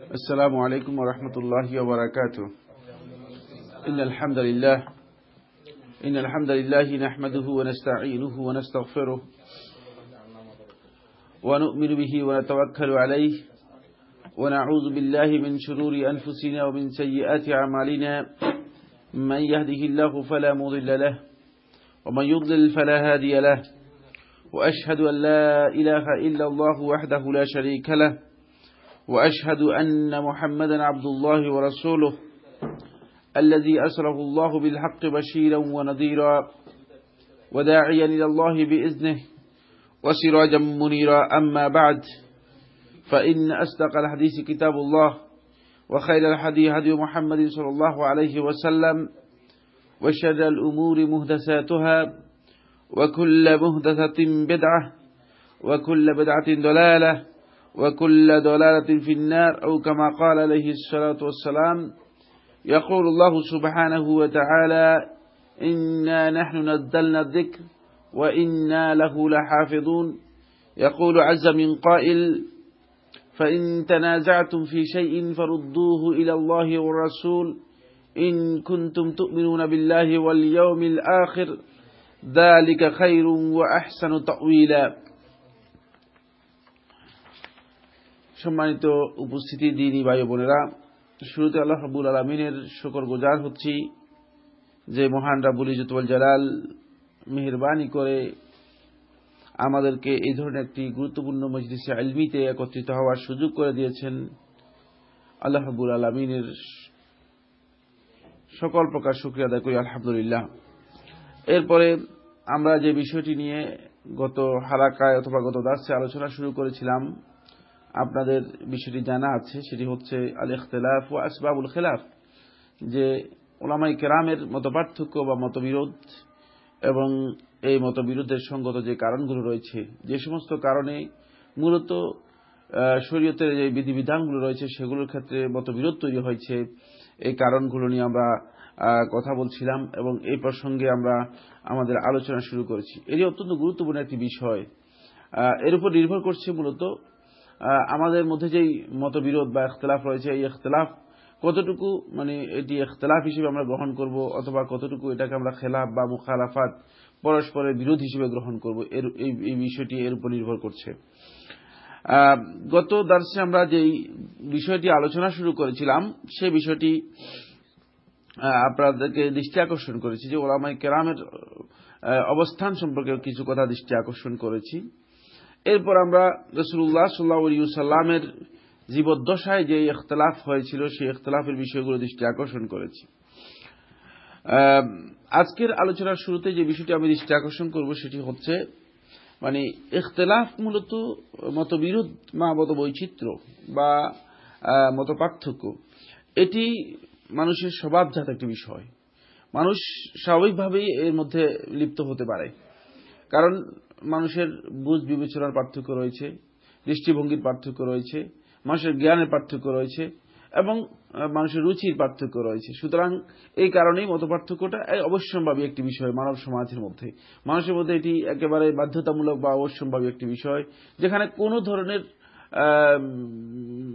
السلام عليكم ورحمة الله وبركاته. إن الحمد لله إن الحمد لله نحمده ونستعينه ونستغفره ونؤمن به ونتوكل عليه. ونعوذ بالله من شرور أنفسنا ومن سيئات أعمالنا. من يهده الله فلا مضل له ومن يضلل فلا هادي له. وأشهد أن لا إله إلا الله وحده لا شريك له. وأشهد أن محمدا عبد الله ورسوله الذي أسره الله بالحق بشيرا ونذيرا وداعيا إلى الله بإذنه وسراجا منيرا. أما بعد فإن أصدق الحديث كتاب الله وخير الحديث هدي محمد صلى الله عليه وسلم وشر الأمور مهدساتها وكل مهدثة بدعة وكل بدعة دلالة وكل دلالة في النار أو كما قال عليه الصلاة والسلام يقول الله سبحانه وتعالى إنا نحن نزلنا الذكر وإنا له لحافظون. يقول عز من قائل فإن تنازعتم في شيء فردوه إلى الله والرسول إن كنتم تؤمنون بالله واليوم الآخر ذلك خير وأحسن تأويلا. সম্মানিত উপস্থিতি দিনী ভাই বোনেরা, শুরুতে আল্লাহ রাবুল আলমিনের শকর গুজার হচ্ছি যে মহান রাবুল ইজতুল জালাল মেহরবানি করে আমাদেরকে এই ধরনের একটি গুরুত্বপূর্ণ মজলিসে আলমিতে একত্রিত হওয়ার সুযোগ করে দিয়েছেন আল্লাহ রাবুল আলমিনের সকল প্রকার শুক্রিয়া আদায় করি, আলহামদুলিল্লাহ। এরপরে আমরা যে বিষয়টি নিয়ে গত হারাকায় অথবা গত দাসে আলোচনা শুরু করেছিলাম আপনাদের বিষয়টি জানা আছে, সেটি হচ্ছে আল ইখতলাফ ও আসবাবুল খেলাফ, যে ওলামাই কেরামের মত পার্থক্য বা মতবিরোধ এবং এই মতবিরোধের সঙ্গত যে কারণগুলো রয়েছে, যে সমস্ত কারণে মূলত শরীয়তের যে বিধিবিধানগুলো রয়েছে, সেগুলোর ক্ষেত্রে মতবিরোধ তৈরি হয়েছে। এই কারণগুলো নিয়ে আমরা কথা বলছিলাম এবং এই প্রসঙ্গে আমরা আমাদের আলোচনা শুরু করেছি। এটি অত্যন্ত গুরুত্বপূর্ণ একটি বিষয়। এর উপর নির্ভর করছে মূলত আমাদের মধ্যে যেই মতবিরোধ বা এখতলাফ রয়েছে, এই এখতলাফ কতটুকু মানে এটি এখতলাফ হিসেবে আমরা গ্রহণ করব অথবা কতটুকু এটাকে আমরা খেলাফ বা মুখালাফাত পরস্পরের বিরোধ হিসেবে গ্রহণ করব, এর, এই বিষয়টি এর উপর নির্ভর করছে। গত দার্সে আমরা যেই বিষয়টি আলোচনা শুরু করেছিলাম, সে বিষয়টি আপনাদেরকে দৃষ্টি আকর্ষণ করেছি যে ওলামাই কেরামের অবস্থান সম্পর্কে কিছু কথা দৃষ্টি আকর্ষণ করেছি। এরপর আমরা রসুল্লাহ সাল্লাহ সাল্লামের জীবদ্দশায় যে ইখতলাফ হয়েছিল, সেই ইখতলাফের বিষয়গুলো দৃষ্টি আকর্ষণ করেছি। আজকের আলোচনার শুরুতে যে বিষয়টি আমি দৃষ্টি আকর্ষণ করব সেটি হচ্ছে মানে ইখতলাফ মূলত মতবিরোধ বা মত বৈচিত্র্য বা মত পার্থক্য এটি মানুষের স্বভাবজাত একটি বিষয়। মানুষ স্বাভাবিকভাবেই এর মধ্যে লিপ্ত হতে পারে। কারণ মানুষের বুঝ বিবেচনার পার্থক্য রয়েছে, দৃষ্টিভঙ্গির পার্থক্য রয়েছে, মানুষের জ্ঞানের পার্থক্য রয়েছে, এবং মানুষের রুচির পার্থক্য রয়েছে। সুতরাং এই কারণেই মত পার্থক্যটা অবশ্যম্ভাবী একটি বিষয় মানব সমাজের মধ্যে। মানুষের মধ্যে এটি একেবারে বাধ্যতামূলক বা অবশ্যম্ভাবী একটি বিষয়, যেখানে কোনো ধরনের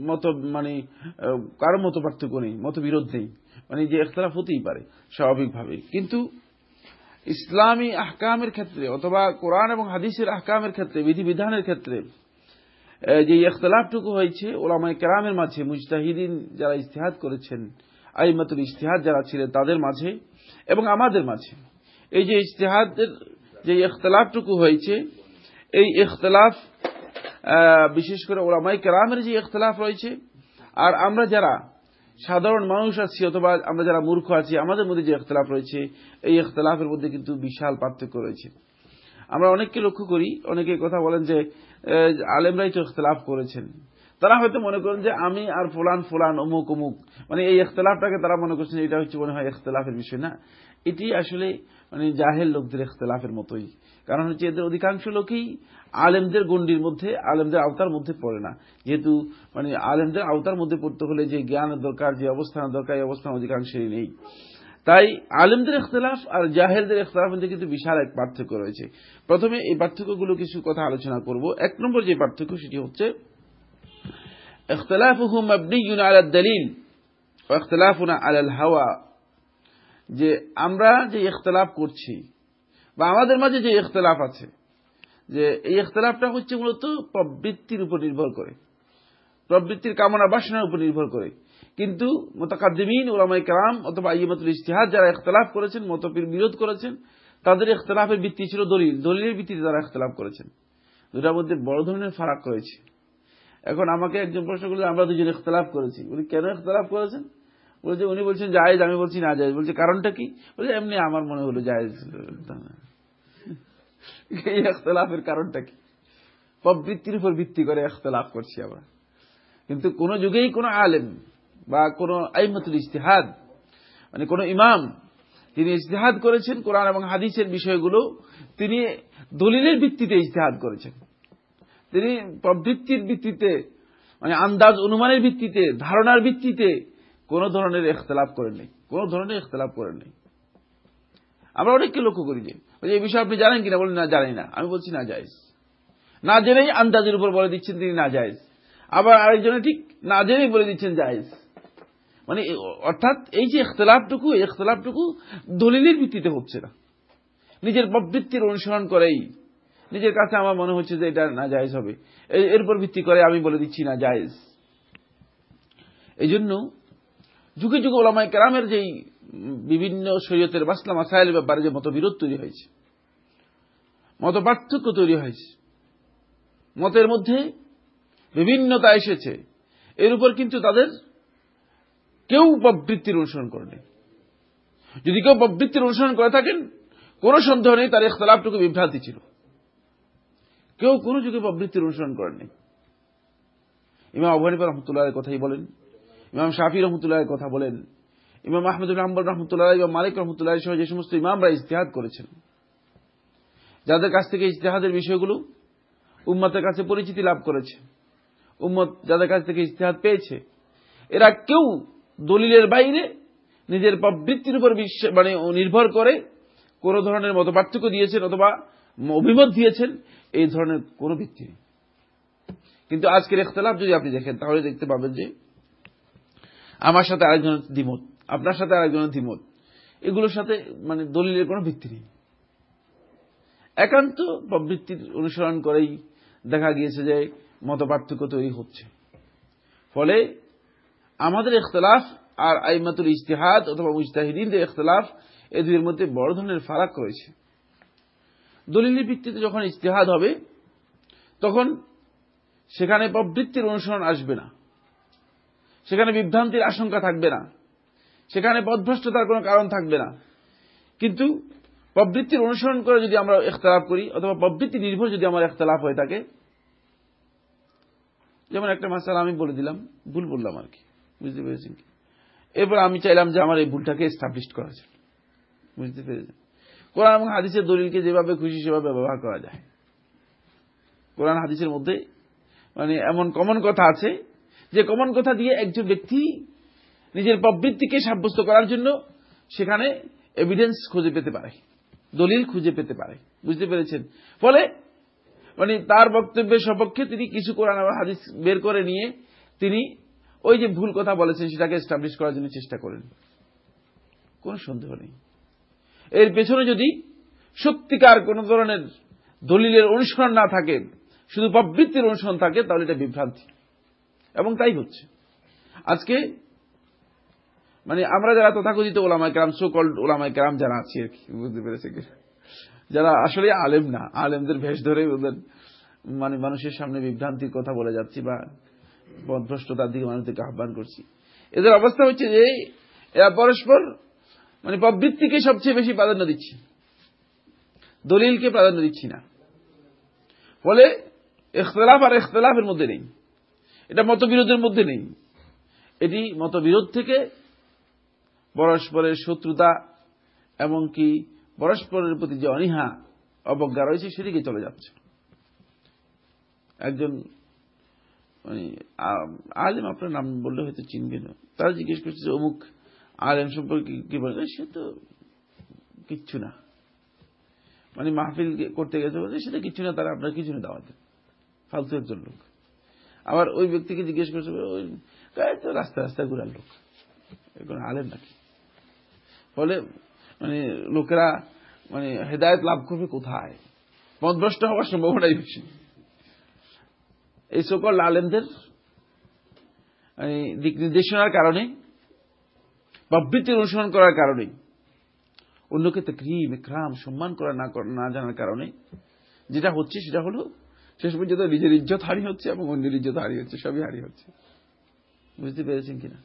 মত মানে কারও মত পার্থক্য নেই, মতবিরোধ নেই মানে যে একতলাফ হতেই পারে স্বাভাবিকভাবে কিন্তু ইসলামী আহকামের ক্ষেত্রে, অথবা কোরআন এবং হাদিসের আহকামের ক্ষেত্রে, বিধিবিধানের ক্ষেত্রে যে ইখতলাফটুকু হয়েছে ওলামাই কেরামের মাঝে মুজতাহিদিন যারা ইস্তেহাদ করেছেন, আইমাতুল ইস্তেহাদ যারা ছিলেন তাদের মাঝে এবং আমাদের মাঝে, এই যে ইস্তেহাদের যে ইখতলাফটুকু হয়েছে, এই ইখতলাফ বিশেষ করে ওলামাই কেরামের যে ইখতলাফ রয়েছে, আর আমরা যারা সাধারণ মানুষ আছি অথবা আমরা যারা মূর্খ আছি, আমাদের মধ্যে যে ইখতলাফ রয়েছে, এই ইখতলাফের মধ্যে কিন্তু বিশাল পার্থক্য রয়েছে। আমরা অনেককে লক্ষ্য করি, অনেকে কথা বলেন যে আলেমরাই তো ইখতলাফ করেছেন। তারা হয়তো মনে করেন যে, আমি আর ফুলান ফুলান, অমুক অমুক। মানে এই ইখতলাফটাকে তারা মনে করছেন এটা হচ্ছে মনে হয় ইখতলাফের বিষয় না। এটি আসলে মানে জাহেল লোকদের ইখতলাফের মতোই। কারণ হচ্ছে এদের অধিকাংশ লোকেই আলেমদের গণ্ডির মধ্যে, আলেমদের আওতার মধ্যে পড়ে না। যেহেতু মানে আলেমদের আওতার মধ্যে পড়তে হলে যে জ্ঞানের দরকার, যে অবস্থান দরকার, এই অবস্থান অধিকাংশই নেই। তাই আলেমদের ইখতলাফ আর জাহেরদের ইখতলাফ মধ্যে কিন্তু বিশাল এক পার্থক্য রয়েছে। প্রথমে এই পার্থক্যগুলো কিছু কথা আলোচনা করব। এক নম্বর যে পার্থক্য সেটি হচ্ছে ইখতলাফুহুম মাবনিয়ুন আলা দলিল ওয়া ইখতলাফুনা আলা হাওয়া। যে আমরা যে ইখতলাফ করছি বা আমাদের মাঝে যে ইখতলাফ আছে, যে এই ইখতলাফটা হচ্ছে মূলত প্রবৃত্তির উপর নির্ভর করে। প্রবৃত্তির কামনা বাসনার উপর নির্ভর করে। কিন্তু মোতাকাদ্দিমিন ওলামাই কালাম অথবা আইমাতুল ইস্তিহাদ যারা ইখতলাফ করেছেন মতপির বিরোধ করেছেন, তাদের ইখতলাফের ভিত্তি ছিল দলিল। দলিলের ভিত্তিতে তারা ইখতলাফ করেছেন। দুটার মধ্যে বড় ধরনের ফারাক রয়েছে। এখন আমাকে একজন প্রশ্ন করলে আমরা দুজন ইখতলাফ করেছি। উনি কেন ইখতলাফ করেছেন? বলছে, উনি বলছেন, জায়েজ, আমি বলছি না জায়েজ। বলছে, কারণটা কি? বলছে, এমনি আমার মনে হলো জায়েজ। এই ইখতলাফের কারণটা কি? প্রবৃত্তির উপর ভিত্তি করে ইখতলাফ করছি আমরা। কিন্তু কোন যুগেই কোন আলেম বা কোন আইমতুল ইস্তেহাদ মানে কোন ইমাম, তিনি ইস্তেহাদ করেছেন কোরআন এবং হাদিসের বিষয়গুলো, তিনি দলিলের ভিত্তিতে ইস্তেহাদ করেছেন। তিনি প্রবৃত্তির ভিত্তিতে মানে আন্দাজ অনুমানের ভিত্তিতে, ধারণার ভিত্তিতে কোন ধরনের এখতলাফ করেননি কোন ধরনের এখতলাফ করেননি আমরা অনেককে লক্ষ্য করি যে এই বিষয়ে আপনি জানেন কিনা বলেন, না, জানি না। আমি বলছি না যাইজ না জেনেই আন্দাজের উপর বলে দিচ্ছেন তিনি না যাইজ আবার আরেকজনে ঠিক না জেনেই বলে দিচ্ছেন জায়েজ। মানে অর্থাৎ এই যে ইখতলাফটুকু, এই ইখতলাফটুকু দলিলের ভিত্তিতে হচ্ছে না। নিজের প্রবৃত্তির অনুসরণ করেই। নিজের কাছে আমার মনে হচ্ছে যে এটা না জায়েজ হবে। এর উপর ভিত্তি করে আমি বলে দিচ্ছি না জায়েজ। এই জন্য যুগে যুগে ওলামাই কেরামের যেই বিভিন্ন শরীয়তের মাসলা, মাসাইলের ব্যাপারে যে মতবিরোধ তৈরি হয়েছে মত পার্থক্য তৈরি হয়েছে, মতের মধ্যে বিভিন্নতা এসেছে, এর উপর কিন্তু তাদের কেউ প্রবৃত্তির অনুসরণ করেনি যদি কেউ প্রবৃত্তির অনুসরণ করে থাকেন, কোন সন্দেহ নেই, তার ইখতলাফটুকু বিভ্রান্তি ছিল। কেউ কোন যুগে প্রবৃত্তির অনুসরণ করেননি। ইমাম আবহানিফা রহমতুল্লাহ কথাই বলেন ইমাম শাফি রহমতুল্লাহ কথা বলেন। ইমাম আহমদুল হাম্বল রহমতুল্লাহ, ইমাম মালিক রহমতুল্লাহ সহ যে সমস্ত ইমামরা ইজতেহাদ করেছেন। যাদের কাছ থেকে ইজতেহাদের বিষয়গুলো উম্মতের কাছে পরিচিতি লাভ করেছে, উম্মত যাদের কাছ থেকে ইজতেহাদ পেয়েছে, এরা কেউ দলিলের বাইরে নিজের প্রবৃত্তির উপর মানে নির্ভর করে কোন ধরনের মত পার্থক্য দিয়েছেন অথবা অভিমত দিয়েছেন, এই ধরনের কোন ভিত্তি নেই। কিন্তু আজকের ইখতলাফ যদি আপনি দেখেন, তাহলে দেখতে পাবেন যে আমার সাথে আরেকজনের দ্বিমত, আপনার সাথে আরেকজনের দ্বিমত। এগুলোর সাথে মানে দলিলের কোনো ভিত্তি নেই। একান্ত প্রবৃত্তির অনুসরণ করেই দেখা গিয়েছে যে মত পার্থক্য তৈরি হচ্ছে। ফলে আমাদের ইখতলাফ আর আইমাতুল ইজতেহাদ অথবা মুজতাহিদিনদের ইখতলাফ এ দুইয়ের মধ্যে বড় ধরনের ফারাক রয়েছে। দলিলের ভিত্তিতে যখন ইজতেহাদ হবে, তখন সেখানে প্রবৃত্তির অনুসরণ আসবে না। সেখানে বিভ্রান্তির আশঙ্কা থাকবে না। সেখানে পদভ্রষ্টতার কোনো কারণ থাকবে না। কিন্তু প্রবৃত্তির অনুসরণ করে যদি আমরা ইখতলাফ করি, অথবা প্রবৃত্তি নির্ভর যদি আমার ইখতলাফ হয়ে থাকে, যেমন একটা মাসাল আমি বলে দিলাম, ভুল বললাম আর কি, বুঝতে পেরেছেন কি? এরপর আমি চাইলাম যে আমার এই ভুলটাকে এস্টাবলিশ করা যায়। বুঝতে পেরেছেন? কোরআন এবং হাদিসের দলিলকে যেভাবে খুশি সেভাবে ব্যবহার করা যায়। কোরআন হাদিসের মধ্যে মানে এমন কমন কথা আছে যে কমন কথা দিয়ে একজন ব্যক্তি নিজের প্রবৃত্তিকে সাব্যস্ত করার জন্য সেখানে এভিডেন্স খুঁজে পেতে পারে, দলিল খুঁজে পেতে পারে। বুঝতে পেরেছেন? ফলে মানে তার বক্তব্যের সপক্ষে তিনি কিছু কোরআন হাদিস বের করে নিয়ে তিনি ওই যে ভুল কথা বলেছেন সেটাকে এস্টাবলিশ করার জন্য চেষ্টা করেন। কোন সন্দেহ নেই। এর পেছনে যদি সত্যিকার কোন ধরনের দলিলের অনুসরণ না থাকে, শুধু প্রবৃত্তির অনুসরণ থাকে, তাহলে এটা বিভ্রান্তি। এবং তাই হচ্ছে। আজকে মানে আমরা যারা তথাকথিত ওলামায় কেরাম সো কল্ড ওলামায় কেরাম যারা আছি আর কি, বুঝতে পেরেছে যারা আসলে আলেম না, আলেমদের ভেষ ধরে ওদের মানে মানুষের সামনে বিভ্রান্তির কথা বলে যাচ্ছি বা ভ্রষ্টতার দিকে মানুষদেরকে আহ্বান করছি। এদের অবস্থা হচ্ছে যে, এরা পরস্পর মানে প্রবৃত্তিকে সবচেয়ে বেশি প্রাধান্য দিচ্ছি। দলিলকে প্রাধান্য দিচ্ছি না। ফলে ইখতলাফ আর ইখতলাফের মধ্যে নেই। এটা মতবিরোধের মধ্যে নেই। এটি মতবিরোধ থেকে পরস্পরের শত্রুতা এমনকি পরস্পরের প্রতি যে অনীহা, অবজ্ঞা রয়েছে, সেদিকে চলে যাচ্ছে। একজন মানে আলেম, আপনার নাম বললে হয়তো চিনবে না। তারা জিজ্ঞেস করছে যে, অমুক আলেম সম্পর্কে কি বলে সে তো কিচ্ছু না। মানে মাহফিল করতে গেছে সেটা কিচ্ছু না, তারা আপনার কিছু না দাওয়াতে ফালতু একজন লোক। আবার ওই ব্যক্তিকে জিজ্ঞেস করছে ওই তো রাস্তা রাস্তায় ঘুরার লোক। এখন আলেন নাকি? ফলে মানে লোকেরা মানে হেদায়ত লাভ করবে কোথায়? পথভ্রষ্ট হওয়ার সম্ভাবনাই বেশি। এই সকল আলেমদের মানে দিক নির্দেশনার কারণে প্রবৃত্তির অনুসরণ করার কারণে, অন্যকে তকরিম, ইকরাম, সম্মান করা না না জানার কারণে যেটা হচ্ছে সেটা হলো শেষ পর্যন্ত নিজের ইজ্জত হারি হচ্ছে এবং অন্যের ইজ্জত হারি হচ্ছে, সবই হারি হচ্ছে। বুঝতে পেরেছেন কিনা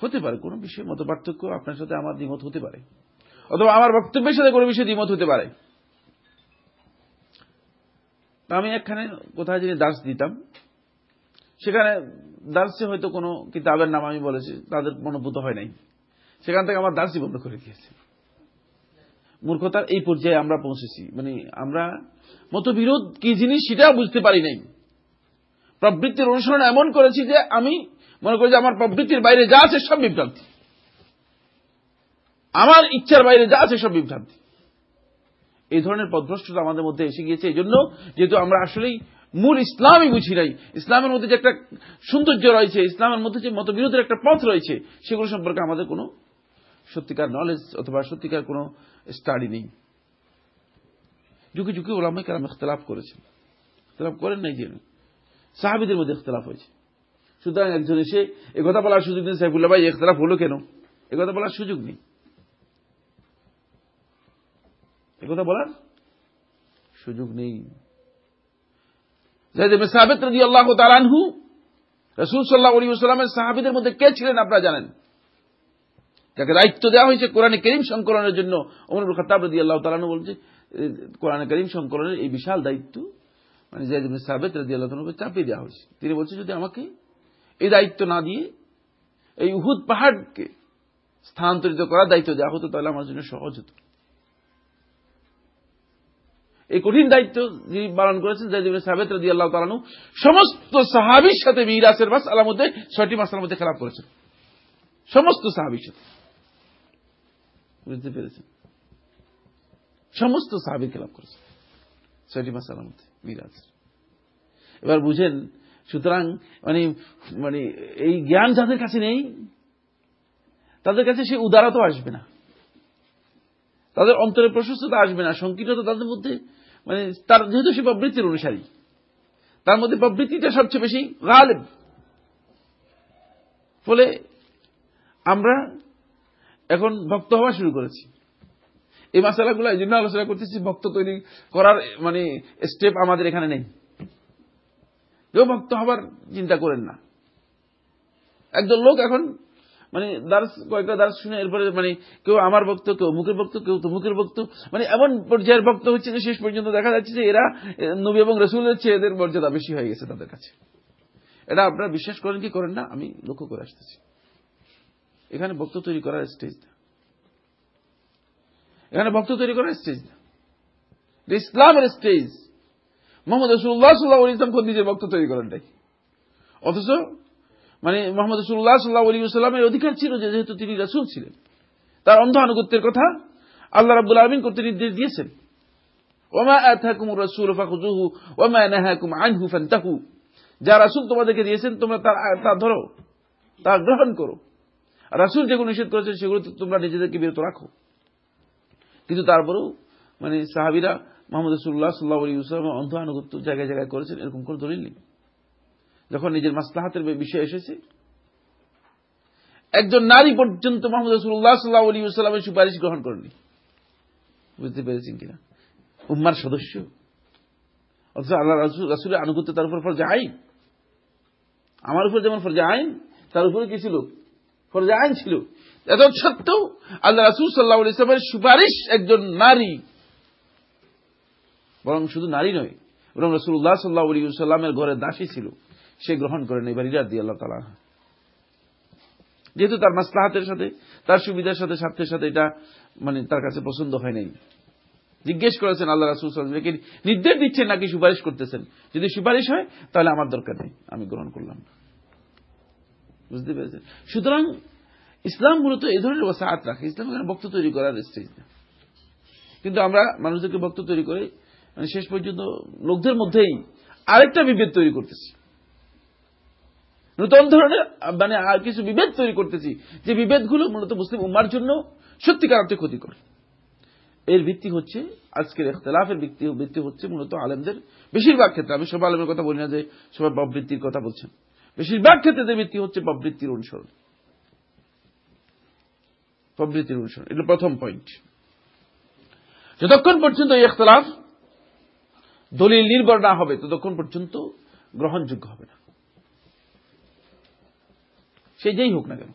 হতে পারে, কোনো বিষয়ে মত পার্থক্য আপনার সাথে আমার দ্বিমত হতে পারে। অথবা আমার বক্তব্যের সাথে কোনো বিষয়ে দ্বিমত হতে পারে। আমি একখানে কোথায় যিনি দাস দিতাম, সেখানে দার্সে হয়তো কোনো কিতাবের নাম আমি বলেছি, তাদের মনোভূত হয় নাই। সেখান থেকে আমার দার্সি বন্ধ করে দিয়েছে। মূর্খতার এই পর্যায়ে আমরা পৌঁছেছি। মানে আমরা মতবিরোধ কি জিনিস সেটাও বুঝতে পারি নাই। প্রবৃত্তির অনুসরণ এমন করেছি যে আমি মনে করি যে আমার প্রবৃত্তির বাইরে যা আছে সব বিভ্রান্তি। আমার ইচ্ছার বাইরে যা আছে সব বিভ্রান্তি। এই ধরনের পদভ্রষ্টতা আমাদের মধ্যে এসে গিয়েছে। এই জন্য যেহেতু আমরা আসলেই মূল ইসলামই বুঝি নাই, ইসলামের মধ্যে যে একটা সৌন্দর্য রয়েছে, ইসলামের মধ্যে যে মতবিরোধের একটা পথ রয়েছে, সেগুলো সম্পর্কে আমাদের কোনো সত্যিকার নলেজ অথবা সত্যিকার কোনো স্টাডি নেই। যুগে যুগে ওলামাই কারাম ইখতলাফ করেছেন। ইখতলাফ করেন নাই যেন সাহাবিদের মধ্যে ইখতলাফ হয়েছে। সুতরাং একজন এসে একথা বলার সুযোগ নেই, সাইফুল্লাহ ভাই, ইখতলাফ হলো কেন? একথা বলার সুযোগ নেই। একথা বলার সুযোগ নেই। সাহাবেদ রাজি আল্লাহ তালানহু রসুল সাল্লাহ আলী সাল্লামের সাহাবিদের মধ্যে কে ছিলেন আপনারা জানেন? যাকে দায়িত্ব দেওয়া হয়েছে কোরআনে করিম সংকলনের জন্য। অমরুল খতাব রদি আল্লাহ তালানু বলছে কোরআনে করিম সংকলনের এই বিশাল দায়িত্ব মানে জায়দ সাহাবেদ রদি আল্লাহ তালুকে চাপিয়ে দেওয়া হয়েছে। তিনি বলছে যদি আমাকে এই দায়িত্ব না দিয়ে এই উহুদ পাহাড়কে স্থানান্তরিত করার দায়িত্ব দেওয়া হতো, তাহলে আমার জন্য সহজ হতো। এই কঠিন দায়িত্ব যিনি পালন করেছেন জাইদিন সাহেদ রাজি আল্লাহ তালানু সমস্ত সাহাবির সাথে মিরাসের মাস আলার মধ্যে ছয়টি মাসার মধ্যে খেলাপ করেছেন। সমস্ত সাহাবির সাথে। বুঝতে পেরেছেন? সমস্ত সাহাবি খেলাপ করেছেন। ছয়টি মাসালার মধ্যে মিরাজের এবার বুঝেন, সুতরাং মানে মানে এই জ্ঞান যাদের কাছে নেই, তাদের কাছে সে উদারতা আসবে না। তাদের অন্তরে প্রশস্ততা আসবে না, সংকীর্ণতা তাদের মধ্যে মানে তার যেহেতু সে প্রবৃত্তির অনুসারী, তার মধ্যে প্রবৃত্তিটা সবচেয়ে বেশি গালেব। ফলে আমরা এখন ভক্ত হওয়া শুরু করেছি। এই মশালাগুলো এই জন্য আলোচনা করতেছি, ভক্ত তৈরি করার মানে স্টেপ আমাদের এখানে নেই। কেউ ভক্ত হবার চিন্তা করেন না। একজন লোক এখন মানে দার্স, কয়েকটা দার্স শুনে এরপরে মানে কেউ আমার বক্ত কেউ মুখের বক্ত কেউ তো মুখের বক্ত মানে এমন পর্যায়ের বক্ত হচ্ছে যে শেষ পর্যন্ত দেখা যাচ্ছে যে এরা নবী এবং রসুলের চেয়ে এদের মর্যাদা বেশি হয়ে গেছে তাদের কাছে। এটা আপনারা বিশ্বাস করেন কি করেন না, আমি লক্ষ্য করে আসতেছি। এখানে বক্ত তৈরি করার স্টেজ না। এখানে বক্ত তৈরি করার স্টেজ না। ইসলামের স্টেজ মোহাম্মদ রসুল্লাহ সাল্লাহ ইসলাম কোন নিজের বক্ত তৈরি করেন নাই। অথচ মানে মোহাম্মদ রসুল্লাহ সাল্লাহ আলী সাল্লামের অধিকার ছিল যেহেতু তিনি রসুল ছিলেন, তার অন্ধ আনুগত্যের কথা আল্লাহ রাবুল আলমিন করতে নির্দেশ দিয়েছেন। ওমা আথাকুম রসুল ফাকুজুহু ওমা নাহাকুম আনহু ফান্তাহু। যা রাসুল তোমাদেরকে দিয়েছেন, তোমরা তা ধরো, তা গ্রহণ করো। রাসুল যেগুলো নিষেধ করেছেন সেগুলো তোমরা নিজেদেরকে বিরত রাখো। কিন্তু তারপরেও মানে সাহাবিরা মোহাম্মদ রসুল্লাহ সাল্লাহ আলী ইসলাম অন্ধ আনুগত্য জায়গায় জায়গায় করেছেন, এরকম কোন দলিল নেই যখন নিজের মাসলাহাতের বিষয় এসেছে, একজন নারী পর্যন্ত মোহাম্মদ রসুল্লাহ সাল্লাহ আলী সাল্লামের সুপারিশ গ্রহণ করেনি। বুঝতে পেরেছেন কিনা? উম্মার সদস্য। অথচ আল্লাহ রাসুলের আনুগত্য তার উপর ফরজে আইন। আমার উপর যেমন ফরজে আইন, তার উপরে কি ছিল? ফরজে আইন ছিল। এত সত্ত্বেও আল্লাহ রাসুল সাল্লাহ ইসলামের সুপারিশ একজন নারী। বরং শুধু নারী নয়, বরং রসুল্লাহ সাল্লাহ আলী সাল্লামের ঘরে দাসী ছিল। সে গ্রহণ করেন এবার ইরাদ দিয়ে আল্লাহ তালা যেহেতু তার মাসলাহাতের সাথে, তার সুবিধার সাথে, স্বার্থের সাথে এটা মানে তার কাছে পছন্দ হয় নাই। জিজ্ঞেস করেছেন আল্লাহ রাসুল সাল্লামকে নির্দেশ দিচ্ছেন নাকি সুপারিশ করতেছেন? যদি সুপারিশ হয়, তাহলে আমার দরকার নেই, আমি গ্রহণ করলাম। বুঝতে পেরেছেন? সুতরাং ইসলাম মূলত এই ধরনের আত রাখে। ইসলাম এখানে বক্ত তৈরি করার স্টেজ না কিন্তু আমরা মানুষদেরকে বক্ত তৈরি করে মানে শেষ পর্যন্ত লোকদের মধ্যেই আরেকটা বিভেদ তৈরি করতেছি। নতুন ধরনের মানে আর কিছু বিভেদ তৈরি করতেছি, যে বিভেদগুলো মূলত মুসলিম উম্মার জন্য সত্যিকার অর্থে ক্ষতিকর। এর ভিত্তি হচ্ছে, আজকের এখতলাফের ভিত্তি ভিত্তি হচ্ছে মূলত আলেমদের বেশিরভাগ ক্ষেত্রে। আমি সব আলেমের কথা বলি না যে সবাই ববৃত্তির কথা বলছেন। বেশিরভাগ ক্ষেত্রে ভিত্তি হচ্ছে ববৃত্তির অনুসরণ। প্রবৃত্তির অনুসরণ। এটা প্রথম পয়েন্ট যতক্ষণ পর্যন্ত এই ইখতলাফ দলিল নির্ভর না হবে, ততক্ষণ পর্যন্ত গ্রহণযোগ্য হবে না। সে যেই হোক না কেন।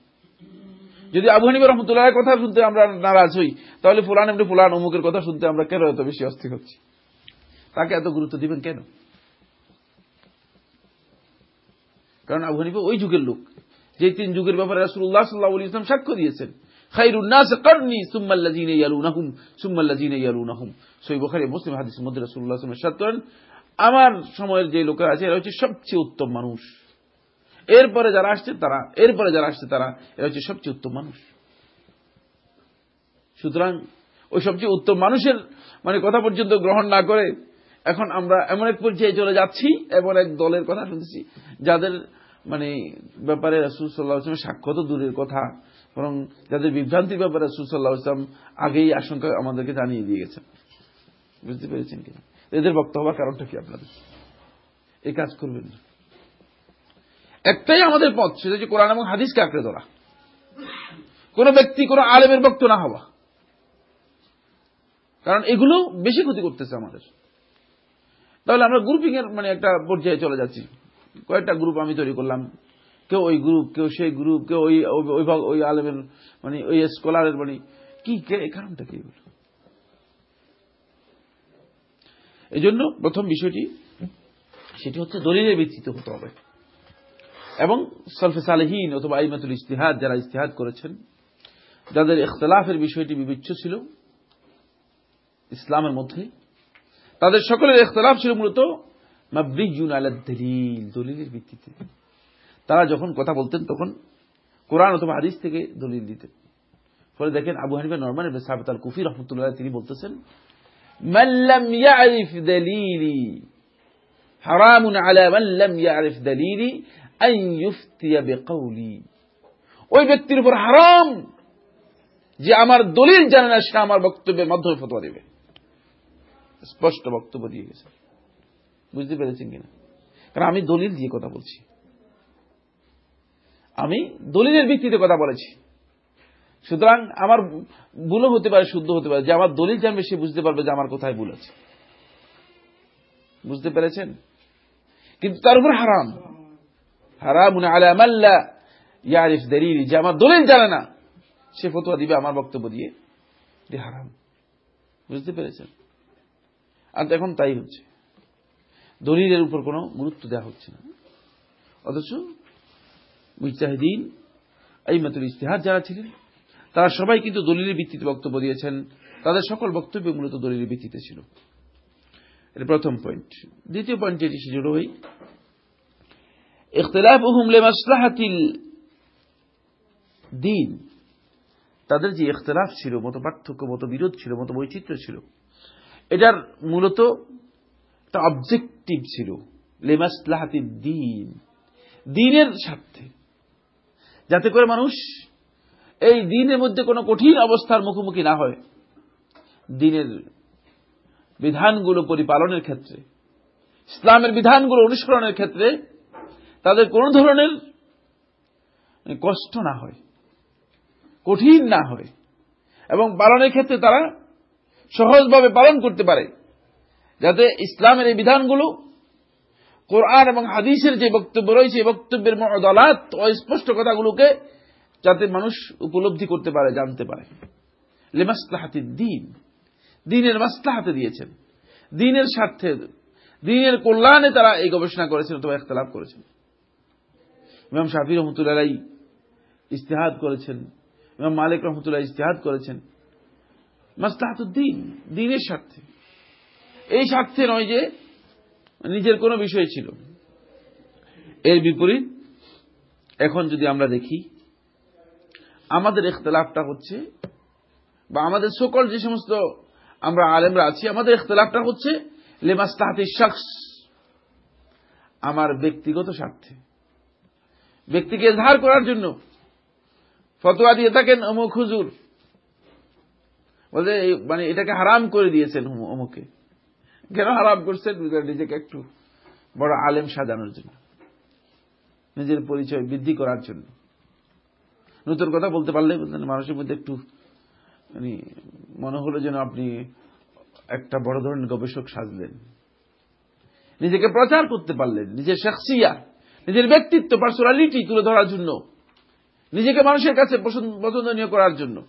যদি আবু হানিবা রহমতুল্লাহ কথা শুনতে আমরা নারাজ হই, তাহলে ফুলান এমনি ফুলান অমুকের কথা শুনতে আমরা কেন এত বেশি অস্থির হচ্ছি? তাকে এত গুরুত্ব দিবেন কেন? কারণ আবু হানিফা ওই যুগের লোক। যে তিন যুগের ব্যাপারে রাসুল্লাহ সাল্লাহ ইসলাম সাক্ষ্য দিয়েছেন। আমার সময়ের যে আছে, এরা হচ্ছে সবচেয়ে উত্তম মানুষ। এরপরে যারা আসছে, তারা, এরপরে যারা আসছে, তারা, এরা হচ্ছে সবচেয়ে উত্তম মানুষ। সুতরাং ওই সবচেয়ে উত্তম মানুষের মানে কথা পর্যন্ত গ্রহণ না করে, এখন আমরা এমন এক পর্যায়ে চলে যাচ্ছি, এমন এক দলের কথা শুনতেছি, যাদের মানে ব্যাপারে রাসুল সাল্লাহ সাক্ষ্য তো দূরের কথা, বরং যাদের বিভ্রান্তির ব্যাপারে রাসুল সাল্লাহ আসলাম আগেই আশঙ্কা আমাদেরকে জানিয়ে দিয়ে গেছেন বুঝতে পেরেছেন কিনা এদের বক্তব্য হওয়ার কারণটা কি আপনাদের? এই কাজ করবেন না। একটাই আমাদের পথ, সেটা হচ্ছে কোরআন এবং হাদিসকে আঁকড়ে ধরা। কোন ব্যক্তি, কোন আলেমের বক্ত না হওয়া। কারণ এগুলো বেশি ক্ষতি করতেছে আমাদের। তাহলে আমরা গ্রুপিং এর মানে একটা পর্যায়ে চলে যাচ্ছি। কয়েকটা গ্রুপ আমি তৈরি করলাম। কেউ ওই গ্রুপ কেউ সেই গ্রুপ কেউ ওই ওই আলেমের মানে ওই স্কলারের মানে। কি কারণটা কি? এগুলো এই জন্য প্রথম বিষয়টি, সেটি হচ্ছে দলিলের ভিত্তিতে হতে হবে। এবং সলফে সালেহীন অথবা আইমাতুল ইস্তিহাদ যারা ইস্তিহাদ করেছেন, যাদের ইখতলাফের বিষয়টি বিবেচ্য ছিল ইসলামের মধ্যে, তাদের সকলের ইখতলাফ ছিল মূলত দলিলের ভিত্তিতে। তারা যখন কথা বলতেন, তখন কোরআন অথবা হাদিস থেকে দলিল দিতেন। ফলে দেখেন আবু হানিফা নরমান ইবনে আল কুফি রহমতুল্লাহ তিনি বলতেছেন, মান লাম ইয়ারিফ দলিলি, হারামুন আলা মান লাম ইয়ারিফ দলিলি, আন ইফতিয়া বিকাউলি। ওই ব্যক্তির উপর হারাম, যে আমার দলিল জানে না, সে আমার বক্তব্যের মাধ্যমে ফতোয়া দেবে। স্পষ্ট বক্তব্য দিয়ে বুঝতে পেরেছেন কিনা? কারণ আমি দলিল দিয়ে কথা বলছি। আমি দলিলের ভিত্তিতে কথা বলেছি। সুতরাং আমার ভুলও হতে পারে, শুদ্ধ হতে পারে। যে আমার দলিল জানবে, সে বুঝতে পারবে যে আমার কোথায় ভুল আছে। বুঝতে পেরেছেন? কিন্তু তার উপর হারাম। হারাম আলামাল্লা ইয়ারিফ দলিল। যে আমার দলিল জানে না, সে ফতোয়া দিবে আমার বক্তব্য দিয়ে। হারাম। বুঝতে পেরেছেন? আর এখন তাই হচ্ছে। দলিলের উপর কোনো গুরুত্ব দেওয়া হচ্ছে না। অথচ মুজাহিদিন এই মাতুল ইস্তেহার যারা ছিলেন, তারা সবাই কিন্তু দলিলের ভিত্তিতে বক্তব্য দিয়েছেন। তাদের সকল বক্তব্য মূলত দলিলের ভিত্তিতে ছিল। এটা প্রথম পয়েন্ট দ্বিতীয় পয়েন্ট যেটি সেজন্য ওই ইখতলাফুহুম লিমাসলাহাতিল দিন। তাদের যে ইখতলাফ ছিল মত পার্থক্য মত বিরোধ ছিল মত বৈচিত্র্য ছিল, এটার মূলত একটা অবজেক্টিভ ছিল। লেমাসলাহাতির দিন দিনের স্বার্থে। যাতে করে মানুষ এই দিনের মধ্যে কোনো কঠিন অবস্থার মুখোমুখি না হয়। দিনের বিধানগুলো পরিপালনের ক্ষেত্রে, ইসলামের বিধানগুলো অনুসরণের ক্ষেত্রে তাদের কোন ধরনের কষ্ট না হয়, কঠিন না হয়। এবং পালনের ক্ষেত্রে তারা সহজভাবে পালন করতে পারে। যাতে ইসলামের এই বিধানগুলো কোরআন এবং হাদিসের যে বক্তব্য রয়েছে বক্তব্যের দলাত অস্পষ্ট কথাগুলোকে যাতে মানুষ উপলব্ধি করতে পারে, জানতে পারে। লেমাস্তাহাতির দিন দিনের মাস্তাহাতে দিয়েছেন। দিনের স্বার্থে দিনের কল্যাণে তারা এই গবেষণা করেছেন অথবা একতলাপ করেছেন। ইমাম শাফি রহমতুল্লাহ ইস্তেহাদ করেছেন। ইমাম মালিক রহমতুল্লাহ ইস্তেহাদ করেছেন। মাস্তাহাতুদ্দিন দিনের স্বার্থে। এই স্বার্থে নয় যে নিজের কোনো বিষয় ছিল। এর বিপরীত, এখন যদি আমরা দেখি, আমাদের ইখতলাফটা হচ্ছে, বা আমাদের সকল যে সমস্ত আমরা আলেমরা আছি, আমাদের ইখতলাফটা হচ্ছে, লেমাস তাহাতি শখস, আমার ব্যক্তিগত স্বার্থে। ব্যক্তিকে ধার করার জন্য ফতোয়া দিয়ে থাকেন অমুক হুজুর। বলতে মানে এটাকে হারাম করে দিয়েছেন অমুকে। কেন হারাম করছেন নিজেকে একটু বড় আলেম সাজানোর জন্য। নিজের পরিচয় বৃদ্ধি করার জন্য। নতুন কথা বলতে পারলে মানুষের মধ্যে একটু মানে মনে হলো যেন আপনি একটা বড় ধরনের গবেষক সাজলেন। নিজেকে প্রচার করতে পারলেন, নিজের শাকসিয়া নিজের ব্যক্তিত্ব, পার্সোনালিটি তুলে ধরার জন্য। নিজেকে মানুষের কাছে পছন্দনীয় করার জন্য।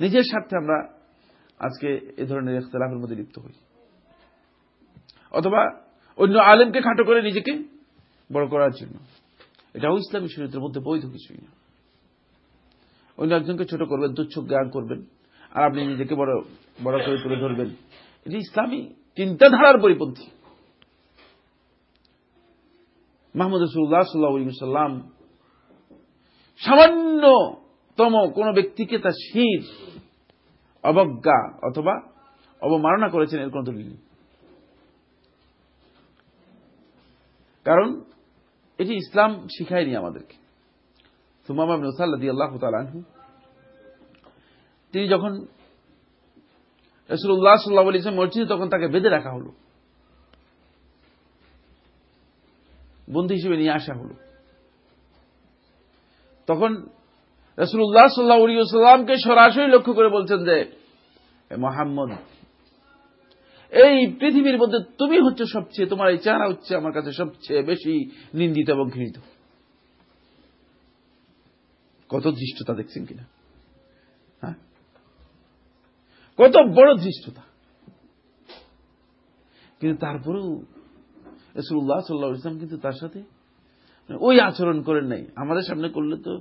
নিজের স্বার্থে আমরা আজকে এ ধরনের ইখতলাফের মধ্যে লিপ্ত হই। অথবা অন্য আলেমকে খাটো করে নিজেকে বড় করার জন্য। এটাও ইসলামী শরীরের মধ্যে বৈধ কিছুই না। অন্য একজনকে ছোট করবেন তুচ্ছ জ্ঞান করবেন, আর আপনি নিজেকে বড় বড় করে তুলে ধরবেন। এটি ইসলামী চিন্তাধারার পরিপন্থী। মাহমুদ রসুল্লাহ সাল্লাহাম সামান্যতম কোন ব্যক্তিকে তার শির অবজ্ঞা অথবা অবমাননা করেছেন, এর কোন দলিল কারণ এটি ইসলাম শিখায়নি আমাদেরকে। সুমামা নসাল্লাদি আল্লাহ তালু তিনি যখন রসুল্লাহ সাল্লাহ ইসলাম মসজিদে তখন তাকে বেঁধে রাখা হল। বন্ধু হিসেবে নিয়ে আসা হল। তখন রসুল্লাহ সাল্লাহ সাল্লামকে সরাসরি লক্ষ্য করে বলছেন যে মোহাম্মদ, এই পৃথিবীর মধ্যে তুমি হচ্ছে সবচেয়ে, তোমার এই চেহারা হচ্ছে আমার কাছে সবচেয়ে বেশি নিন্দিত এবং ঘৃণিত। কত দৃষ্টতা দেখছেন কিনা? হ্যাঁ? কত বড় ধৃষ্টতা। কিন্তু তারপরেও রসুল্লাহ সাল্লাহ ইসলাম কিন্তু তার সাথে ওই আচরণ করেন নাই। আমাদের সামনে করলে তো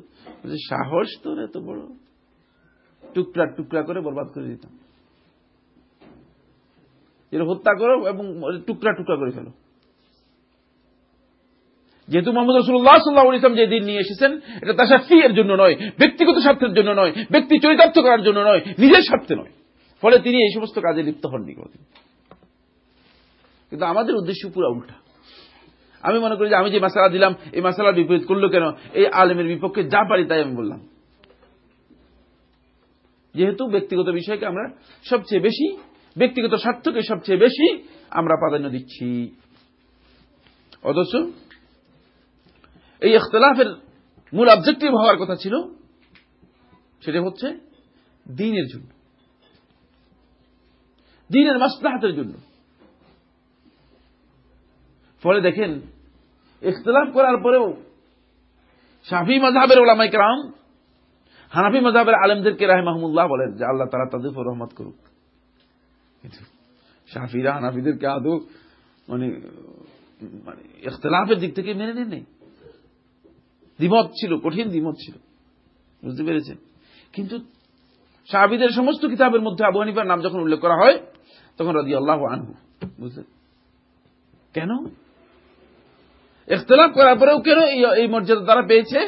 সাহস তো এত বড়। টুকরা টুকরা করে বরবাদ করে দিতাম। এর হত্যা করো এবং টুকরা টুকরা করে ফেলো। যেহেতু মোহাম্মদ রসুল্লাহ সাল্লাহ ইসলাম যে দিন নিয়ে এসেছেন, এটা তার এর জন্য নয়, ব্যক্তিগত স্বার্থের জন্য নয়, ব্যক্তি চরিতার্থ করার জন্য নয়, নিজের স্বার্থে নয়। ফলে তিনি এই সমস্ত কাজে লিপ্ত হননি কোনদিন। কিন্তু আমাদের উদ্দেশ্য পুরো উল্টা। আমি মনে করি যে আমি যে মাসালা দিলাম, এই মাসালার বিপরীত করল কেন? এই আলেমের বিপক্ষে যা পারি তাই আমি বললাম। যেহেতু ব্যক্তিগত বিষয়কে আমরা সবচেয়ে বেশি, ব্যক্তিগত স্বার্থকে সবচেয়ে বেশি আমরা প্রাধান্য দিচ্ছি। অথচ এই ইখতলাফের মূল অবজেক্টিভ হওয়ার কথা ছিল, সেটা হচ্ছে দিনের জন্য। দিনের মাসলাহাতের জন্য। ফলে দেখেন, ইখতলাফ করার পরেও শাফি মজাহের ওলামাই কেরাম, হানাফি মজাহের আলমদেরকে রাহে মাহমুল্লাহ বলেন যে আল্লাহ তারা তাদের রহমত করুক। কিন্তু হানাফিদেরকে আদৌ মানে মানে ইখতলাফের দিক থেকে মেনে নেন দ্বিমত ছিল, কঠিন দ্বিমত ছিল। বুঝতে পেরেছেন? কিন্তু সাহাবিদের সমস্ত কিতাবের মধ্যে আবু হানিফার নাম যখন উল্লেখ করা হয়, তখন রাজি আল্লাহ আনহু, বুঝলেন? কেন? ইখতলাফ করার পরেও কেন এই মর্যাদা তারা পেয়েছে?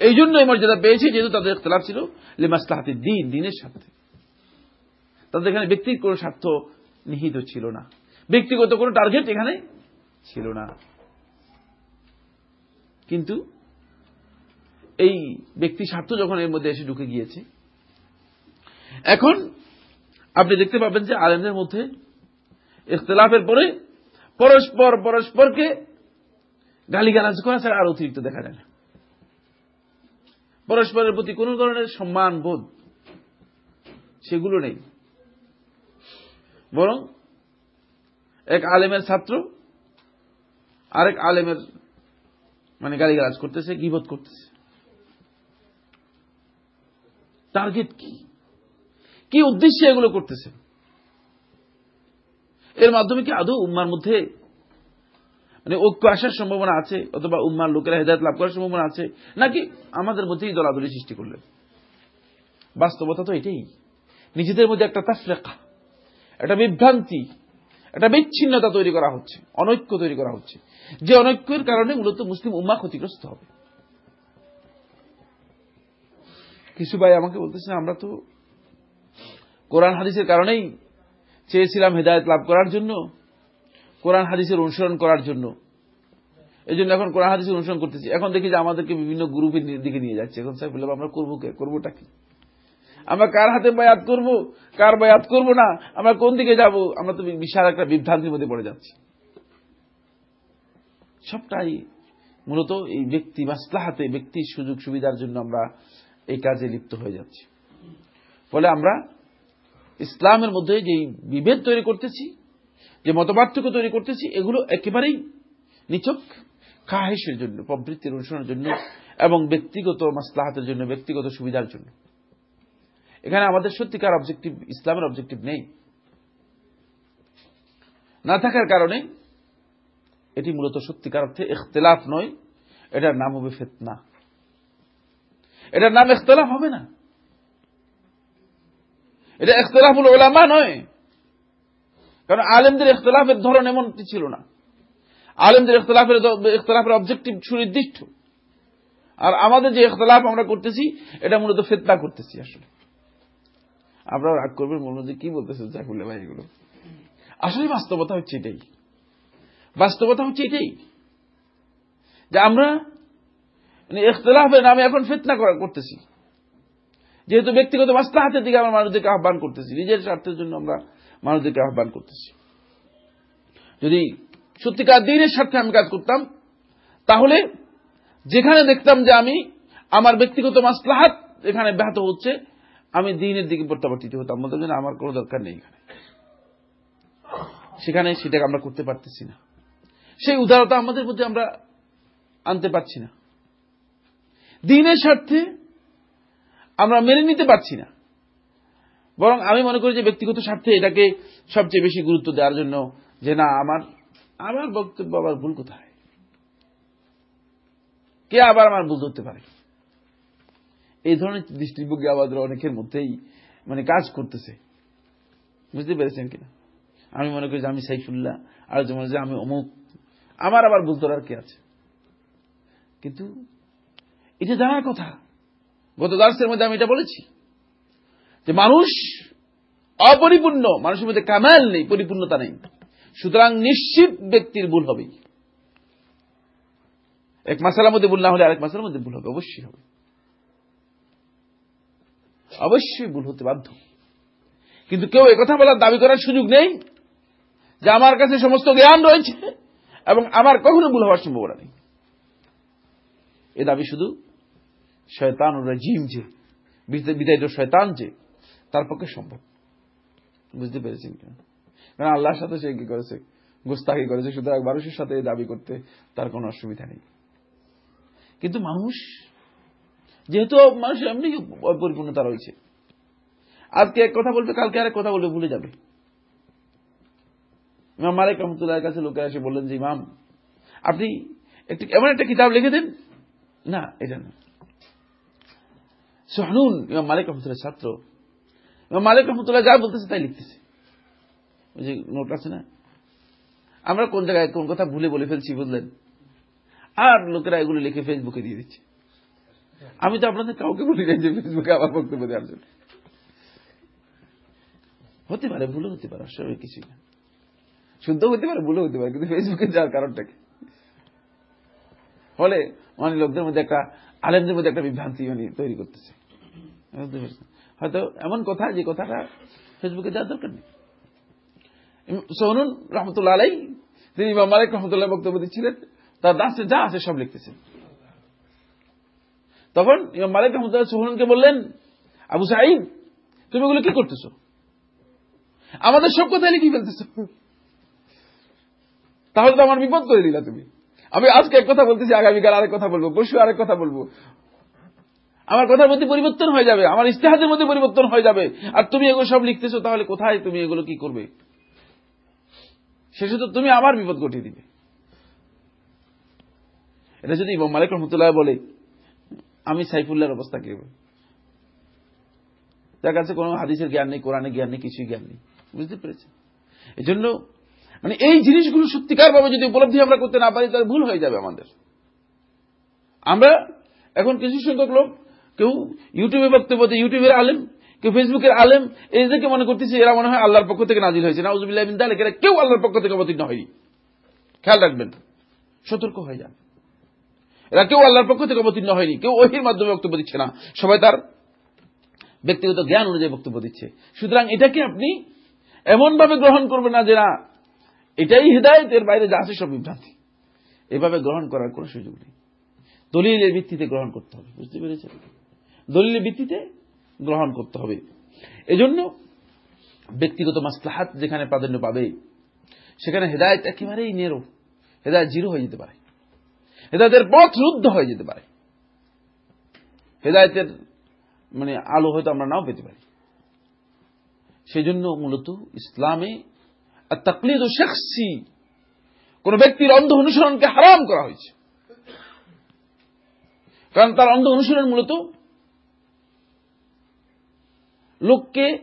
এই জন্য এই মর্যাদা পেয়েছে, যেহেতু তাদের ইখতলাফ ছিল। লেমাস্তাহাতি দিন দিনের সাথে তাদের এখানে ব্যক্তির কোন স্বার্থ নিহিত ছিল না। ব্যক্তিগত কোন টার্গেট এখানে ছিল না। কিন্তু এই ব্যক্তি স্বার্থ যখন এর মধ্যে এসে ঢুকে গিয়েছে, এখন আপনি দেখতে পাবেন যে আলেমদের মধ্যে ইখতলাফের পরে পরস্পর পরস্পরকে গালিগালাজ করা ছাড়া আর অতিরিক্ত দেখা যায় না। পরস্পরের প্রতি কোন ধরনের সম্মান, বোধ, সেগুলো নেই। বরং এক আলেমের ছাত্র আরেক আলেমের মানে গালিগালাজ করতেছে, গিবত করতেছে। টার্গেট কি? কি উদ্দেশ্যে এগুলো করতেছে? এর মাধ্যমে কি আদৌ উম্মার মধ্যে মানে ঐক্য আসার সম্ভাবনা আছে, অথবা উম্মার লোকেরা হেদায়ত লাভ করার সম্ভাবনা আছে, নাকি আমাদের মধ্যেই দলাদলি সৃষ্টি করলেন বাস্তবতা তো এটাই। নিজেদের মধ্যে একটা তাফরেকা, একটা বিভ্রান্তি, একটা বিচ্ছিন্নতা তৈরি করা হচ্ছে, অনৈক্য তৈরি করা হচ্ছে। যে অনৈক্যের কারণে মূলত মুসলিম উম্মা ক্ষতিগ্রস্ত হবে। কিছু ভাই আমাকে বলতেছে, আমরা তো কোরআন, হাদিসের কারণেই চেয়েছিলাম হেদায়ত লাভ করার জন্য কোরআন হাদিসের অনুসরণ করার জন্য। এই জন্য এখন কোরআন হাদিস অনুসরণ করতেছি। এখন দেখি যে আমাদেরকে বিভিন্ন গ্রুপের দিকে নিয়ে যাচ্ছে। এখন সাহেব আমরা করব কে? করবোটা কি? আমরা কার হাতে বায়াত করব? কার বায়াত করব না? আমরা কোন দিকে যাব? আমরা তো বিশাল একটা বিভ্রান্তির মধ্যে পড়ে যাচ্ছি। সবটাই মূলত এই ব্যক্তি মাসলাহাতে, ব্যক্তির সুযোগ সুবিধার জন্য আমরা এই কাজে লিপ্ত হয়ে যাচ্ছি। ফলে আমরা ইসলামের মধ্যে যে বিভেদ তৈরি করতেছি যে মতপার্থক্য তৈরি করতেছি, এগুলো একেবারেই নিচক খাহেসের জন্য, প্রবৃত্তির অনুসরণের জন্য এবং ব্যক্তিগত মাসলাহাতের জন্য, ব্যক্তিগত সুবিধার জন্য। এখানে আমাদের সত্যিকার অবজেক্টিভ ইসলামের অবজেক্টিভ নেই। না থাকার কারণে এটি মূলত সত্যিকার অর্থে ইখতলাফ নয়, এটার নাম হবে ফেতনা। এটার নাম ইখতলাফ হবে না। এটা ইখতলাফুল ওলামা নয়। কারণ আলেমদের ইখতলাফের ধরন এমনটি ছিল না। আলেমদের ইখতলাফের ইখতলাফের অবজেক্টিভ সুনির্দিষ্ট। আর আমাদের যে ইখতলাফ আমরা করতেছি, এটা মূলত ফেতনা করতেছি আসলে। আপনারা রাগ করবেন, মনে যে কি বলতেছে জাকুল্লা ভাই এগুলো? আসলে বাস্তবতা হচ্ছে এটাই। বাস্তবতা হচ্ছে এটাই। যে আমরা মানে নামে এখন ফেতনা করা করতেছি। যেহেতু ব্যক্তিগত মাস্তাহাতের দিকে আমরা মানুষদেরকে আহ্বান করতেছি, নিজের স্বার্থের জন্য আমরা মানুষদেরকে আহ্বান করতেছি। যদি সত্যিকার দিনের স্বার্থে আমি কাজ করতাম, তাহলে যেখানে দেখতাম যে আমি আমার ব্যক্তিগত মাসলাহাত এখানে ব্যাহত হচ্ছে, আমি দিনের দিকে প্রত্যাবর্তিত হতাম। বলতে না আমার কোনো দরকার নেই এখানে। সেখানে সেটাকে আমরা করতে পারতেছি না। সেই উদারতা আমাদের মধ্যে আমরা আনতে পারছি না। দিনের স্বার্থে আমরা মেনে নিতে পারছি না। বরং আমি মনে করি যে ব্যক্তিগত স্বার্থে এটাকে সবচেয়ে বেশি গুরুত্ব দেওয়ার জন্য যে না, আমার আমার বক্তব্য আবার ভুল কোথায়? কে আবার আমার ভুল ধরতে পারে? এই ধরনের দৃষ্টিভঙ্গি আমাদের অনেকের মধ্যেই মানে কাজ করতেছে। বুঝতে পেরেছেন কিনা? আমি মনে করি যে আমি সাইফুল্লাহ, আর যে মনে আমি অমুক। আমার আবার ভুল ধরার কে আছে? কিন্তু এটা জানার কথা। গত দার্সের মধ্যে আমি এটা বলেছি। যে মানুষ অপরিপূর্ণ, মানুষের মধ্যে কামাল নেই, পরিপূর্ণতা নেই। সুতরাং নিশ্চিত ব্যক্তির ভুল হবেই এক মাসালার মধ্যে ভুল না হলে আরেক মাসালার মধ্যে ভুল হবে, অবশ্যই হবে। অবশ্যই ভুল হতে বাধ্য। কিন্তু কেউ একথা বলার দাবি করার সুযোগ নেই যে আমার কাছে সমস্ত জ্ঞান রয়েছে এবং আমার কখনো ভুল হওয়ার সম্ভাবনা নেই। এ দাবি শুধু শয়তান রাজিম যে বিদায়িত শয়তান যে তার পক্ষে সম্ভব। বুঝতে পেরেছেন কারণ আল্লাহর সাথে সে কি করেছে? গোস্তাকি করেছে। সুতরাং মানুষের সাথে দাবি করতে তার কোনো অসুবিধা নেই। কিন্তু মানুষ, যেহেতু মানুষ এমনি পরিপূর্ণতা রয়েছে, আজকে এক কথা বলবে, কালকে আরেক কথা বলবে, ভুলে যাবে। ইমাম মালিক রহমতুল্লাহ কাছে লোকেরা এসে বললেন যে, ইমাম, আপনি একটি, এমন একটা কিতাব লিখে দেন? না, এটা না। সোহানুন ইমাম মালিক রহমতুল্লাহ ছাত্র মালিক রহমতুল্লাহ যা বলতেছে তাই লিখতেছে। ওই যে নোট আছে না? আমরা কোন জায়গায় কোন কথা ভুলে বলে ফেলছি বুঝলেন? আর লোকেরা এগুলো লিখে ফেসবুকে দিয়ে দিচ্ছে। আমি তো আপনাদের কাউকে বলি নাই যে ফেসবুকে আমার বক্তব্য দেওয়ার জন্য। হতে পারে ভুলে হতে পারে আসলে কিছুই না। শুদ্ধ হতে পারে ভুলে হতে পারে, কিন্তু ফেসবুকে যাওয়ার কারণটাকে। ফলে অনেক লোকদের মধ্যে একটা, আলেমদের মধ্যে একটা বিভ্রান্তি মানে তৈরি করতেছে। হয়তো এমন কথা যে কথাটা ফেসবুকে যাওয়ার দরকার নেই। সোহনুন রহমতুল্লাহ আলাই, তিনি ইমাম মালিক রহমতুল্লাহ বক্তব্য দিচ্ছিলেন, তার দাসে যা আছে সব লিখতেছেন। তখন ইমাম মালিক রহমতুল্লাহ সোহনুনকে বললেন, আবু সাইদ তুমি ওগুলো কি করতেছ? আমাদের সব কথা লিখে ফেলতেছ। তাহলে তো আমার বিপদ করে দিলা তুমি। আমি আজকে এক কথা বলতেছি, আগামীকাল আরেক কথা বলব, পরশু আরেক কথা বলব। আমার কথার মধ্যে পরিবর্তন হয়ে যাবে, আমার ইস্তেহাদের মধ্যে পরিবর্তন হয়ে যাবে। আর তুমি এগুলো সব লিখতেছো, তাহলে কোথায় তুমি এগুলো কি করবে? শেষে তো তুমি আমার বিপদ ঘটিয়ে দিবে। এটা যদি ইমাম মালিক রহমতুল্লাহ বলে, আমি সাইফুল্লাহর অবস্থা কি যার কাছে কোনো হাদিসের জ্ঞান নেই কোরআনের জ্ঞান নেই, কিছুই জ্ঞান নেই। বুঝতে পেরেছে এই জন্য মানে এই জিনিসগুলো সত্যিকার ভাবে যদি উপলব্ধি আমরা করতে না পারি, তাহলে ভুল হয়ে যাবে আমাদের। আমরা এখন কিছু সংখ্যক লোক কেউ ইউটিউবে বক্তব্য দেয় ইউটিউবের আলেম, কেউ ফেসবুকের আলেম এদেরকে মনে করতেছে এরা মনে হয় আল্লাহর পক্ষ থেকে নাজিল হয়েছে। নাউজুবিল্লাহ কেউ আল্লাহর পক্ষ থেকে অবতীর্ণ হয়নি। খেয়াল রাখবেন, সতর্ক হয়ে যান। এরা কেউ আল্লাহর পক্ষ থেকে অবতীর্ণ হয়নি, কেউ ওহির মাধ্যমে বক্তব্য দিচ্ছে না। সবাই তার ব্যক্তিগত জ্ঞান অনুযায়ী বক্তব্য দিচ্ছে। সুতরাং এটাকে আপনি এমন ভাবে গ্রহণ করবেন না যে না, এটাই হৃদায়ত, এর বাইরে যা আছে সব বিভ্রান্তি। এভাবে গ্রহণ করার কোন সুযোগ নেই। দলিলের ভিত্তিতে গ্রহণ করতে হবে, বুঝতে পেরেছেন? দলিলের ভিত্তিতে গ্রহণ করতে হবে। এজন্য ব্যক্তিগত মাসলাহাত যেখানে প্রাধান্য পাবে, সেখানে হেদায়ত একেবারেই নেরো। হেদায়ত জিরো হয়ে যেতে পারে। হেদায়তের পথ রুদ্ধ হয়ে যেতে পারে। হেদায়তের মানে আলো হয়তো আমরা নাও পেতে পারি। সেই জন্য মূলত ইসলামে তাকলিদ ও শেখসি, কোন ব্যক্তির অন্ধ অনুসরণকে হারাম করা হয়েছে। কারণ তার অন্ধ অনুসরণ মূলত লোককে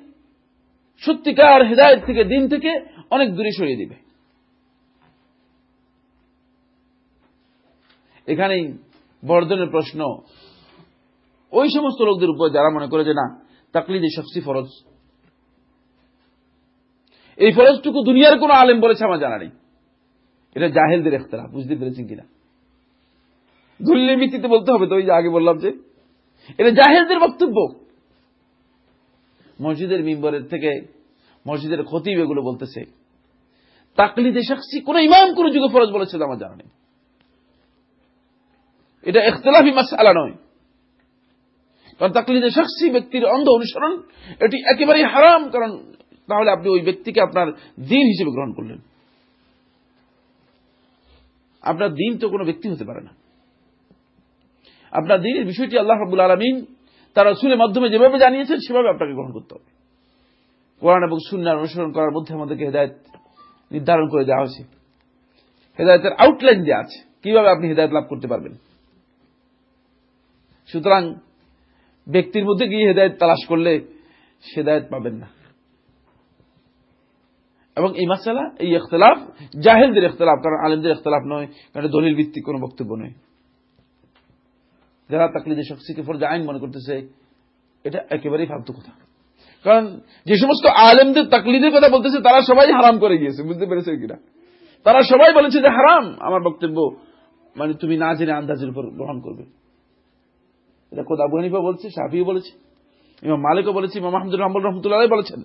সত্যিকার হৃদায়ত থেকে, দিন থেকে অনেক দূরে সরিয়ে দিবে। এখানেই বর্ধনের প্রশ্ন। ওই সমস্ত লোকদের উপর যারা মনে করে যে না, তাকলিদে শখসি ফরজ। এই ফরজটুকু দুনিয়ার কোন আলেম বলেছে, আমার জানা নেই। এটা জাহেলদের এখতারা বুঝতে পেরেছেন কিনা? ভিত্তিতে বলতে হবে তো, ওই যে আগে বললাম যে, এটা জাহেলদের বক্তব্য। মসজিদের মিম্বরের থেকে মসজিদের খতিব এগুলো বলতেছে। তাকলিদে শখসি, কোন ইমাম, কোন যুগে ফরজ বলেছে আমার জানা নেই। এটা এখতলাফি মাসালা নয়। কারণ তাকলিদে শখসি ব্যক্তির অন্ধ অনুসরণ, এটি একেবারেই হারাম। কারণ তাহলে আপনি ওই ব্যক্তিকে আপনার দিন হিসেবে গ্রহণ করলেন। আপনার দিন তো কোনো ব্যক্তি হতে পারে না। আপনার দিনের বিষয়টি আল্লাহ রাবুল আলমিন তার রসুলের মাধ্যমে যেভাবে জানিয়েছেন, সেভাবে আপনাকে গ্রহণ করতে হবে। কোরআন এবং সুন্নার অনুসরণ করার মধ্যে আমাদেরকে হেদায়ত নির্ধারণ করে দেওয়া হয়েছে। হেদায়তের আউটলাইন দেওয়া আছে, কীভাবে আপনি হেদায়ত লাভ করতে পারবেন। সুতরাং ব্যক্তির মধ্যে গিয়ে হেদায়ত তালাশ করলে হেদায়ত পাবেন না। এবং এই মাসালা, এই ইখতলাফ, জাহেলদের ইখতলাফ, কারণ আলেমদের ইখতলাফ নয়, কারণ দলিল ভিত্তিক কোন বক্তব্য নয়। যারা তাকলিদে শখসিকে ফরজ আইন মনে করতেছে, এটা একেবারেই ফালতু কথা। কারণ যে সমস্ত আলেমদের তাকলিদের কথা বলতেছে, তারা সবাই হারাম করে গিয়েছে, বুঝতে পেরেছে কিনা? তারা সবাই বলেছে যে হারাম। আমার বক্তব্য মানে তুমি না জেনে আন্দাজের উপর গ্রহণ করবে। এটা কোদ আবু হানিফা বলছে, সাফিও বলেছে, ইমাম মালিকও বলেছে, ইমাম মাহমুদুর রহমান রহমতুল্লাহ বলেছেন।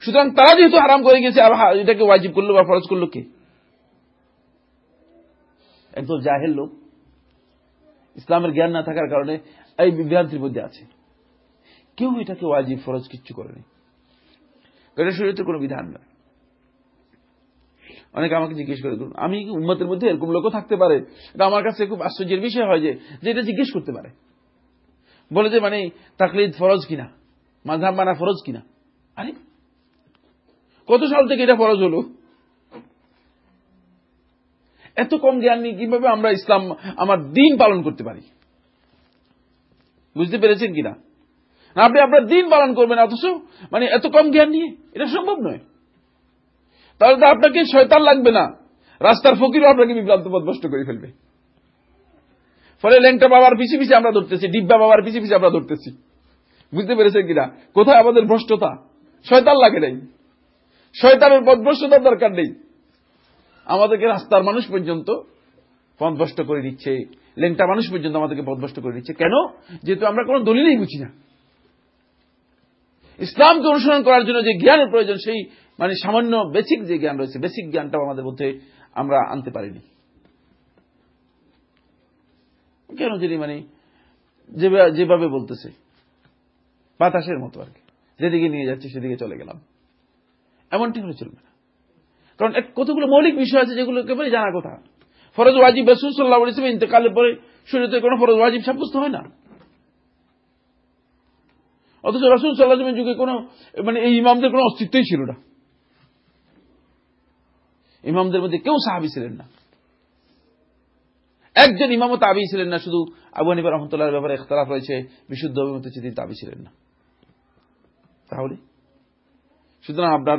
সুতরাং তারা যেহেতু হারাম করে গেছে আর এটাকে ওয়াজিব করল বা ফরজ করল কে? একদম জাহেল লোক। ইসলামের জ্ঞান না থাকার কারণে এই বিভ্রান্তির মধ্যে আছে। কেউ এটাকে ওয়াজিব, ফরজ কিচ্ছু করেনি। এটা শরীরের কোনো বিধান নয়। অনেকে আমাকে জিজ্ঞেস করে আমি উম্মতের মধ্যে এরকম লোকও থাকতে পারে? এটা আমার কাছে খুব আশ্চর্যের বিষয় হয় যে এটা জিজ্ঞেস করতে পারে। বলে যে মানে তাকলিদ ফরজ কিনা? মাঝাব মানা ফরজ কিনা? আরে, কত সাল থেকে এটা ফরজ হলো? এত কম জ্ঞান নিয়ে কীভাবে আমরা ইসলাম, আমার দিন পালন করতে পারি? বুঝতে পেরেছেন কিনা? না, আপনি আপনার দিন পালন করবেন, অথচ মানে এত কম জ্ঞান নিয়ে, এটা সম্ভব নয়। তাহলে তো আপনাকে শয়তান লাগবে না। রাস্তার ফকিরও আপনাকে বিভ্রান্ত পদভষ্ট করে ফেলবে। ফলে ল্যাংটা বাবার পিছিয়ে পিছিয়ে আমরা ধরতেছি, ডিব্বা বাবার পিছিয়ে পিছিয়ে আমরা ধরতেছি। বুঝতে পেরেছেন কিনা? কোথায় আমাদের ভ্রষ্টতা? শয়তান লাগে নাই। শয়তানের পদভ্রষ্টতার দরকার নেই। আমাদেরকে রাস্তার মানুষ পর্যন্ত পথভ্রষ্ট করে দিচ্ছে লেংটা মানুষ পর্যন্ত আমাদেরকে পথভ্রষ্ট করে দিচ্ছে। কেন? যেহেতু আমরা কোনো দলিলেই বুঝি না। ইসলামকে অনুসরণ করার জন্য যে জ্ঞানের প্রয়োজন, সেই মানে সামান্য বেসিক যে জ্ঞান রয়েছে, বেসিক জ্ঞানটাও আমাদের মধ্যে আমরা আনতে পারিনি। কেন যিনি মানে যেভাবে বলতেছে। বাতাসের মতো আর কি। যেদিকে নিয়ে যাচ্ছে, সেদিকে চলে গেলাম। এমনটি হলে চলবে না। কারণ কতগুলো মৌলিক বিষয় আছে যেগুলো একেবারে জানা কথা। ফরজ, ওয়াজিব, রসুল সাল্লাহ ইসলাম ইন্তেকালের পরে শরীরে কোনো ফরজ, ওয়াজিব সাব্যস্ত হয় না। অথচ রসুল সাল্লাহামের যুগে কোনো মানে এই ইমামদের কোনো অস্তিত্বই ছিল না। ইমামদের মধ্যে কেউ সাহাবি ছিলেন না। একজন ইমামও তাবি ছিলেন না, শুধু আবু হানিফা রহমতুল্লাহ ব্যাপারে ইখতলাফ রয়েছে বিশুদ্ধ অভিমত তিনি তাবি ছিলেন না। তাহলে? সুতরাং আপনার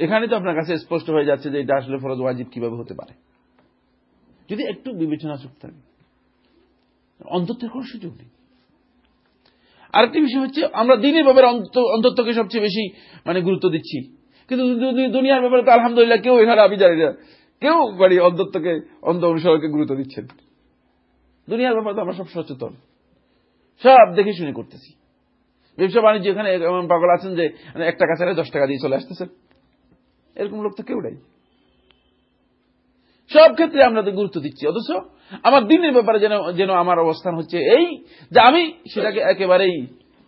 এখানে তো আপনার কাছে স্পষ্ট হয়ে যাচ্ছে যে এটা আসলে ফরজ ওয়াজিব কীভাবে হতে পারে। যদি একটু বিবেচনা চুপ থাকে অন্তত্বের কোন সুযোগ নেই। আরেকটি বিষয় হচ্ছে, আমরা দিনের ব্যাপারে অন্তত্বকে সবচেয়ে বেশি মানে গুরুত্ব দিচ্ছি। কিন্তু দুনিয়ার ব্যাপারে তো আলহামদুলিল্লাহ কেউ এখানে আমি জানি না কেউ বাড়ি অন্ধত্বকে অন্ধ অনুসরণকে গুরুত্ব দিচ্ছেন। দুনিয়ার ব্যাপারে তো আমরা সব সচেতন। সব দেখে শুনে করতেছি। ব্যবসা বাণিজ্য এখানে পাগল আছেন যে মানে এক টাকা ছাড়া দশ টাকা দিয়ে চলে আসতেছেন। এরকম লোক তো কেউ নাই। সব ক্ষেত্রে আমরা তো গুরুত্ব দিচ্ছি, অথচ আমার দিনের ব্যাপারে যেন যেন আমার অবস্থান হচ্ছে এই যে আমি সেটাকে একেবারেই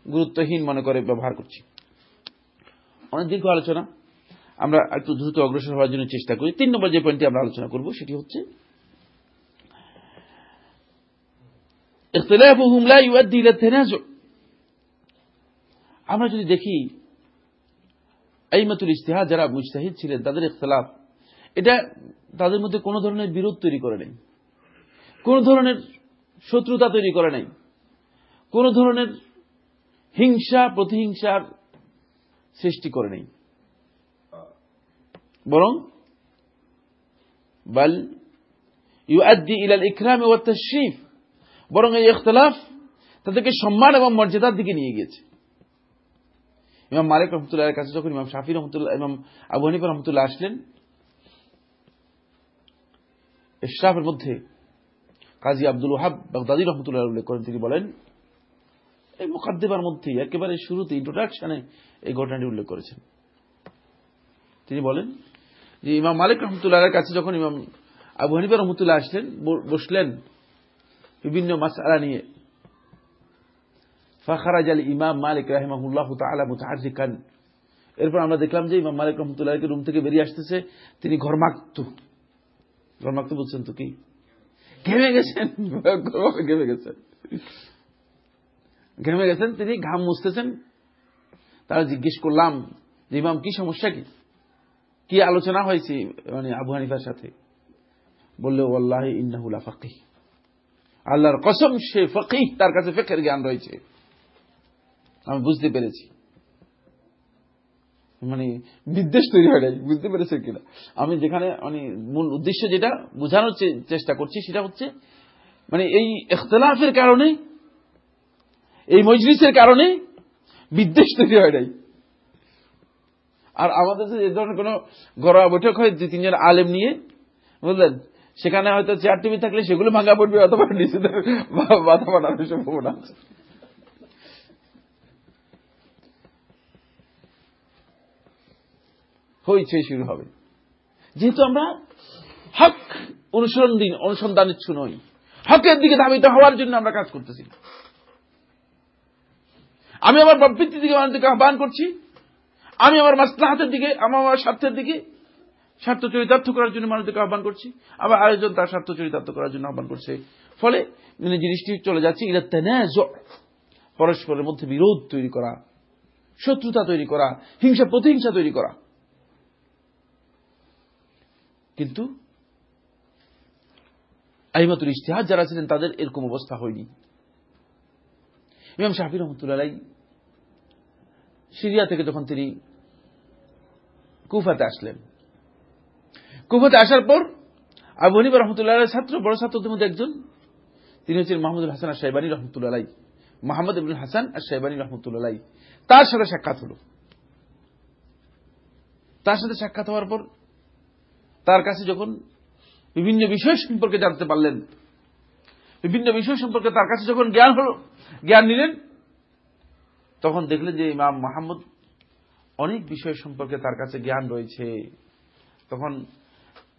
গুরুত্বহীন মনে করে ব্যবহার করছি। অনেক দীর্ঘ আলোচনা। আমরা একটু দ্রুত অগ্রসর হওয়ার জন্য চেষ্টা করি। তিন নম্বর যে পয়েন্টটি আমরা আলোচনা করব সেটি হচ্ছে আমরা যদি দেখি আইমাতুল ইস্তেহাদ যারা মুজতাহিদ ছিলেন, তাদের ইখতলাফ। এটা তাদের মধ্যে কোনো ধরনের বিরোধ তৈরি করে নেই। কোন ধরনের শত্রুতা তৈরি করে নাই। কোন ধরনের হিংসা, প্রতিহিংসার সৃষ্টি করে নেই। বরং বাল ইউআদ্দি ইলাল ইকরাম ও তশরিফ, বরং এই ইখতলাফ তাদেরকে সম্মান এবং মর্যাদার দিকে নিয়ে গিয়েছে। ইমাম মালিক রহমতুল্লাহ কাছে যখন ইমাম শাফি রহমতুল্লাহ, ইমাম আবু হানিফা রহমতুল্লাহ আসলেন, ইশরাফের মধ্যে কাজী আব্দুল ওহাব বাগদাদি রহমতুল্লাহ উল্লেখ করেন, তিনি বলেন, এই মোকাদ্দেবার মধ্যে একেবারে শুরুতে ইন্ট্রোডাকশনে এই ঘটনাটি উল্লেখ করেছেন। তিনি বলেন যে ইমাম মালিক রহমতুল্লাহ কাছে যখন ইমাম আবু হানিফা রহমতুল্লাহ আসলেন বসলেন বিভিন্ন মাসালা নিয়ে ফাখারাজ আল ইমাম মালিক রাহিমাহুল্লাহ তালা মুতাহারিকান এরপর আমরা দেখলাম যে ইমাম মালিক রহমতুল্লাহকে রুম থেকে বেরিয়ে আসতেছে, তিনি ঘরমাক্ত। ঘরমাক্ত বুঝছেন তো কি? ঘেমে গেছেন ঘেমে গেছেন। ঘেমে গেছেন, তিনি ঘাম মুছতেছেন। তারা জিজ্ঞেস করলাম যে, ইমাম, কি সমস্যা কি? কি আলোচনা হয়েছে? মানে আবু হানিফার সাথে। বললে আল্লাহ ইন্নাহুল্লা ফাকি আল্লাহর কসম, সে ফকি তার কাছে ফেকের জ্ঞান রয়েছে। আমি বুঝতে পেরেছি। মানে বিদ্বেষ তৈরি হয় নাই, বুঝতে পেরেছে কিনা? আমি যেখানে মানে মূল উদ্দেশ্য যেটা বোঝানোর চেষ্টা করছি সেটা হচ্ছে মানে এই এখতলাফের কারণে, এই মজলিসের কারণে বিদ্বেষ তৈরি হয় নাই। আর আমাদের যে ধরনের কোন ঘরোয়া বৈঠক হয় দু তিনজন আলেম নিয়ে, বুঝলেন? সেখানে হয়তো চেয়ার টিভি থাকলে সেগুলো ভাঙা পড়বে, অথবা নিজেদের বাধা বানানোর সম্ভাবনা আছে। হইচই শুরু হবে। যেহেতু আমরা হক অনুসরণ দিন, অনুসন্ধান ইচ্ছু নই। হকের দিকে ধাবিত হওয়ার জন্য আমরা কাজ করতেছি। আমি আমার প্রবৃত্তির দিকে মানুষকে আহ্বান করছি। আমি আমার মাসলাহাতের দিকে, আমার আমার স্বার্থের দিকে, স্বার্থ চরিতার্থ করার জন্য মানুষকে আহ্বান করছি। আবার আয়োজন তার স্বার্থ চরিতার্থ করার জন্য আহ্বান করছে। ফলে মানে জিনিসটি চলে যাচ্ছে এটা তেনাজ পরস্পরের মধ্যে বিরোধ তৈরি করা, শত্রুতা তৈরি করা, হিংসা, প্রতিহিংসা তৈরি করা। কিন্তু আহিমাতুল ইশতেহাদ যারা ছিলেন তাদের এরকম অবস্থা হয়নি। ইমাম শাহির রহমতুল্লাহ সিরিয়া থেকে যখন তিনি কুফাতে আসলেন, কুফাতে আসার পর আবু হনিবা রহমতুল্লাহ ছাত্র, বড় ছাত্রদের মধ্যে একজন, তিনি হচ্ছেন মাহমুদুল হাসান আর সাহেবানী রহমতুল্লাহ মোহাম্মদ ইবুল হাসান আর সাহেবানী রহমতুল্লাহ তার সাথে সাক্ষাৎ হল। তার সাথে সাক্ষাৎ হওয়ার পর তার কাছে যখন বিভিন্ন বিষয় সম্পর্কে জানতে পারলেন, বিভিন্ন বিষয় সম্পর্কে তার কাছে যখন জ্ঞান হল, জ্ঞান নিলেন, তখন দেখলেন যে ইমাম মাহমুদ অনেক বিষয় সম্পর্কে তার কাছে জ্ঞান রয়েছে। তখন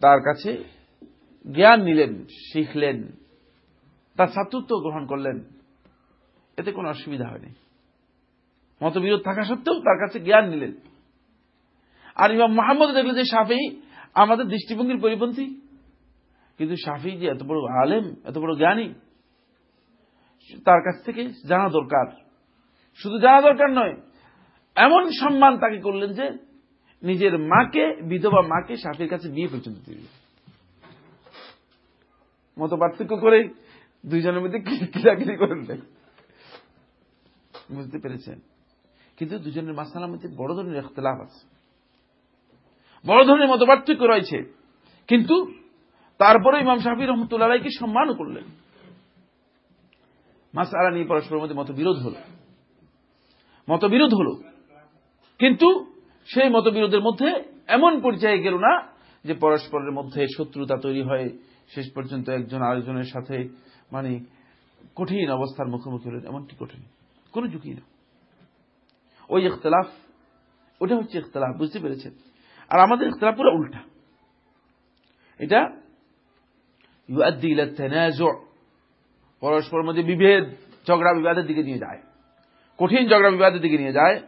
তার কাছে জ্ঞান নিলেন, শিখলেন, তার ছাত্রত্ব গ্রহণ করলেন। এতে কোনো অসুবিধা হয়নি। মতবিরোধ থাকা সত্ত্বেও তার কাছে জ্ঞান নিলেন। আর ইমাম মাহমুদ দেখলেন যে সাফেই আমাদের দৃষ্টিভঙ্গির পরিপন্থী। কিন্তু সাফি যে এত বড় আলেম, এত বড় জ্ঞানী, তার কাছ থেকে জানা দরকার। শুধু জানা দরকার নয়, এমন সম্মান তাকে করলেন যে নিজের মাকে, বিধবা মাকে সাফির কাছে বিয়ে পর্যন্ত দিল মত পার্থক্য করে দুইজনের মধ্যে কিলাকিলি করেন বুঝতে পেরেছেন। কিন্তু দুজনের মাসালার মধ্যে বড় ধরনের এখতলাফ আছে। বড় ধরনের মত পার্থক্য রয়েছে। কিন্তু তারপরে ইমাম শাহি রহমতুল্লাহকে সম্মান করলেন। মাসালা নিয়ে পরস্পরের মধ্যে মতবিরোধ হল। মতবিরোধ হল। কিন্তু সেই মতবিরোধের মধ্যে এমন পর্যায়ে গেল না যে পরস্পরের মধ্যে শত্রুতা তৈরি হয়। শেষ পর্যন্ত একজন আরেকজনের সাথে মানে কঠিন অবস্থার মুখোমুখি হলেন। এমনটি কঠিন কোন ঝুঁকি না। ওই ইখতলাফ, ওটা হচ্ছে ইখতলাফ, বুঝতে পেরেছেন? আর আমাদের ইখতলাফ পুরো উল্টা। এটা পরস্পর মধ্যে বিভেদ, ঝগড়া, বিবাদের দিকে নিয়ে যায়। কঠিন ঝগড়া, বিবাদের দিকে নিয়ে যায়।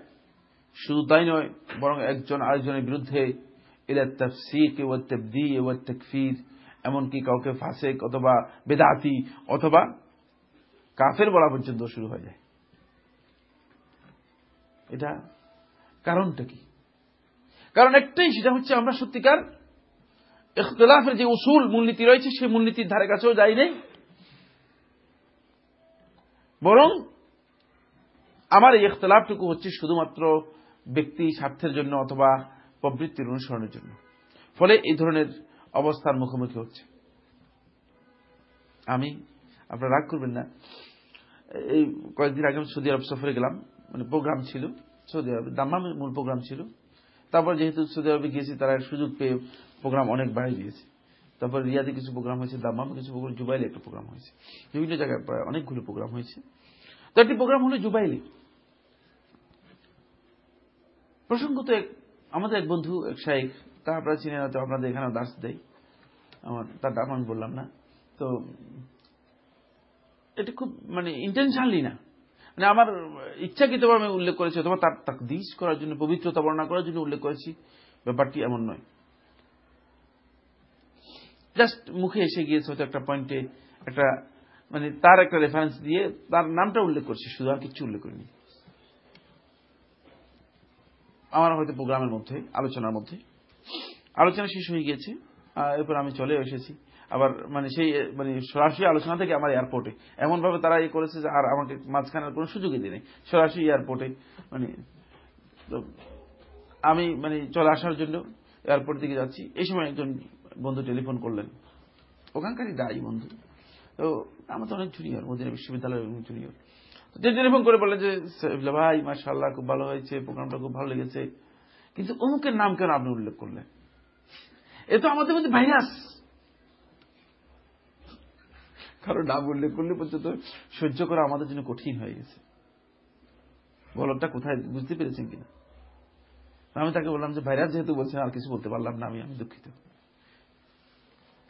শুধু তাই নয়, বরং একজন আরেকজনের বিরুদ্ধে এমনকি কাউকে ফাসেক অথবা বেদাতি অথবা কাফের বলা পর্যন্ত শুরু হয়ে যায়। এটা কারণটা কি? কারণ একটাই, সেটা হচ্ছে আমরা সত্যিকার ইখতলাফের যে উসুল, মূলনীতি রয়েছে, সেই মূলনীতির ধারে কাছেও যাই নেই। বরং আমার এই ইখতলাফটুকু হচ্ছে শুধুমাত্র ব্যক্তি স্বার্থের জন্য অথবা প্রবৃত্তির অনুসরণের জন্য। ফলে এই ধরনের অবস্থার মুখোমুখি হচ্ছে। আমি, আপনারা রাগ করবেন না। এই কয়েকদিন আগে আমি সৌদি আরব সফরে গেলাম মানে প্রোগ্রাম ছিল, সৌদি আরবে দাম্মামের মূল প্রোগ্রাম ছিল। তারপর যেহেতু সৌদি আরবে গিয়েছি, তারা সুযোগ পেয়ে প্রোগ্রাম অনেক বাড়িয়ে দিয়েছে। তারপর রিয়াদে কিছু প্রোগ্রাম হয়েছে দাম্মামে কিছু প্রোগ্রাম জুবাইলে একটা প্রোগ্রাম হয়েছে। বিভিন্ন জায়গায় প্রায় অনেকগুলো প্রোগ্রাম হয়েছে। তো একটি প্রোগ্রাম হলো জুবাইলে। প্রসঙ্গত আমাদের এক বন্ধু, এক শাইক তা আপনারা চিনে না, তো আপনাদের এখানে দাস দেয় আমার, তার নাম আমি বললাম না। তো, এটা খুব মানে ইন্টেনশনালি না। মানে আমার ইচ্ছাকৃতভাবে আমি উল্লেখ করেছি, অথবা তার তাকদিস করার জন্য, পবিত্রতা বর্ণনা করার জন্য উল্লেখ করেছি। ব্যাপারটি এমন নয়। জাস্ট মুখে এসে গিয়েছে হয়তো একটা পয়েন্টে, একটা মানে তার একটা রেফারেন্স দিয়ে তার নামটা উল্লেখ করছি, শুধু আর কিছু উল্লেখ করিনি। আমার হয়তো প্রোগ্রামের মধ্যে, আলোচনার মধ্যে। আলোচনা শেষ হয়ে গিয়েছে এরপর আমি চলে এসেছি। আবার মানে সেই মানে সরাসরি আলোচনা থেকে আমার এয়ারপোর্টে এমন ভাবে তারা ইয়ে করেছে যে আর আমাকে মাঝখানের কোনো সুযোগই দিই সরাসরি এয়ারপোর্টে মানে আমি মানে চলে আসার জন্য এয়ারপোর্ট দিকে যাচ্ছি। এই সময় একজন বন্ধু টেলিফোন করলেন। ওখানকারই দায়ী বন্ধু। তো আমার তো অনেক জুনিয়র মদিনা বিশ্ববিদ্যালয়ের জুনিয়র টেলিফোন করে বলে যে ভাই মার্শাল্লাহ খুব ভালো হয়েছে, প্রোগ্রামটা খুব ভালো লেগেছে। কিন্তু অমুকের নাম কেন আপনি উল্লেখ করলেন? এ তো আমাদের মধ্যে ভাইরাস কারও নাম উল্লেখ করলে পর্যন্ত সহ্য করা আমাদের জন্য কঠিন হয়ে গেছে। বলটা কোথায় বুঝতে পেরেছেন কিনা? আমি তাকে বললাম যে ভাইরাস যেহেতু বলছেন, আর কিছু বলতে পারলাম না। আমি আমি দুঃখিত।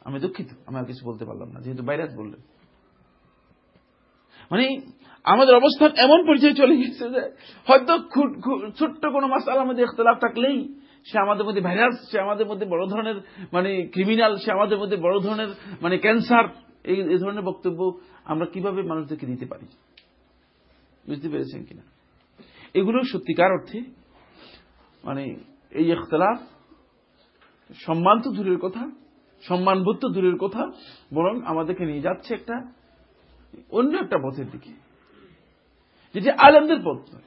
আমি দুঃখিত, আমি আর কিছু বলতে পারলাম না, যেহেতু ভাইরাস বললেন। মানে আমাদের অবস্থান এমন পর্যায়ে চলে গেছে যে, হয়তো ছোট্ট কোনো মাসালার মধ্যে ইখতলাফ থাকলেই সে আমাদের মধ্যে ভাইরাস সে আমাদের মধ্যে বড় ধরনের মানে ক্রিমিনাল সে আমাদের মধ্যে বড় ধরনের মানে ক্যান্সার এই ধরনের বক্তব্য আমরা কীভাবে মানুষদেরকে দিতে পারি? বুঝতে পেরেছেন কিনা? এগুলো সত্যিকার অর্থে মানে এই ইখতলাফ, সম্মান তো দূরের কথা সম্মানবোধ তো দূরের কথা, বরং আমাদেরকে নিয়ে যাচ্ছে একটা, অন্য একটা পথের দিকে। যেটি আলেমদের পথ নয়,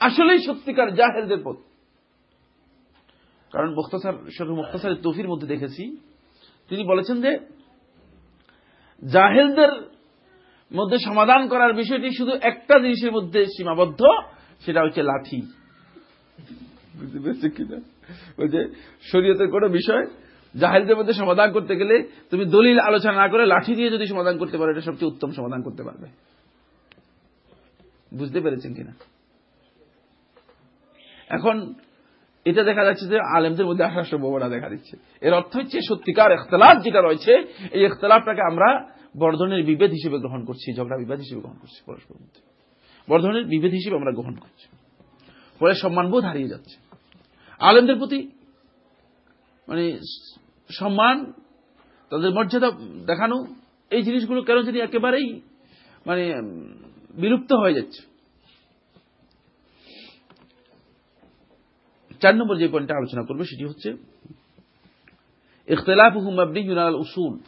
আসলেই সত্যিকার জাহেলদের পথ। কারণ মুখতাসার শুধু মুখতাসারের তফির মধ্যে দেখেছি, তিনি বলেছেন যে জাহেলদের মধ্যে সমাধান করার বিষয়টি শুধু একটা জিনিসের মধ্যে সীমাবদ্ধ, সেটা হচ্ছে লাঠি। শরীয়তের কোনো বিষয় জাহেলদের মধ্যে সমাধান করতে গেলে তুমি দলিল আলোচনা না করে লাঠি দিয়ে যদি সমাধান করতে পারো, এটা সবচেয়ে উত্তম সমাধান করতে পারবে। বুঝতে পেরেছেন কিনা? এখন এটা দেখা যাচ্ছে যে আলেমদের মধ্যে আসার সম্ভাবনা দেখা দিচ্ছে। এর অর্থ হচ্ছে সত্যিকার এখতলাফ যেটা রয়েছে, এই এখতলাফটাকে আমরা বর্ধনের বিভেদ হিসেবে গ্রহণ করছি, ঝগড়া বিভেদ হিসেবে গ্রহণ করছি পরস্পর মধ্যে। বর্ধনের বিভেদ হিসেবে আমরা গ্রহণ করছি। ফলে সম্মানবোধ হারিয়ে যাচ্ছে। আলেমদের প্রতি মানে সম্মান, তাদের মর্যাদা দেখানো, এই জিনিসগুলো কেন জানি একেবারেই মানে বিলুপ্ত হয়ে যাচ্ছে। চার নম্বর যে পয়েন্টটা আলোচনা করবে সেটি হচ্ছে ইখতলাফ হুমাবনি ইউনাল উসুল।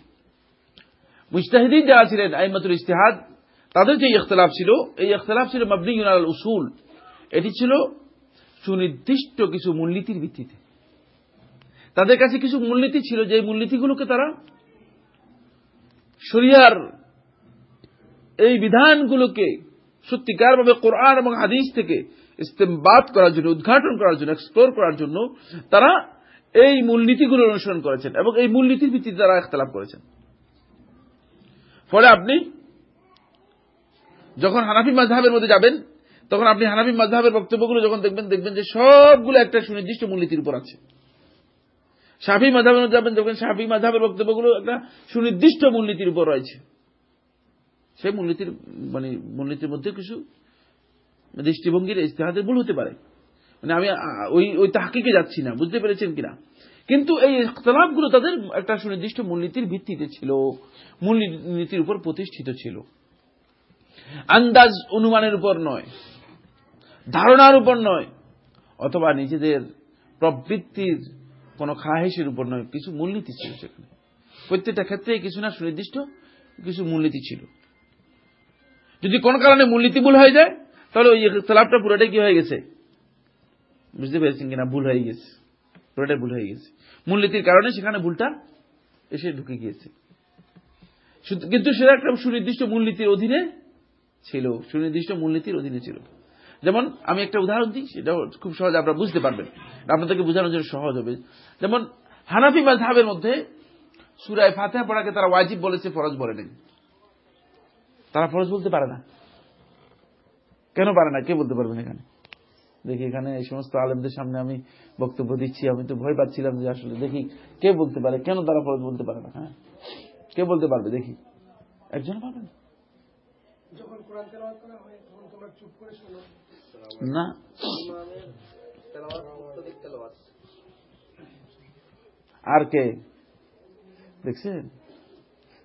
মুস্তাহিদিন যারা ছিলেন, আইমাতুল ইস্তেহাদ তাদের যে ইখতলাফ ছিল, এই ইখতলাফ ছিল মাবনি ইউনাল উসুল। এটি ছিল সুনির্দিষ্ট কিছু মূলনীতির ভিত্তিতে। তাদের কাছে কিছু মূলনীতি ছিল, যে মূলনীতিগুলোকে তারা শরিয়ার এই বিধানগুলোকে সত্যিকারভাবে কোরআন এবং হাদিস থেকে ইস্তেমবাদ করার জন্য, উদ্ঘাটন করার জন্য এক্সপ্লোর করার জন্য তারা এই মূলনীতিগুলো অনুসরণ করেছেন এবং এই মূলনীতির ভিত্তিতে তারা একতলাপ করেছেন। ফলে আপনি যখন হানাফি মাঝহাবের মধ্যে যাবেন, তখন আপনি হানাফি মাঝহাবের বক্তব্যগুলো যখন দেখবেন দেখবেন যে সবগুলো একটা সুনির্দিষ্ট মূলনীতির উপর আছে। সাফি মাঝহাবের মধ্যে যাবেন, দেখবেন সাফি মাঝহাবের বক্তব্যগুলো একটা সুনির্দিষ্ট মূলনীতির উপর রয়েছে। সেই মূলনীতির মানে মূলনীতির মধ্যে কিছু দৃষ্টিভঙ্গির ইস্তেহাদের ভুল হতে পারে। মানে আমি ওই ওই তাহকিকে যাচ্ছি না, বুঝতে পেরেছেন কিনা? কিন্তু এই ইখতলাফগুলো তাদের একটা সুনির্দিষ্ট মূলনীতির ভিত্তিতে ছিল, মূলনীতির উপর প্রতিষ্ঠিত ছিল। আন্দাজ অনুমানের উপর নয়, ধারণার উপর নয়, অথবা নিজেদের প্রবৃত্তির কোন খাহেসের উপর নয়, কিছু মূলনীতি ছিল সেখানে। প্রত্যেকটা ক্ষেত্রে কিছু না সুনির্দিষ্ট কিছু মূলনীতি ছিল। যদি কোন কারণে মূলনীতি ভুল হয়ে যায় তাহলে ওই ইখতলাফটা পুরোটাই কি হয়ে গেছে? বুঝতে পেরেছেন কিনা? ভুল হয়ে গেছে। পুরোটাই ভুল হয়ে গেছে। মূলনীতির কারণে সেখানে ভুলটা এসে ঢুকে গিয়েছে। কিন্তু সেটা একটা সুনির্দিষ্ট মূলনীতির অধীনে ছিল। সুনির্দিষ্ট মূলনীতির অধীনে ছিল। যেমন আমি একটা উদাহরণ দিই সেটা খুব সহজে, আপনারা বুঝতে পারবেন। আপনাদেরকে বোঝানোর জন্য সহজ হবে। যেমন হানাফি মাঝহাবের মধ্যে সুরায় ফাতেহা পড়াকে তারা ওয়াজিব বলেছে, ফরজ বলে নেই। তারা ফরজ বলতে পারে না। কেন পারে না? কে বলতে পারবেন এখানে? দেখি এখানে এই সমস্ত আলেমদের সামনে আমি বক্তব্য দিচ্ছি আমি তো ভয় পাচ্ছিলাম যে আসলে দেখি কে বলতে পারে কেন তারা ফরজ বলতে পারে না? হ্যাঁ। কে বলতে পারবে? দেখি। একজন পাবেন না? আর কে? দেখছেন?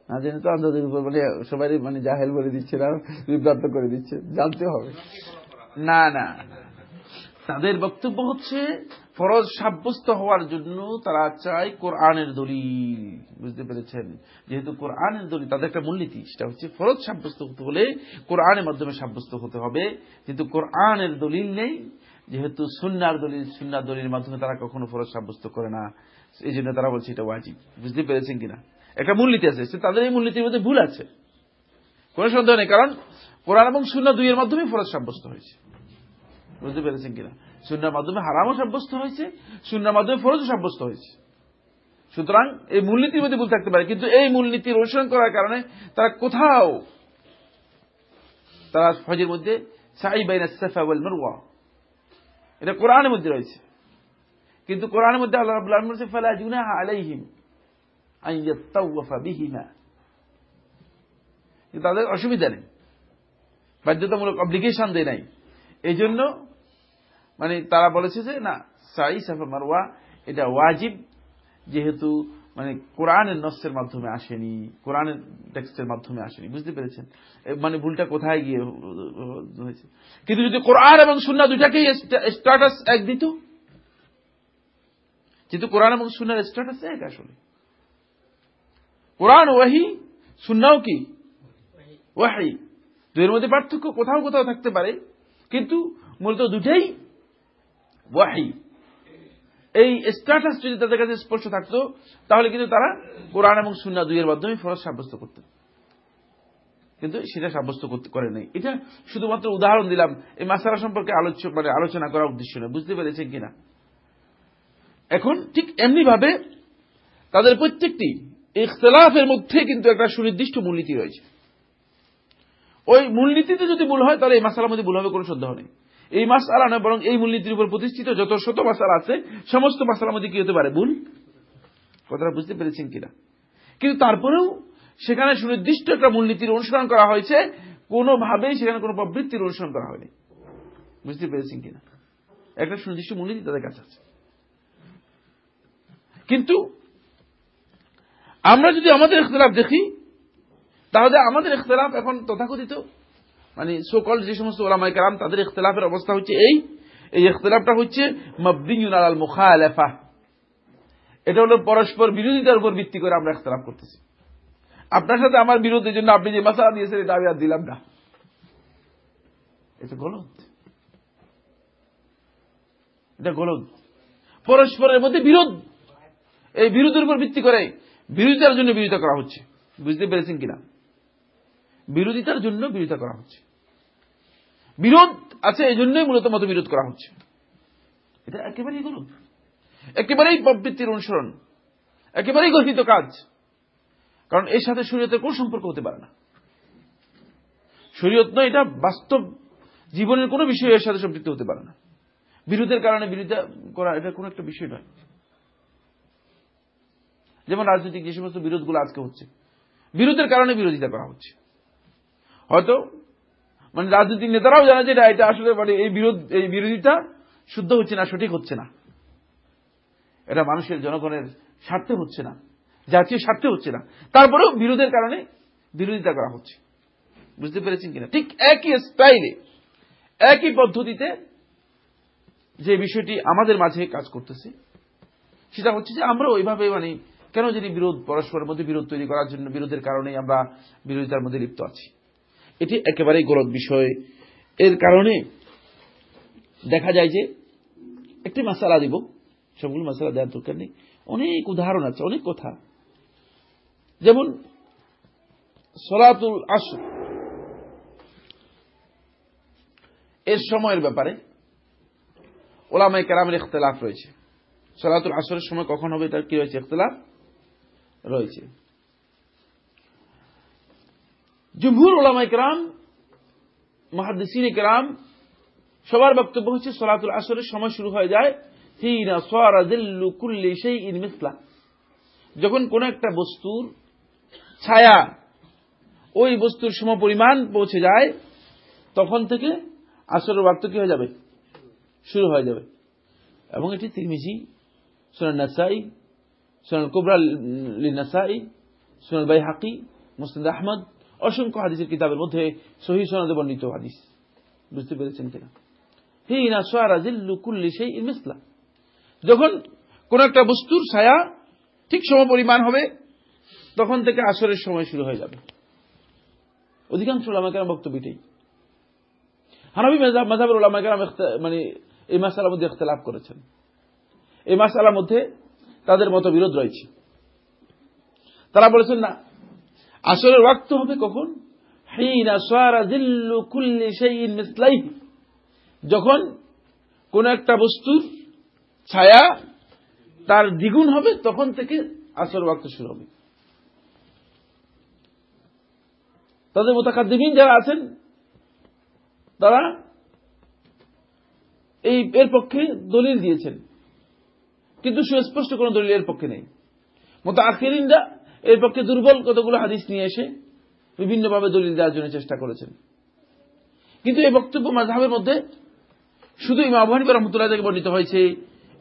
না জেনে তো আন্দাজের উপর মানে সবাই মানে জাহেল বলে দিচ্ছে না, বিভ্রান্ত করে দিচ্ছে। জানতে হবে। না না। তাদের বক্তব্য হচ্ছে, ফরজ সাব্যস্ত হওয়ার জন্য তারা চায় কোরআনের দলিল। বুঝতে পেরেছেন? যেহেতু কোরআনের দলিল, তাদের একটা মূলনীতি, সেটা হচ্ছে ফরজ সাব্যস্ত হতে হলে কোরআনের মাধ্যমে সাব্যস্ত হতে হবে। কিন্তু কোরআনের দলিল নেই, যেহেতু সুন্নার দলিল, সুন্নার দলিলের মাধ্যমে তারা কখনো ফরজ সাব্যস্ত করে না। এই জন্য তারা বলছে এটা ওয়াজিব। বুঝতে পেরেছেন কিনা? একটা মূলনীতি আছে তাদের এই মূলনীতির মধ্যে ভুল আছে। কোন সন্দেহ নেই, কারণ কোরআন এবং শূন্য দুইয়ের মাধ্যমে ফরজ সাব্যস্ত হয়েছে। বুঝতে পেরেছেন কিনা? শূন্যের মাধ্যমে হারামও সাব্যস্ত হয়েছে শূন্যের মাধ্যমে ফরজও সাব্যস্ত হয়েছে। সুতরাং এই মূলনীতির মধ্যে ভুল থাকতে পারে, কিন্তু এই মূলনীতির অনুসরণ করার কারণে তারা কোথাও তারা ফজের মধ্যে সাই এটা কোরআনের মধ্যে রয়েছে। কিন্তু কোরআনের মধ্যে আল্লাহ আলাইহিম। বিহিমা তাদের অসুবিধা নেই। বাধ্যতামূলক অব্লিগেশন দেয় নাই। এই জন্য মানে তারা বলেছে যে, না, সাই সাফা মারওয়া, এটা ওয়াজিব, যেহেতু মানে কোরআনের নস্যের মাধ্যমে আসেনি, কোরআনের টেক্সটের মাধ্যমে আসেনি। বুঝতে পেরেছেন? মানে ভুলটা কোথায় গিয়ে হয়েছে? কিন্তু যদি কোরআন এবং সুন্না দুইটাকেই স্ট্যাটাস এক দিত, যেহেতু কোরআন এবং সুন্নার স্ট্যাটাস এক আসলে। কোরআন, ওয়াহি সুন্নাও কি? ওয়াহি। দুয়ের মধ্যে পার্থক্য কোথাও কোথাও থাকতে পারে, কিন্তু মূলত দুটাই ওয়াহি। এই স্ট্যাটাস যদি তাদের কাছে স্পষ্ট থাকতো, তাহলে কিন্তু তারা কোরআন এবং সুন্না দুইয়ের মাধ্যমে ফরজ সাব্যস্ত করতেন। কিন্তু সেটা সাব্যস্ত করতে করে নাই। এটা শুধুমাত্র উদাহরণ দিলাম। এই মাসালা সম্পর্কে আলোচ্য মানে আলোচনা করার উদ্দেশ্য নয়। বুঝতে পেরেছেন কিনা? এখন ঠিক এমনি ভাবে তাদের প্রত্যেকটি ইখতলাফের মধ্যে কিন্তু একটা সুনির্দিষ্ট মূলনীতি রয়েছে। ওই মূলনীতিতে যদি ভুল হয়, তাহলে এই মাসালার মধ্যে ভুল হবে, কোনো সন্দেহ নেই। এই মাস আলা নয়, বরং এই মূলনীতির উপর প্রতিষ্ঠিত যত শত মাসাল আছে, সমস্ত মাসালার মধ্যে কি হতে পারে? ভুল? কথাটা বুঝতে পেরেছেন কিনা? কিন্তু তারপরেও সেখানে সুনির্দিষ্ট একটা মূলনীতির অনুসরণ করা হয়েছে। কোনোভাবেই সেখানে কোনো প্রবৃত্তির অনুসরণ করা হয়নি। বুঝতে পেরেছেন কিনা? একটা সুনির্দিষ্ট মূলনীতি তাদের কাছে আছে। কিন্তু আমরা যদি আমাদের ইখতলাফ দেখি, তাহলে আমাদের ইখতলাফ এখন তথাকথিত। মানে সকল যে সমস্ত ওলামাই কালাম তাদের ইখতলাফের অবস্থা হচ্ছে এই। এই ইখতলাফটা হচ্ছে মবদিন আল মুখালেফা। এটা হলো পরস্পর বিরোধিতার উপর ভিত্তি করে আমরা ইখতলাফ করতেছি। আপনার সাথে আমার বিরোধের জন্য আপনি যে মাসালা দিয়েছেন, এটা আমি আর দিলাম না। এটা গলত এটা গলত পরস্পরের মধ্যে বিরোধ। এই বিরোধের উপর ভিত্তি করে বিরোধিতার জন্য বিরোধিতা করা হচ্ছে। বুঝতে পেরেছেন কিনা? বিরোধিতার জন্য বিরোধিতা করা হচ্ছে। বিরোধ আছে এই জন্যই মূলত মত বিরোধ করা হচ্ছে। এটা একেবারেই গলত একেবারেই প্রবৃত্তির অনুসরণ। একেবারেই গঠিত কাজ। কারণ এর সাথে শরীয়তের কোন সম্পর্ক হতে পারে না। শরীয়ত নয়, এটা বাস্তব জীবনের কোনো বিষয় এর সাথে সম্পৃক্ত হতে পারে না। বিরোধের কারণে বিরোধিতা করা, এটা কোনো একটা বিষয় নয়। যেমন রাজনৈতিক যে সমস্ত বিরোধগুলো আজকে হচ্ছে। বিরোধের কারণে বিরোধিতা করা হচ্ছে। হয়তো মানে রাজনৈতিক নেতারাও জানে যে এটা আসলে মানে এই বিরোধ, এই বিরোধিতা শুদ্ধ হচ্ছে না, সঠিক হচ্ছে না। এটা মানুষের, জনগণের স্বার্থে হচ্ছে না। জাতীয় স্বার্থে হচ্ছে না। তারপরেও বিরোধের কারণে বিরোধিতা করা হচ্ছে। বুঝতে পেরেছেন কিনা? ঠিক একই স্টাইলে একই পদ্ধতিতে যে বিষয়টি আমাদের মাঝে কাজ করতেছে, সেটা হচ্ছে যে আমরা ওইভাবে মানে কেন যদি বিরোধ, পরস্পরের মধ্যে বিরোধ তৈরি করার জন্য বিরোধের কারণে আমরা বিরোধিতার মধ্যে লিপ্ত আছি? এটি একেবারেই গলত বিষয়। এর কারণে দেখা যায় যে একটি মাসালা দিব, সবগুলো মাসালা দেওয়ার দরকার নেই। অনেক উদাহরণ আছে, অনেক কথা। যেমন সলাতুল আসর। এর সময়ের ব্যাপারে ওলামাই কেরামের ইখতলাফ রয়েছে। সলাতুল আসরের সময় কখন হবে তার কি রয়েছে ইখতলাফ? রয়েছে। জুমহুর ওলামাই কেরাম মহাদিসিন কেরাম, সবার বক্তব্য হচ্ছে সলাতুল আসরের সময় শুরু হয়ে যায় যখন কোন একটা বস্তুর ছায়া ওই বস্তুর সম পরিমাণ পৌঁছে যায়, তখন থেকে আসরের বাক্ত কি হয়ে যাবে? শুরু হয়ে যাবে। এবং এটি তিরমিজি সোনাল নাসাই সোনাল কুবরা নাসাই সোনাল বাই হাকি মুসলিদ আহমদ, অসংখ্য হাদিসের কিতাবের মধ্যে সহি সোনাদে বর্ণিত হাদিস। বুঝতে পেরেছেন কিনা? যখন কোন একটা বস্তুর ছায়া ঠিক সম পরিমাণ হবে, তখন থেকে আসরের সময় শুরু হয়ে যাবে। অধিকাংশ ওলামাকেরাম বক্তব্য এটাই। হানবি মাঝাবের ওলামাকেরাম মানে এই মাসালার মধ্যে ইখতলাফ করেছেন। এই মাসালার মধ্যে তাদের মতো বিরোধ রয়েছে। তারা বলেছেন, না, আসরের ওয়াক্ত হবে কখন? যখন কোন একটা বস্তুর ছায়া তার দ্বিগুণ হবে, তখন থেকে আসর ওয়াক্ত শুরু হবে। তাদের মোতাকাদ্দিমিন যারা আছেন, তারা এই এর পক্ষে দলিল দিয়েছেন। কিন্তু সুস্পষ্ট কোন দলিল এর পক্ষে নেই। মতো আখিরিনরা এর পক্ষে দুর্বল কতগুলো হাদিস নিয়ে এসে বিভিন্নভাবে দলিল দেওয়ার জন্য চেষ্টা করেছেন। কিন্তু এই বক্তব্য মাঝহাবের মধ্যে শুধু ইমাম আবু রহমতুল্লাহ থেকে বর্ণিত হয়েছে।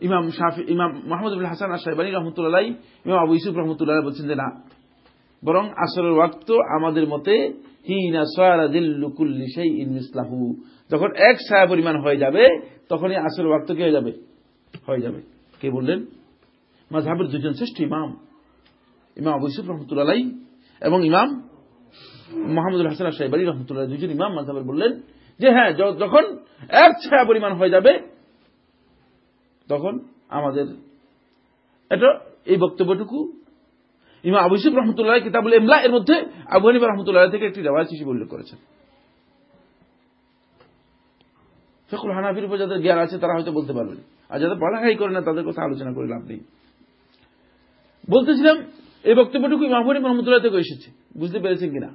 ইমাম শাফি, ইমাম মোহাম্মদুল হাসান আশাইবানী রহমতুল্লাহ ইমাম আবু ইসুফ রহমতুল্লাহ বলছেন যে না। বরং আসরের ওয়াক্ত আমাদের মতে যখন এক ছায়া পরিমাণ হয়ে যাবে, তখনই আসরের ওয়াক্ত কি হয়ে যাবে? হয়ে যাবে। কে বললেন? মাঝহাবের দুজন শ্রেষ্ঠ ইমাম। ইমাম আবু ইসুফ রহমতুল্লাহ এবং ইমাম মোহাম্মদুল হাসান সাহেব আলী রহমতুল্লাহ দুজন ইমাম মাঝহাবের বললেন যে হ্যাঁ যখন এক ছায়া পরিমাণ হয়ে যাবে, তখন আমাদের এটা, এই বক্তব্যটুকু ইমাম আবু ইসুফ রহমতুল্লাহ কিতাবুল ইমলা এর মধ্যে আবু হানিফা রহমতুল্লাহ থেকে একটি রেওয়াজ হিসেবে উল্লেখ করেছেন। ফেকুল হানাফির উপর যাদের জ্ঞান আছে, তারা হয়তো বলতে পারবেন আর যাদের পড়ালেখাই করে না, তাদের কথা আলোচনা করে লাভ নেই। বলতেছিলাম, এই বক্তব্যটুকু ইমাম হানিফ থেকে এসেছে। বুঝতে পেরেছেন কিনা?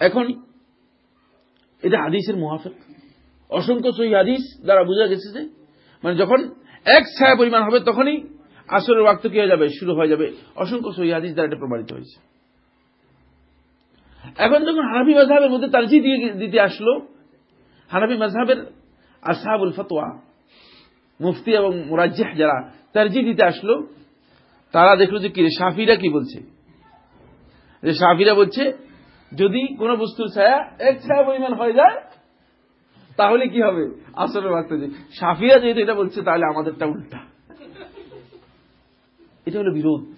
এখন, এটা হাদিসের মুহাফেক। অসংখ্য সহি হাদিস দ্বারা বোঝা গেছে যে মানে যখন এক ছায়া পরিমাণ হবে, তখনই আসরের ওয়াক্ত কি হয়ে যাবে, শুরু হয়ে যাবে। অসংখ্য সহি হাদিস দ্বারা এটা প্রমাণিত হয়েছে। এখন যখন হানাফি মাঝহাবের মধ্যে তারজি দিয়ে দিতে আসলো, হানাফি মাঝহাবের আসাহাবুল ফতোয়া মুফতি এবং মুরাজ্জাহ যারা তারজি দিতে আসলো, তারা দেখল যে কি সাফিরা কি বলছে? যে সাফিরা বলছে, যদি কোন বস্তুর ছায়া এক ছায়া পরিমাণ হয়ে যায়, তাহলে কি হবে? আসলে বাক্ত যে সাফিরা যেহেতু এটা বলছে, তাহলে আমাদেরটা উল্টা। এটা হলো বিরোধ।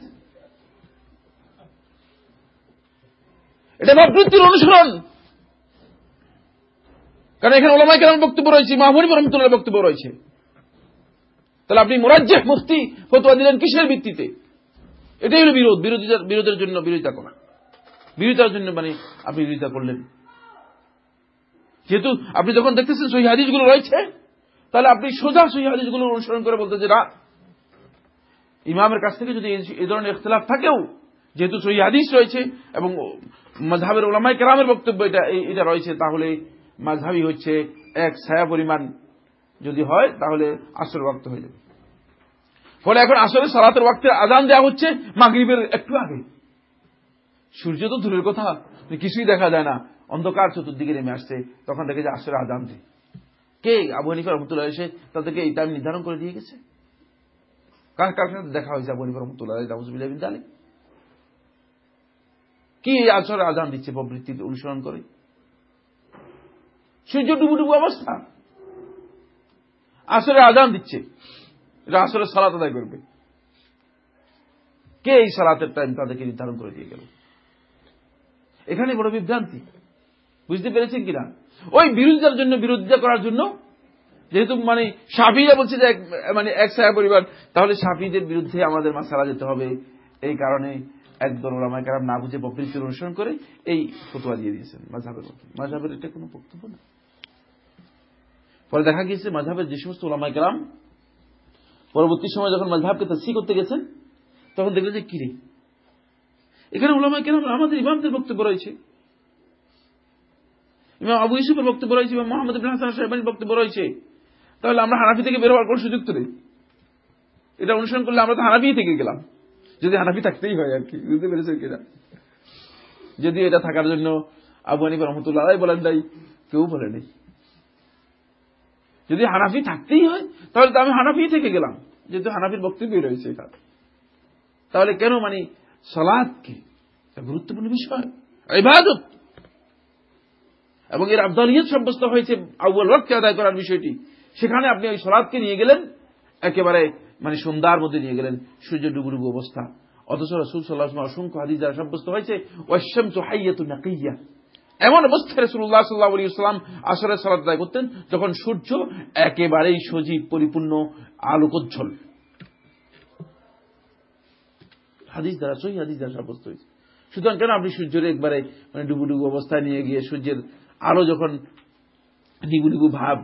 এটা প্রবৃত্তির অনুসরণ। কারণ এখানে ওলামাই কেরাম বক্তব্য রয়েছে মাহমুনি রহমতুল্লাহ বক্তব্য রয়েছে। তাহলে আপনি মোরাজ্জেহ মুফতি ফতোয়া দিলেন কিসের ভিত্তিতে? এটাই হলো বিরোধ। বিরোধের জন্য বিরোধিতা করা। বিরোধিতার জন্য মানে আপনি বিরোধিতা করলেন। যেহেতু আপনি যখন দেখতেছেন সহি হাদিসগুলো রয়েছে, তাহলে আপনি সোজা সহি হাদিসগুলো অনুসরণ করে বলতে যে, না, ইমামের কাছ থেকে যদি এই ধরনের ইখতলাফ থাকেও, যেহেতু সহি হাদিস রয়েছে এবং মাঝহাবের ওলামাই কেরামের বক্তব্য এটা এটা রয়েছে। তাহলে মাঝহাবি হচ্ছে এক ছায়া পরিমাণ। যদি হয়, তাহলে আসর ওয়াক্ত হয়ে যাবে। ফলে এখন আসলে সালাতের ওয়াক্তের আদান দেওয়া হচ্ছে মাগরীবের একটু আগে। সূর্য তো দূরের কথা কিছুই দেখা যায় না। অন্ধকার চতুর্দিকে নেমে আসছে, তখন দেখে যে আসলে আদান দেয় কে? আবু হানিফা রহমতুল্লাহ এসে তাদেরকে এই টাইম নির্ধারণ করে দিয়ে গেছে। কার কার সাথে দেখা হয়েছে আবু হানিফা রহমতুল্লাহ? নাউজুবিল্লাহ বিন তালিম কি আসরে আজান দিচ্ছে প্রবৃত্তি অনুসরণ করে। সূর্য ডুবু ডুবু অবস্থা। আসরে আজান দিচ্ছে। এটা আসরে সালাত আদায় করবে। কে এই সালাতের টাইম তাদেরকে নির্ধারণ করে দিয়ে গেল? এখানে বড় বিভ্রান্তি। বুঝতে পেরেছেন কিনা? ওই বিরোধিতার জন্য, বিরোধিতা করার জন্য, যেহেতু মানে সাফিরা বলছে যে মানে এক সায়া পরিবার, তাহলে সাফিদের বিরুদ্ধে আমাদের মাসালা যেতে হবে। এই কারণে একদল ওলামায় কারাম না বুঝে প্রবৃত্তির অনুসরণ করে এই ফতোয়া দিয়ে দিয়েছেন মধ্যে। মাঝাবের এটা কোনো বক্তব্য না। পরে দেখা গিয়েছে মাঝাবের যে সমস্ত ওলামায় কারাম পরবর্তী সময় যখন মাঝহাবকে তাসি করতে গেছেন, তখন দেখলেন যে, কিরে? এখানে ওলামায় কেরাম আমাদের ইমামদের বক্তব্য রয়েছে। ইমাম আবু ইসুফের বক্তব্য রয়েছে, ইমাম মোহাম্মদ ইবিন হাসান সাহেবানির বক্তব্য রয়েছে। তাহলে আমরা হানাফি থেকে বের হওয়ার কোনো সুযোগ তো নেই। এটা অনুসরণ করলে আমরা তো হানাফি থেকে গেলাম। যদি হানাফি থাকতেই হয় আর কি, বুঝতে পেরেছেন কিনা? যদি এটা থাকার জন্য আবু হানিফ রহমতুল্লাহ বলেন তাই কেউ বলে নেই। যদি হানাফি থাকতেই হয়, তাহলে তো আমি হানাফি থেকে গেলাম, যেহেতু হানাফির বক্তব্যই রয়েছে এটা তাহলে কেন মানে সলাদকে গুরুত্বপূর্ণ বিষয়? ইবাদত! এবং এর আবদালিয়ত সাব্যস্ত হয়েছে আউ্বাল রক্তে আদায় করার বিষয়টি। সেখানে আপনি ওই সলাদকে নিয়ে গেলেন, একেবারে মানে সন্ধ্যার মধ্যে নিয়ে গেলেন সূর্য ডুবুডুবু অবস্থা। অথচ রসুল সাল্লাহ অসংখ্য হাদিস দ্বারা সাব্যস্ত হয়েছে ওয়াশাম হাইয়াতু নাকিয়া। এমন অবস্থায় রসুল্লাহ সাল্লাহ আলী ইসলাম আসরে সালাদ করতেন, যখন সূর্য একেবারেই সজীব, পরিপূর্ণ আলোকোজ্জ্বল। হাদিস দ্বারা, সহি হাদিস দ্বারা সাব্যস্ত হয়েছে। সুতরাং কেন আপনি সূর্যের একবারে মানে ডুবুডুবু অবস্থায় নিয়ে গিয়ে সূর্যের আলো যখন নিবু নিবু ভাব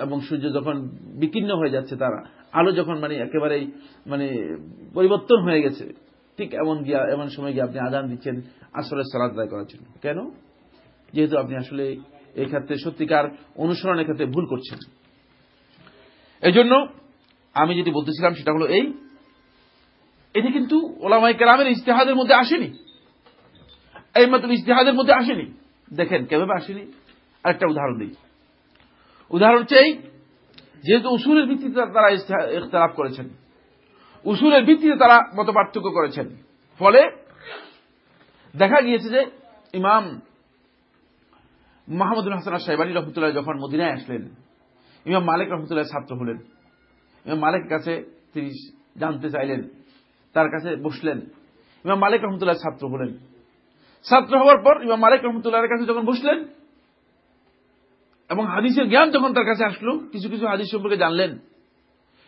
এবং সূর্য যখন বিকীর্ণ হয়ে যাচ্ছে, তারা আলো যখন মানে একেবারেই মানে পরিবর্তন হয়ে গেছে, ঠিক এমন গিয়া, এমন সময় গিয়ে আপনি আদান দিচ্ছেন আসলে সালাদ করার জন্য। কেন? যেহেতু আপনি আসলে এই ক্ষেত্রে সত্যিকার অনুসরণের ক্ষেত্রে ভুল করছেন। এই জন্য আমি যেটি বলতেছিলাম সেটা হলো এই, এটি কিন্তু ওলামাই কেরামের ইস্তেহাদের মধ্যে আসেনি। এই মাত্র ইস্তেহাদের মধ্যে আসেনি। দেখেন কেভাবে আসেনি। আরেকটা উদাহরণ দিই। উদাহরণ এই, যেহেতু উসুলের ভিত্তিতে তারা ইখতলাফ করেছেন। উসুলের ভিত্তিতে তারা মত পার্থক্য করেছেন। ফলে দেখা গিয়েছে যে ইমাম মাহমুদুল হাসান সাহেবানী রহমতুল্লাহ যখন মদিনায় আসলেন, ইমাম মালিক রহমতুল্লাহ ছাত্র হলেন। ইমাম মালিক কাছে তিনি জানতে চাইলেন, তার কাছে বসলেন। ইমাম মালিক রহমতুল্লাহ ছাত্র হলেন। ছাত্র হওয়ার পর ইমাম মালিক রহমতুল্লাহের কাছে যখন বসলেন এবং হাদিসের জ্ঞান যখন তার কাছে আসলো, কিছু কিছু হাদিস সম্পর্কে জানলেন।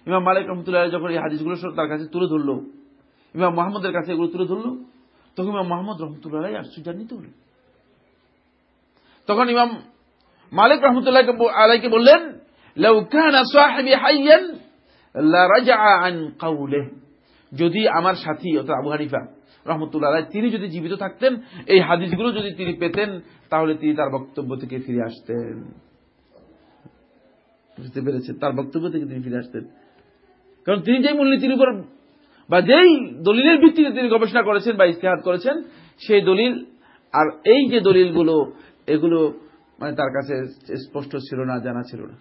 ইমাম মালিক রহমতুল্লাহ যখন এই হাদিসগুলো তার কাছে তুলে ধরল, ইমাম মোহাম্মদের কাছে এগুলো তুলে ধরল, তখন ইমাম মোহাম্মদ রহমতুল্লাহ আশ্চর্যান্বিত হল। তখন ইমাম মালিক রহমতুল্লাহ আলাইকে বললেন যদি আমার সাথী অর্থাৎ আবু হানিফা রহমতুল্লাহ তিনি যদি জীবিত থাকতেন, এই হাদিসগুলো যদি তিনি পেতেন, তাহলে তিনি তার বক্তব্য থেকে ফিরে আসতেন। বুঝতে পেরেছেন? তার বক্তব্য থেকে তিনি ফিরে আসতেন। কারণ তিনি যেই মূলনীতির উপর বা যেই দলিলের ভিত্তিতে তিনি গবেষণা করেছেন বা ইস্তেহাদ করেছেন, সেই দলিল আর এই যে দলিলগুলো, এগুলো মানে তার কাছে স্পষ্ট ছিল না, জানা ছিল না।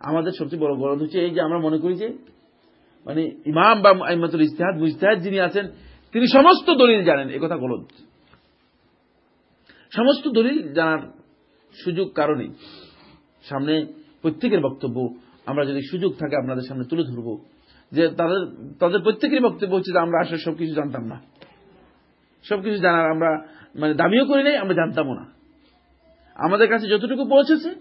আমাদের সবচেয়ে বড় গরজ হচ্ছে এই যে আমরা মনে করি যে মানে ইমাম বা আইমাতুল ইস্তেহাদ মুস্তাহাদ যিনি আছেন, তিনি সমস্ত দলিল জানেন। একথা গলত সমস্ত দলিল জানার সুযোগ কারণেই সামনে প্রত্যেকের বক্তব্য, আমরা যদি সুযোগ থাকে আপনাদের সামনে তুলে ধরব। যে তাদের তাদের প্রত্যেকেরই বক্তব্য হচ্ছে যে আমরা আসলে সবকিছু জানতাম না। সবকিছু জানার আমরা মানে দাবিও করি নাই, আমরা জানতামও না। আমাদের কাছে যতটুকু পৌঁছেছে,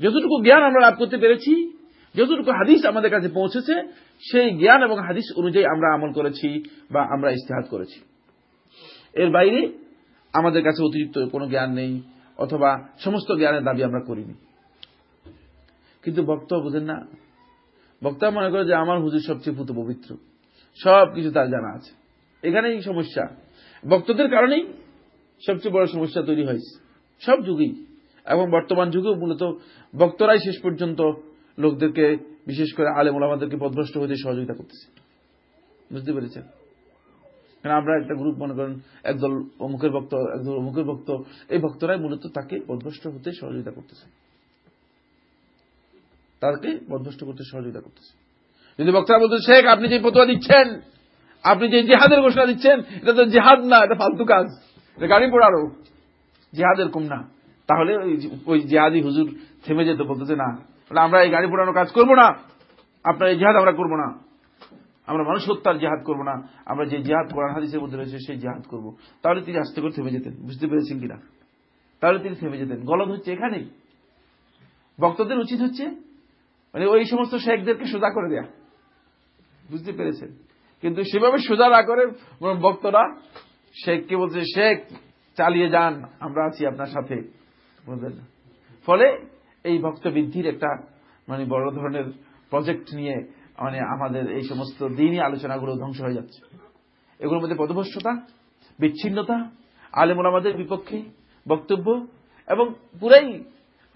যতটুকু জ্ঞান আমরা লাভ করতে পেরেছি, যতটুকু হাদিস আমাদের কাছে পৌঁছেছে, সেই জ্ঞান এবং হাদিস অনুযায়ী আমরা আমল করেছি বা আমরা ইস্তেহাদ করেছি। এর বাইরে আমাদের কাছে অতিরিক্ত কোনো জ্ঞান নেই, অথবা সমস্ত জ্ঞানের দাবি আমরা করিনি। কিন্তু বক্তা বুঝেন না। বক্তা মনে করে যে আমার হুজুর সবচেয়ে পুত পবিত্র। সব কিছু তার জানা আছে। এখানেই সমস্যা। বক্তদের কারণেই সবচেয়ে বড় সমস্যা তৈরি হয়েছে। সব যুগেই। এবং বর্তমান যুগেও মূলত বক্তরাই শেষ পর্যন্ত লোকদেরকে, বিশেষ করে আলেম ওলামাদেরকে পদভ্রষ্ট হতে সহযোগিতা করতেছে। বুঝতে পেরেছেন? কারণ আমরা একটা গ্রুপ মনে করেন, একদল অমুকের ভক্ত একদল অমুকের ভক্ত এই ভক্তরাই মূলত তাকে পদভ্রষ্ট হতে সহযোগিতা করতেছে। তাকে পদভ্রষ্ট করতে, সহযোগিতা করতেছে। যদি বক্তারা বলতে শেখ, আপনি যে পতুয়া দিচ্ছেন, আপনি যে জেহাদের ঘোষণা দিচ্ছেন, এটা তো জেহাদ না, এটা ফালতু কাজ। এটা গাড়ি পোড়ারও জেহাদ এরকম না। তাহলে ওই জেহাদি হুজুর থেমে যেত, বলতেছে, না আমরা এই গাড়ি পোড়ানোর কাজ করব না। আপনার এই জেহাদ আমরা করব না। আমরা মানুষ হত্যার জেহাদ করব না। আমরা যে জেহাদ কোরআন হাদিসের মধ্যে রয়েছে, সেই জেহাদ করব। তাহলে তিনি আস্তে করে থেমে যেতেন। বুঝতে পেরেছেন কিনা? তাহলে তিনি থেমে যেতেন। গলদ হচ্ছে এখানেই। বক্তদের উচিত হচ্ছে মানে ওই সমস্ত শেখদেরকে সোজা করে দেয়া। বুঝতে পেরেছেন? কিন্তু সেভাবে সোজা না করে বক্তরা শেখকে বলছে, শেখ, চালিয়ে যান, আমরা আছি আপনার সাথে। বুঝলেন ফলে এই ভক্ত বৃদ্ধির একটা মানে বড় ধরনের প্রজেক্ট নিয়ে মানে আমাদের এই সমস্ত দিনই আলোচনাগুলো ধ্বংস হয়ে যাচ্ছে। এগুলোর মধ্যে পদভস্ততা বিচ্ছিন্নতা আলেমুল আমাদের বিপক্ষে বক্তব্য এবং পুরাই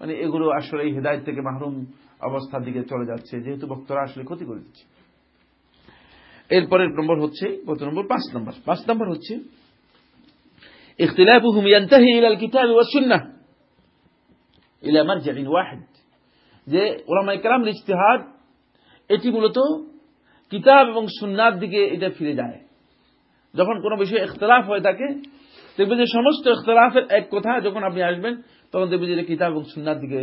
মানে এগুলো আসলে এই হেদায়ত থেকে মাহরুম অবস্থার দিকে চলে যাচ্ছে যেহেতু বক্তরা আসলে ক্ষতি করে দিচ্ছে এরপরের নম্বর হচ্ছে কত নম্বর পাঁচ নম্বর পাঁচ নম্বর হচ্ছে اختلافهم ينتهي الى الكتاب والسنه الى مرجع واحد যে ওলামা ইকরাম ইজতিহাদ এটি মূলত কিতাব এবং সুন্নার দিকে এটা ফিরে যায় যখন কোনো বিষয়ে ইখতলাফ হয়ে থাকে দেখবেন যে সমস্ত ইখতলাফের এক কথা যখন আপনি আসবেন তখন দেখবেন যে কিতাব এবং সুন্নার দিকে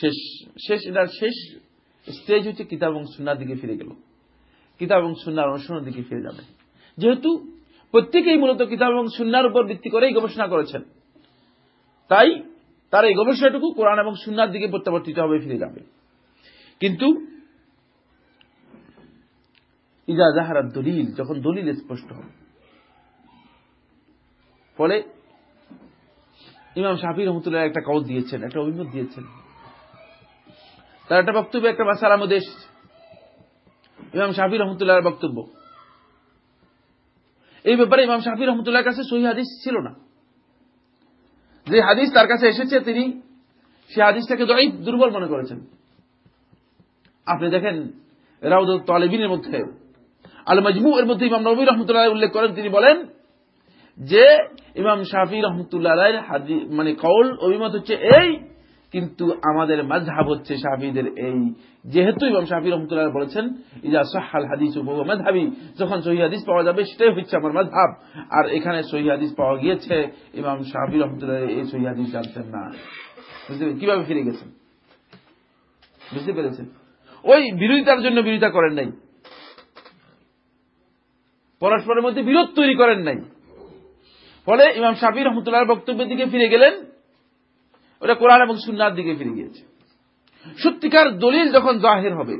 শেষ শেষ এটার শেষ স্টেজ হচ্ছে কিতাব এবং সুন্নার দিকে ফিরে গেল। কিতাব এবং সুন্নার অনুসরণের দিকে ফিরে যাবে। যেহেতু প্রত্যেকেই মূলত কিতাব এবং সুন্নার উপর ভিত্তি করেই গবেষণা করেছেন। তাই তার এই গবেষণাটুকু কোরআন এবং সুন্নার দিকে প্রত্যাবর্তিত হবে, ফিরে যাবে। কিন্তু ইজা জাহারার দলিল, যখন দলিল স্পষ্ট হবে, ফলে ইমাম শাফি রহমতুল্লাহ একটা কল দিয়েছেন, একটা অভিমত দিয়েছেন। তার একটা বক্তব্য একটা মাসালার মধ্যে এসেছে। ইমাম শাফি রহমতুল্লাহ বক্তব্য। এই ব্যাপারে ইমাম শাফি রহমতুল্লাহ কাছে সহি হাদিস ছিল না। যে হাদিস তার কাছে এসেছে, তিনি সে হাদিসটাকে দড়াই দুর্বল মনে করেছেন। আপনি দেখেন রাউদ তালেবিনের মধ্যে আল মজমু এর মধ্যে ইমাম নবী রহমতুল্লাহ উল্লেখ করেন, তিনি বলেন যে ইমাম শাফি রহমতুল্লাহ মানে কৌল অভিমত হচ্ছে এই কিন্তু আমাদের মাঝহাব হচ্ছে শাফিদের এই। যেহেতু ইমাম শাফি রহমতুল্লাহ বলেছেন ইজা সাহাল হাদিস মেধাবি যখন সহি হাদিস পাওয়া যাবে, সেটাই হচ্ছে আমার মাঝহাব আর এখানে সহি হাদিস পাওয়া গিয়েছে, ইমাম শাফি রহমতুল্লাহ এই সহি হাদিস জানতেন না। বুঝতে কীভাবে ফিরে গেছেন? বুঝতে পেরেছেন? ওই বিরোধিতার জন্য বিরোধিতা করেন নাই। পরস্পরের মধ্যে বিরোধ তৈরি করেন নাই। ফলে ইমাম শাফি রহমতুল্লাহ বক্তব্যের দিকে ফিরে গেলেন। ওটা কোরআন এবং সুন্নার দিকে ফিরে গিয়েছে। সত্যিকার দলিল যখন জাহের হবে,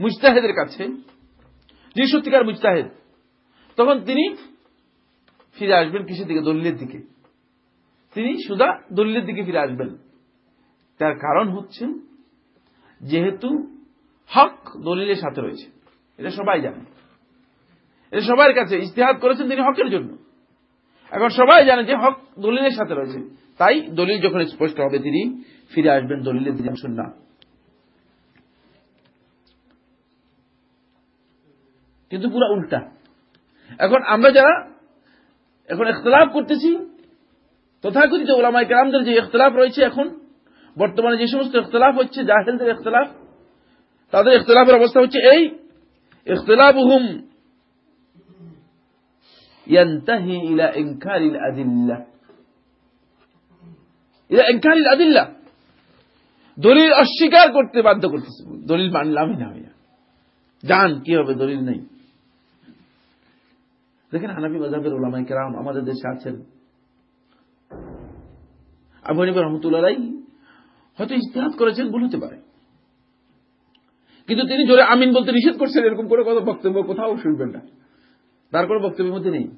মুজতাহেদের কাছে, যে সত্যিকার মুজতাহেদ, তখন তিনি ফিরে আসবেন কিসের দিকে? দলিলের দিকে। তিনি সুদা দলিলের দিকে ফিরে আসবেন। তার কারণ হচ্ছে, যেহেতু হক দলিলের সাথে রয়েছে। এটা সবাই জানে। এটা সবার কাছে ইস্তেহাদ করেছেন তিনি হকের জন্য। এখন সবাই জানে যে হক দলিলের সাথে রয়েছে। তাই দলিল যখন স্পষ্ট হবে তিনি ফিরে আসবেন দলিলের দিকে শুননা কিন্তু পুরো উল্টা এখন আমরা যারা এখন ইখতলাফ করতেছি তথাকথিত ওলামাই কেরামদের যে ইখতলাফ রয়েছে এখন বর্তমানে যে সমস্ত ইখতলাফ হচ্ছে জাহেলদের ইখতলাফ তাদের ইখতলাফের অবস্থা হচ্ছে এই ইখতলাফুহুম ينتهي إلى إنكار الأدلة এটা এনকারির আদিল্লা। দলিল অস্বীকার করতে বাধ্য করতেছে। দলিল মানলামই না ভাইয়া। জান, কি হবে? দলিল নেই। দেখেন হানাবি মজাবের ওলামাই কেরাম আমাদের দেশে আছেন। আবু রহমতুল্লাহ হয়তো ইস্তেহাত করেছেন, ভুল হতে পারে। কিন্তু তিনি জোরে আমিন বলতে নিষেধ করছেন, এরকম করে কত বক্তব্য কোথাও শুনবেন না। তার কোনো বক্তব্যের মধ্যে নেই।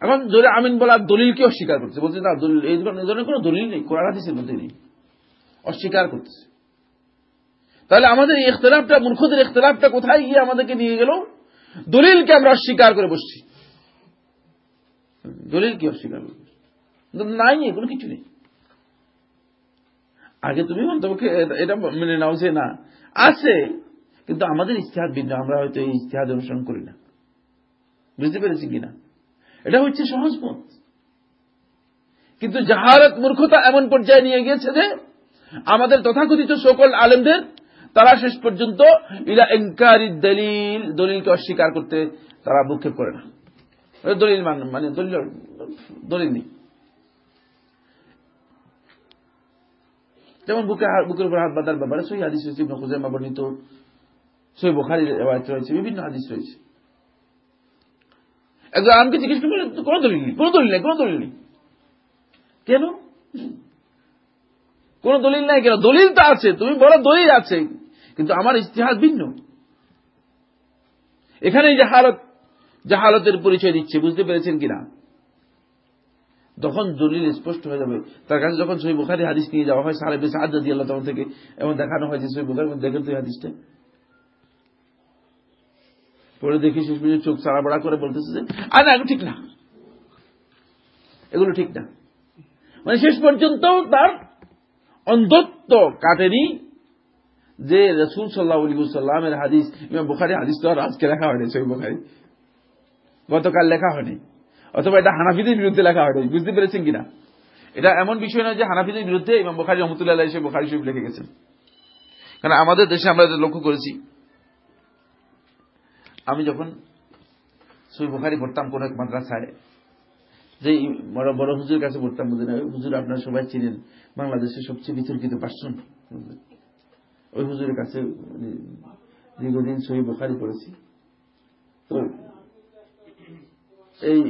এখন জোরে আমিন বলার দলিলকে অস্বীকার করছে বলছে, না, দলিল, এই ধরনের কোনো দলিল নেই, কোরআন, হাদিসের মধ্যে নেই। অস্বীকার করতেছে। তাহলে আমাদের এই ইখতলাফটা, মূর্খদের ইখতলাফটা কোথায় গিয়ে আমাদেরকে নিয়ে গেল? দলিলকে আমরা অস্বীকার করে বসছি। দলিলকে অস্বীকার করে বসছি। নাই, কোনো কিছু নেই। আগে তুমি মন্তব্যকে এটা মেনে নাও যে না, আছে। কিন্তু আমাদের ইতিহাদ ভিন্ন, আমরা হয়তো এই ইতিহাদ অনুসরণ করি না। বুঝতে পেরেছি কিনা? এটা হচ্ছে সহজ পথ। কিন্তু জাহারত মূর্খতা এমন পর্যায়ে নিয়ে গিয়েছে যে, আমাদের তথাকথিত সকল আলেমদের, তারা শেষ পর্যন্ত ইলা এনকারি দলিল, দলিলকে অস্বীকার করতে তারা ভূক্ষেপ করে না। দলিল মান দলিল দলিল নেই। যেমন বুকে বুকের উপর হাত বাঁধার ব্যাপারে সই হাদিস রয়েছে বর্ণিত। রেওয়ায়ত রয়েছে, বিভিন্ন হাদিস রয়েছে। একজন আমাকে জিজ্ঞেস করবেন কোন দলিল নেই? কোন দলিল নেই, কোন দলিল নেই। কেন? দলিল নাই কেন? দলিল তো আছে, তুমি দলিল আছে, কিন্তু আমার ইতিহাস ভিন্ন। এখানে জাহালত, জাহালতের পরিচয় দিচ্ছে, বুঝতে পেরেছেন কিনা? তখন দলিল স্পষ্ট হয়ে যাবে। তার কাছে যখন সই বুখারি হাদিস নিয়ে যাওয়া হয়, সাহেব সাহায্য দিয়ে আল্লাহ তখন থেকে, এবং দেখানো হয় যে সই বুখারি দেখেন তুই হাদিসটা? পরে দেখি শেষ পর্যন্ত চোখ সারা বড়া করে বলতেছে যে, আর না ঠিক না। এগুলো ঠিক না। মানে শেষ পর্যন্ত তার অন্ধত্ব কাটেনি যে রসুল সাল্লাহ সাল্লামের হাদিস, ইমাম বুখারি হাদিস তো আর আজকে লেখা হয়নি সই বুখারি। গতকাল লেখা হয়নি। অথবা এটা হানাফিদের বিরুদ্ধে লেখা হয়নি, বুঝতে পেরেছেন কিনা? এটা এমন বিষয় নয় যে হানাফিদের বিরুদ্ধে ইমাম বুখারি রহমতুল্লাহ এসে বুখারি শরীফ লিখে গেছেন। কারণ আমাদের দেশে আমরা লক্ষ্য করেছি যখন সই বুখারি পড়তাম কোন এক মাদ্রাসায়, যে বড় বড় হুজুর কাছে পড়তাম, বুঝে না, ওই হুজুর আপনারা সবাই চিনেন, বাংলাদেশের সবচেয়ে বিতর্কিত পার্সন ওই হুজুরের কাছে দীর্ঘদিন সহি বুখারি পড়েছি। তো এই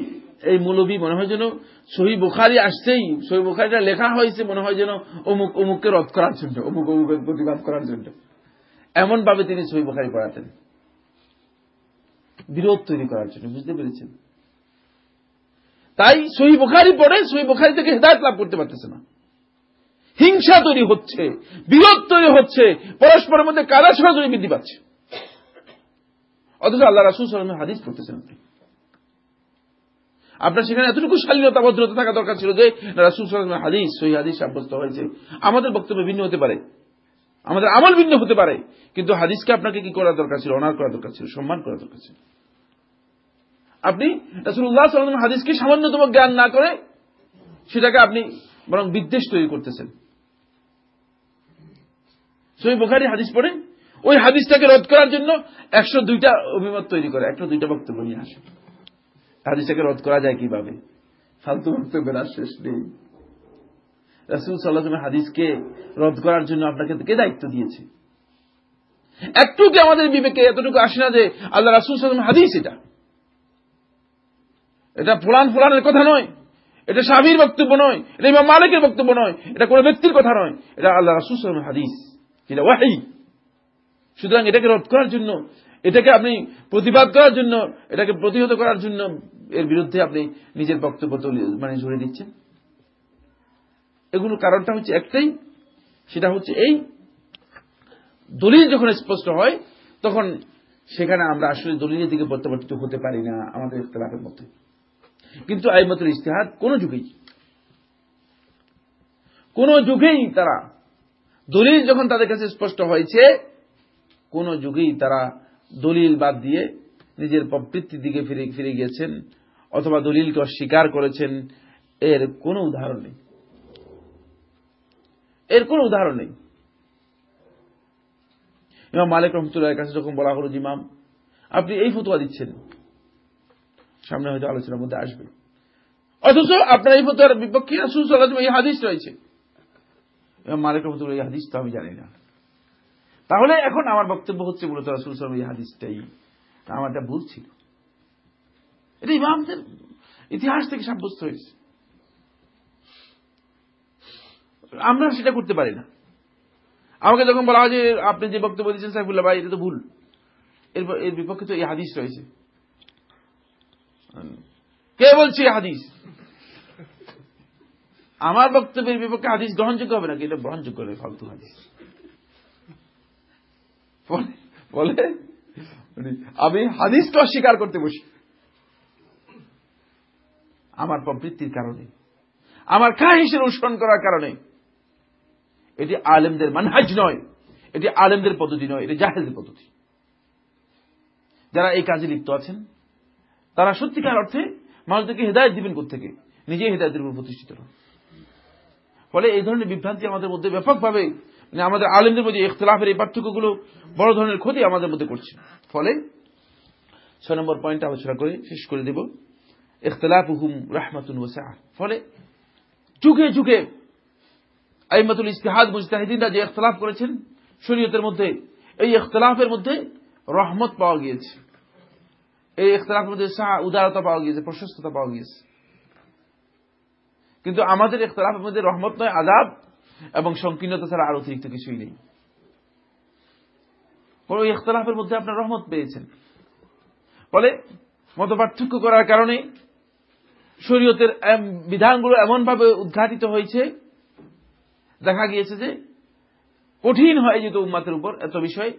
এই মৌলবী মনে হয় যেন সহি বুখারি আসছেই সহি বুখারিটা লেখা হয়েছে, মনে হয় যেন অমুক, অমুককে রদ করার জন্য, অমুক, অমুকের প্রতিবাদ করার জন্য। এমন ভাবে তিনি সহি বুখারি পড়াতেন। বিরোধ তৈরি করার জন্য, বুঝতে পেরেছেন? তাই সহি বুখারি পড়ে, সহি বুখারি থেকে হেদায়ত লাভ করতে পারতেছে না। হিংসা তৈরি হচ্ছে, বিরোধ তৈরি হচ্ছে, পরস্পরের মধ্যে কাদা সরাসরি বৃদ্ধি পাচ্ছে। অথচ আল্লাহ রাসুল সালামের হাদিস পড়তেছেন আপনি। আপনার সেখানে এতটুকু শালীনতা, ভদ্রতা থাকা দরকার ছিল যে রাসুল সালামের হাদিস, সহি হাদিস সাব্যস্ত হয়েছে। আমাদের বক্তব্য ভিন্ন হতে পারে। আমাদের আমল ভিন্ন হতে পারে। কিন্তু হাদিসকে আপনাকে কি করা দরকার ছিল? অনার করা দরকার ছিল, সম্মান করা দরকার ছিল। আপনি রাসুল্লাহ সাল্লাম হাদিসকে সামান্যতম জ্ঞান না করে সেটাকে আপনি বরং বিদ্বেষ তৈরি করতেছেন। সই বোখারি হাদিস পড়ে, ওই হাদিসটাকে রদ করার জন্য একশো দুইটা অভিমত তৈরি করে, একশো দুইটা বক্তব্য নিয়ে আসে। হাদিসটাকে রদ করা যায় কীভাবে? ফালতু বক্তব্যের আর শেষ নেই। রাসুল সাল্লাহ হাদিসকে রদ করার জন্য আপনাকে কে দায়িত্ব দিয়েছে? একটু কি আমাদের বিবেকে এতটুকু আসে না যে আল্লাহ রাসুল সাল্লাম হাদিস এটা? এটা ফুলান ফুলানের কথা নয়। এটা স্বামীর বক্তব্য নয়। এটা ইমাম মালিকের বক্তব্য নয়। এটা কোন ব্যক্তির কথা নয়। এটা আল্লাহ রাসুল হাদিস। যেটা ওয়াহি। সুতরাং এটাকে রদ করার জন্য, এটাকে আপনি প্রতিবাদ করার জন্য, এটাকে প্রতিহত করার জন্য এর বিরুদ্ধে আপনি নিজের বক্তব্য মানে জুড়ে দিচ্ছেন। এগুলোর কারণটা হচ্ছে একটাই, সেটা হচ্ছে এই দলিল যখন স্পষ্ট হয়, তখন সেখানে আমরা আসলে দলিলের দিকে প্রত্যাবর্তিত হতে পারি না আমাদের ইতলাফের মধ্যে। কিন্তু আইমতুল ইস্তেহাদ কোন যুগেই কোন যুগেই তারা দলিল যখন তাদের কাছে স্পষ্ট হয়েছে, কোন যুগেই তারা দলিল বাদ দিয়ে নিজের প্রবৃত্তির দিকে ফিরে ফিরে গিয়েছেন অথবা দলিলকে অস্বীকার করেছেন, এর কোনো উদাহরণ নেই। এর কোনো উদাহরণ নেই। ইমাম মালিক রহমতুল্লাহ কাছে যখন বলা হল ইমাম, আপনি এই ফতুয়া দিচ্ছেন। সামনে হয়তো আলোচনার মধ্যে আসবে। অথচ আপনার এই ফতুয়ার বিপক্ষে রাসুল সাল্লাহ এই হাদিস রয়েছে। মালিক রহমতুল্লাহ এই হাদিস তো আমি জানি না। তাহলে এখন আমার বক্তব্য হচ্ছে মূলত রাসুল সাল্লাম এই হাদিসটাই। আমার একটা ভুল ছিল। এটা ইমামদের ইতিহাস থেকে সাব্যস্ত হয়েছে। আমরা সেটা করতে পারি না। আমাকে যখন বলা হয় যে আপনি যে বক্তব্য দিয়েছেন সাইফুল্লাহ ভাই, এটা তো ভুল। এর বিপক্ষে তো এই হাদিস রয়েছে। কে বলছি হাদিস? আমার বক্তব্যের বিপক্ষে হাদিস গ্রহণযোগ্য হবে নাকি? এটা গ্রহণযোগ্য হবে ফালতু হাদিস। বলে আমি হাদিসকে অস্বীকার করতে বসি। আমার প্রবৃত্তির কারণে, আমার খাহিসের অনুসরণ করার কারণে। এটি আলেমদের মানহাজ নয়, এটি আলেমদের পদ্ধতি নয়, এটি জাহেজের পদ্ধতি। যারা এই কাজে লিপ্ত আছেন তারা সত্যিকার অর্থে মানুষদেরকে হেদায়ত দিবেন থেকে নিজেই হেদায়তের উপর প্রতিষ্ঠিত ফলে এই ধরনের বিভ্রান্তি আমাদের মধ্যে ব্যাপকভাবে মানে আমাদের আলেমদের মধ্যে ইখতলাফের এই পার্থক্যগুলো বড় ধরনের ক্ষতি আমাদের মধ্যে করছে। ফলে, ছয় নম্বর পয়েন্ট আলোচনা করে শেষ করে দেব। ইখতলাফ হুম রাহমাতুন ফলে যুগে যুগে আইমাতুল ইস্তেহাদ মুস্তাহিদিনরা যে ইখতলাফ করেছেন, শরীয়তের মধ্যে, এই ইখতলাফের মধ্যে রহমত পাওয়া গিয়েছে। এই ইখতলাফের মধ্যে উদারতা পাওয়া গিয়েছে, প্রশস্ততা পাওয়া গিয়েছে। কিন্তু আমাদের ইখতলাফের মধ্যে রহমত নয় আজাব এবং সংকীর্ণতা ছাড়া আর অতিরিক্ত কিছুই নেই। কোন ইখতলাফের মধ্যে আপনার রহমত পেয়েছেন। ফলে মত পার্থক্য করার কারণে শরীয়তের বিধানগুলো এমনভাবে উদ্ঘাটিত হয়েছে, দেখা গিয়েছে যে কঠিন হয় যেহেতু উম্মাতের উপর, এত বিষয়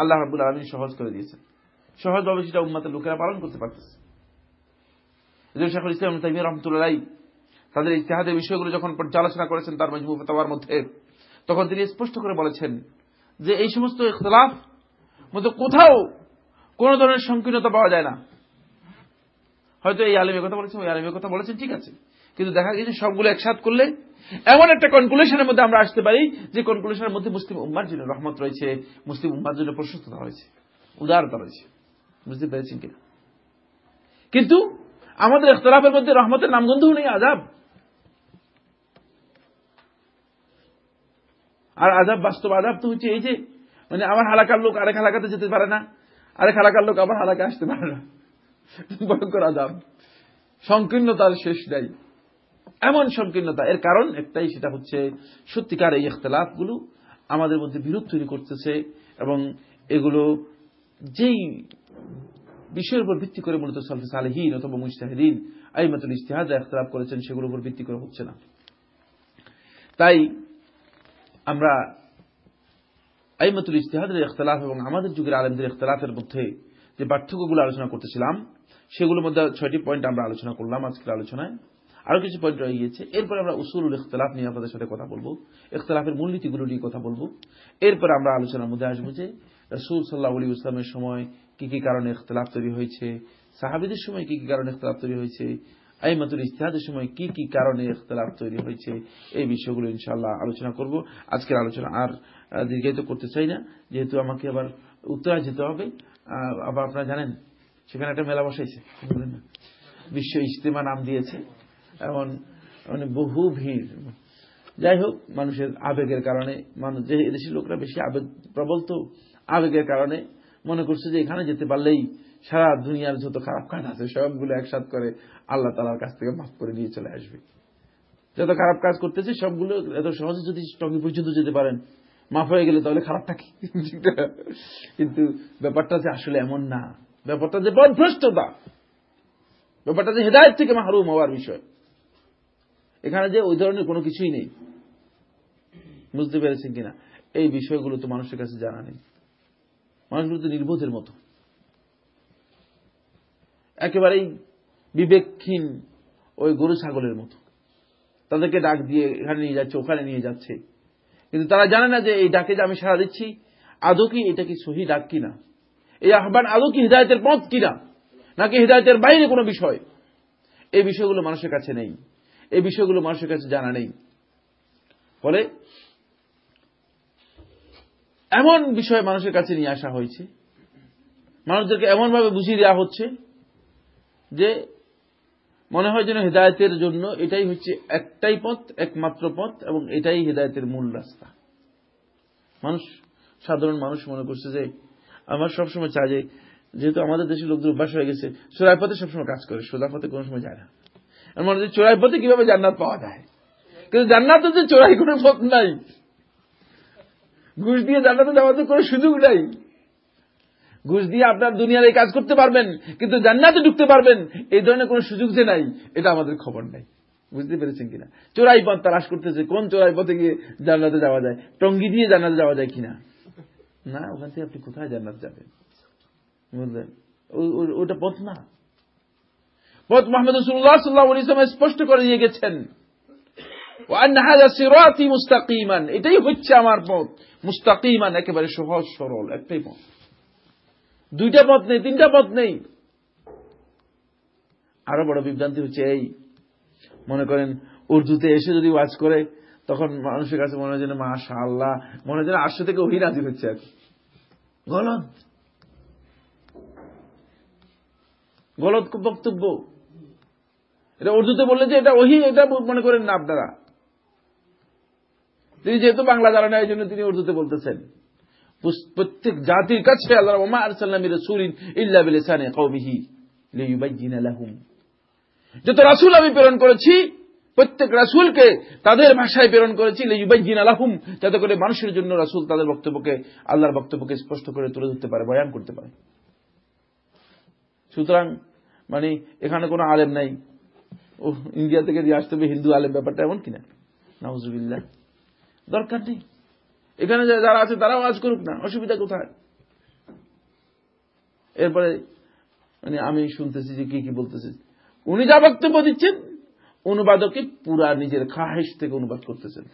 আল্লাহ রাবুল আলমী সহজ করে দিয়েছেন। সহজভাবে সেটা উম্মাতের লোকেরা পালন করতে পারতেছে। এজন্য শেখুল ইসলাম তাইমিয়া রহমতুল্লাহ তাদের ইতিহাদের বিষয়গুলো যখন পর্যালোচনা করেছেন তার মজমু ফতাওয়ার মধ্যে, তখন তিনি স্পষ্ট করে বলেছেন যে এই সমস্ত ইখতলাফ মধ্যে কোথাও কোন ধরনের সংকীর্ণতা পাওয়া যায় না। হয়তো এই আলমের কথা বলেছেন, ওই আলমের কথা বলেছেন, ঠিক আছে। কিন্তু দেখা গেছে সবগুলো একসাথ করলে এমন একটা কনক্লুশনের মধ্যে আমরা আসতে পারি যে কনক্লুশনের মধ্যে মুসলিম উম্মার জন্য রহমত রয়েছে, মুসলিম উম্মার জন্য প্রশস্ততা রয়েছে, উদারতা রয়েছে। বুঝতে পেরেছেন কিনা? কিন্তু আমাদের ইখতলাফের মধ্যে রহমতের নামগন্ধও নেই আজাব আর আজাব বাস্তব আজাব তো হচ্ছে এই যে মানে আমার হালাকার লোক আরেক হালাকাতে যেতে পারে না, আরেক হালাকার লোক আবার হালাকা আসতে পারে না। ভয়ঙ্কর আজাব সংকীর্ণতার শেষ নেই। এমন সংকীর্ণতা, এর কারণ একটাই, সেটা হচ্ছে সত্যিকার এই ইখতলাফগুলো আমাদের মধ্যে বিরোধ তৈরি করতেছে এবং এগুলো যেই বিষয়ের উপর ভিত্তি করে মূলত সালফে সালেহীন অথবা মুস্তাহিদিন আইমাতুল ইস্তেহাদ ইখতলাফ করেছেন সেগুলোর উপর ভিত্তি করে হচ্ছে না। তাই আমরা আইমাতুল ইস্তেহাদের ইখতলাফ এবং আমাদের যুগের আলমদের ইখতলাফের মধ্যে যে পার্থক্যগুলো আলোচনা করতেছিলাম, সেগুলোর মধ্যে ছয়টি পয়েন্ট আমরা আলোচনা করলাম আজকের আলোচনায়। আরও কিছু পয়েন্ট রয়ে গিয়েছে। এরপরে আমরা উসুল ইখতলাফ নিয়ে আপনাদের সাথে কথা বলব। ইখতলাফের মূলনীতিগুলো নিয়ে কথা বলব। এরপরে আমরা আলোচনার মধ্যে আসব যে রসুল সাল্লাহ আলী ইসলামের সময় কি কি কারণে ইখতলাফ তৈরি হয়েছে? সাহাবিদের সময় কি কি কারণে ইখতলাফ তৈরি হয়েছে? আইমাতুল ইস্তেহাদের সময় কি কি কারণে ইখতলাফ তৈরি হয়েছে? এই বিষয়গুলো ইনশাআল্লাহ আলোচনা করব। আজকের আলোচনা আর দীর্ঘায়িত করতে চাই না। যেহেতু আমাকে আবার উত্তরায় যেতে হবে আবার আপনারা জানেন, সেখানে একটা মেলা বসাইছে। বিশ্ব ইজতেমা নাম দিয়েছে। এমন মানে বহু ভিড়। যাই হোক, মানুষের আবেগের কারণে, মানুষ, যে এদেশের লোকরা বেশি আবেগ প্রবল তো, আবেগের কারণে মনে করছে যে এখানে যেতে পারলেই সারা দুনিয়ার যত খারাপ কাজ আছে সবগুলো একসাথ করে আল্লাহ তালার কাছ থেকে মাফ করে নিয়ে চলে আসবে। যত খারাপ কাজ করতেছে সবগুলো এত সহজে যদি টঙ্গি পর্যন্ত যেতে পারেন, মাফ হয়ে গেলে তাহলে খারাপটা কি? কিন্তু ব্যাপারটা যে আসলে এমন না। ব্যাপারটা যে বদভ্রষ্টতা। ব্যাপারটা যে হেদায়ত থেকে মাহরুম হওয়ার বিষয়। এখানে যে ওই ধরনের কোনো কিছুই নেই। বুঝতে পেরেছেন কিনা? এই বিষয়গুলো তো মানুষের কাছে জানা নেই। মানুষগুলো তো নির্বোধের মতো। একেবারেই বিবেকহীন ওই গরু ছাগলের মতো। তাদেরকে ডাক দিয়ে এখানে নিয়ে যাচ্ছে, ওখানে নিয়ে যাচ্ছে। কিন্তু তারা জানে না যে এই ডাকে যে আমি সারা দিচ্ছি, আদৌ কি এটা কি সহি ডাক কিনা? এই আহ্বান আদৌ কি হৃদায়তের পথ কিনা? নাকি হৃদায়তের বাইরে কোনো বিষয়? এই বিষয়গুলো মানুষের কাছে নেই। এই বিষয়গুলো মানুষের কাছে জানা নেই। ফলে এমন বিষয় মানুষের কাছে নিয়ে আসা হয়েছে। মানুষদেরকে এমনভাবে বুঝিয়ে দেওয়া হচ্ছে যে মনে হয় যেন হৃদায়তের জন্য এটাই হচ্ছে একটাই পথ, একমাত্র পথ এবং এটাই হৃদায়তের মূল রাস্তা। মানুষ, সাধারণ মানুষ মনে করছে যে আমার সবসময় চায় যে, যেহেতু আমাদের দেশের লোকদের অভ্যাস হয়ে গেছে চোরাই পথে সবসময় কাজ করে সোজা পথে কোনো সময় যায় না। মনে হচ্ছে চোরাই পথে কীভাবে জান্নাত পাওয়া যায়? কিন্তু জান্নাতে যে চোরাই কোনো পথ নাই। ঘুষ দিয়ে জান্নাতে যাওয়ার তো কোনো সুযোগ নাই। ঘুষ দিয়ে আপনার দুনিয়ার এই কাজ করতে পারবেন, কিন্তু জান্নাতে ঢুকতে পারবেন, এই ধরনের কোন সুযোগ যে নাই, এটা আমাদের খবর নাই। বুঝতে পেরেছেন কিনা? চোরাই পথ তালাশ করতেছে, কোন চোরাই পথে গিয়ে জান্নাতে যাওয়া যায়? টঙ্গি দিয়ে জান্নাতে যাওয়া যায় কিনা? না, ওখান থেকে আপনি কোথায় জান্নাত যাবেন? বুঝলেন? ওটা পথ না। পথ মোহাম্মদ রসুল্লাহ সাল্লাহ ইসলাম স্পষ্ট করে দিয়ে গেছেন। মুস্তাকিমান এটাই হচ্ছে আমার পথ। মুস্তাকিমান, একেবারে সহজ সরল, একটাই পথ। দুইটা পথ নেই, তিনটা পথ নেই। আরও বড় বিভ্রান্তি হচ্ছে এই। মনে করেন, উর্দুতে এসে যদি ওয়াজ করে, তখন মানুষের কাছে মনে হয় যেন মাশা আল্লাহ মনে হয় যেন আটশো থেকে ওহি নাজির হচ্ছে আর গলত। গলত বক্তব্য। এটা উর্দুতে বললে যে এটা ওহি, এটা মনে করেন না আপনারা। তিনি যেহেতু বাংলা জানেন এই জন্য তিনি উর্দুতে বলতেছেন। প্রত্যেক জাতির কাছে আল্লাহ যত রাসূল আমি প্রেরণ করেছি, প্রত্যেক রাসূলকে তাদের ভাষায় প্রেরণ করেছি লিয়ুবাইয়িনা লাহুম, যাতে করে মানুষের জন্য রাসূল তাদের বক্তব্যকে, আল্লাহর বক্তব্যকে স্পষ্ট করে তুলে ধরতে পারে, বয়ান করতে পারে। সুতরাং মানে এখানে কোনো আলেম নাই। ও ইন্ডিয়া থেকে আসতে হবে, হিন্দু আলেম ব্যাপারটা এমন কিনা? নাউজুবিল্লাহ। দরকার নেই। এখানে যারা আছে তারাও আজ করুক না, অসুবিধা কোথায়? এরপরে মানে আমি শুনতেছি যে কি কি বলতেছি। উনি যা বক্তব্য দিচ্ছেন, অনুবাদকে পুরা নিজের খাহেস থেকে অনুবাদ করতেছেন।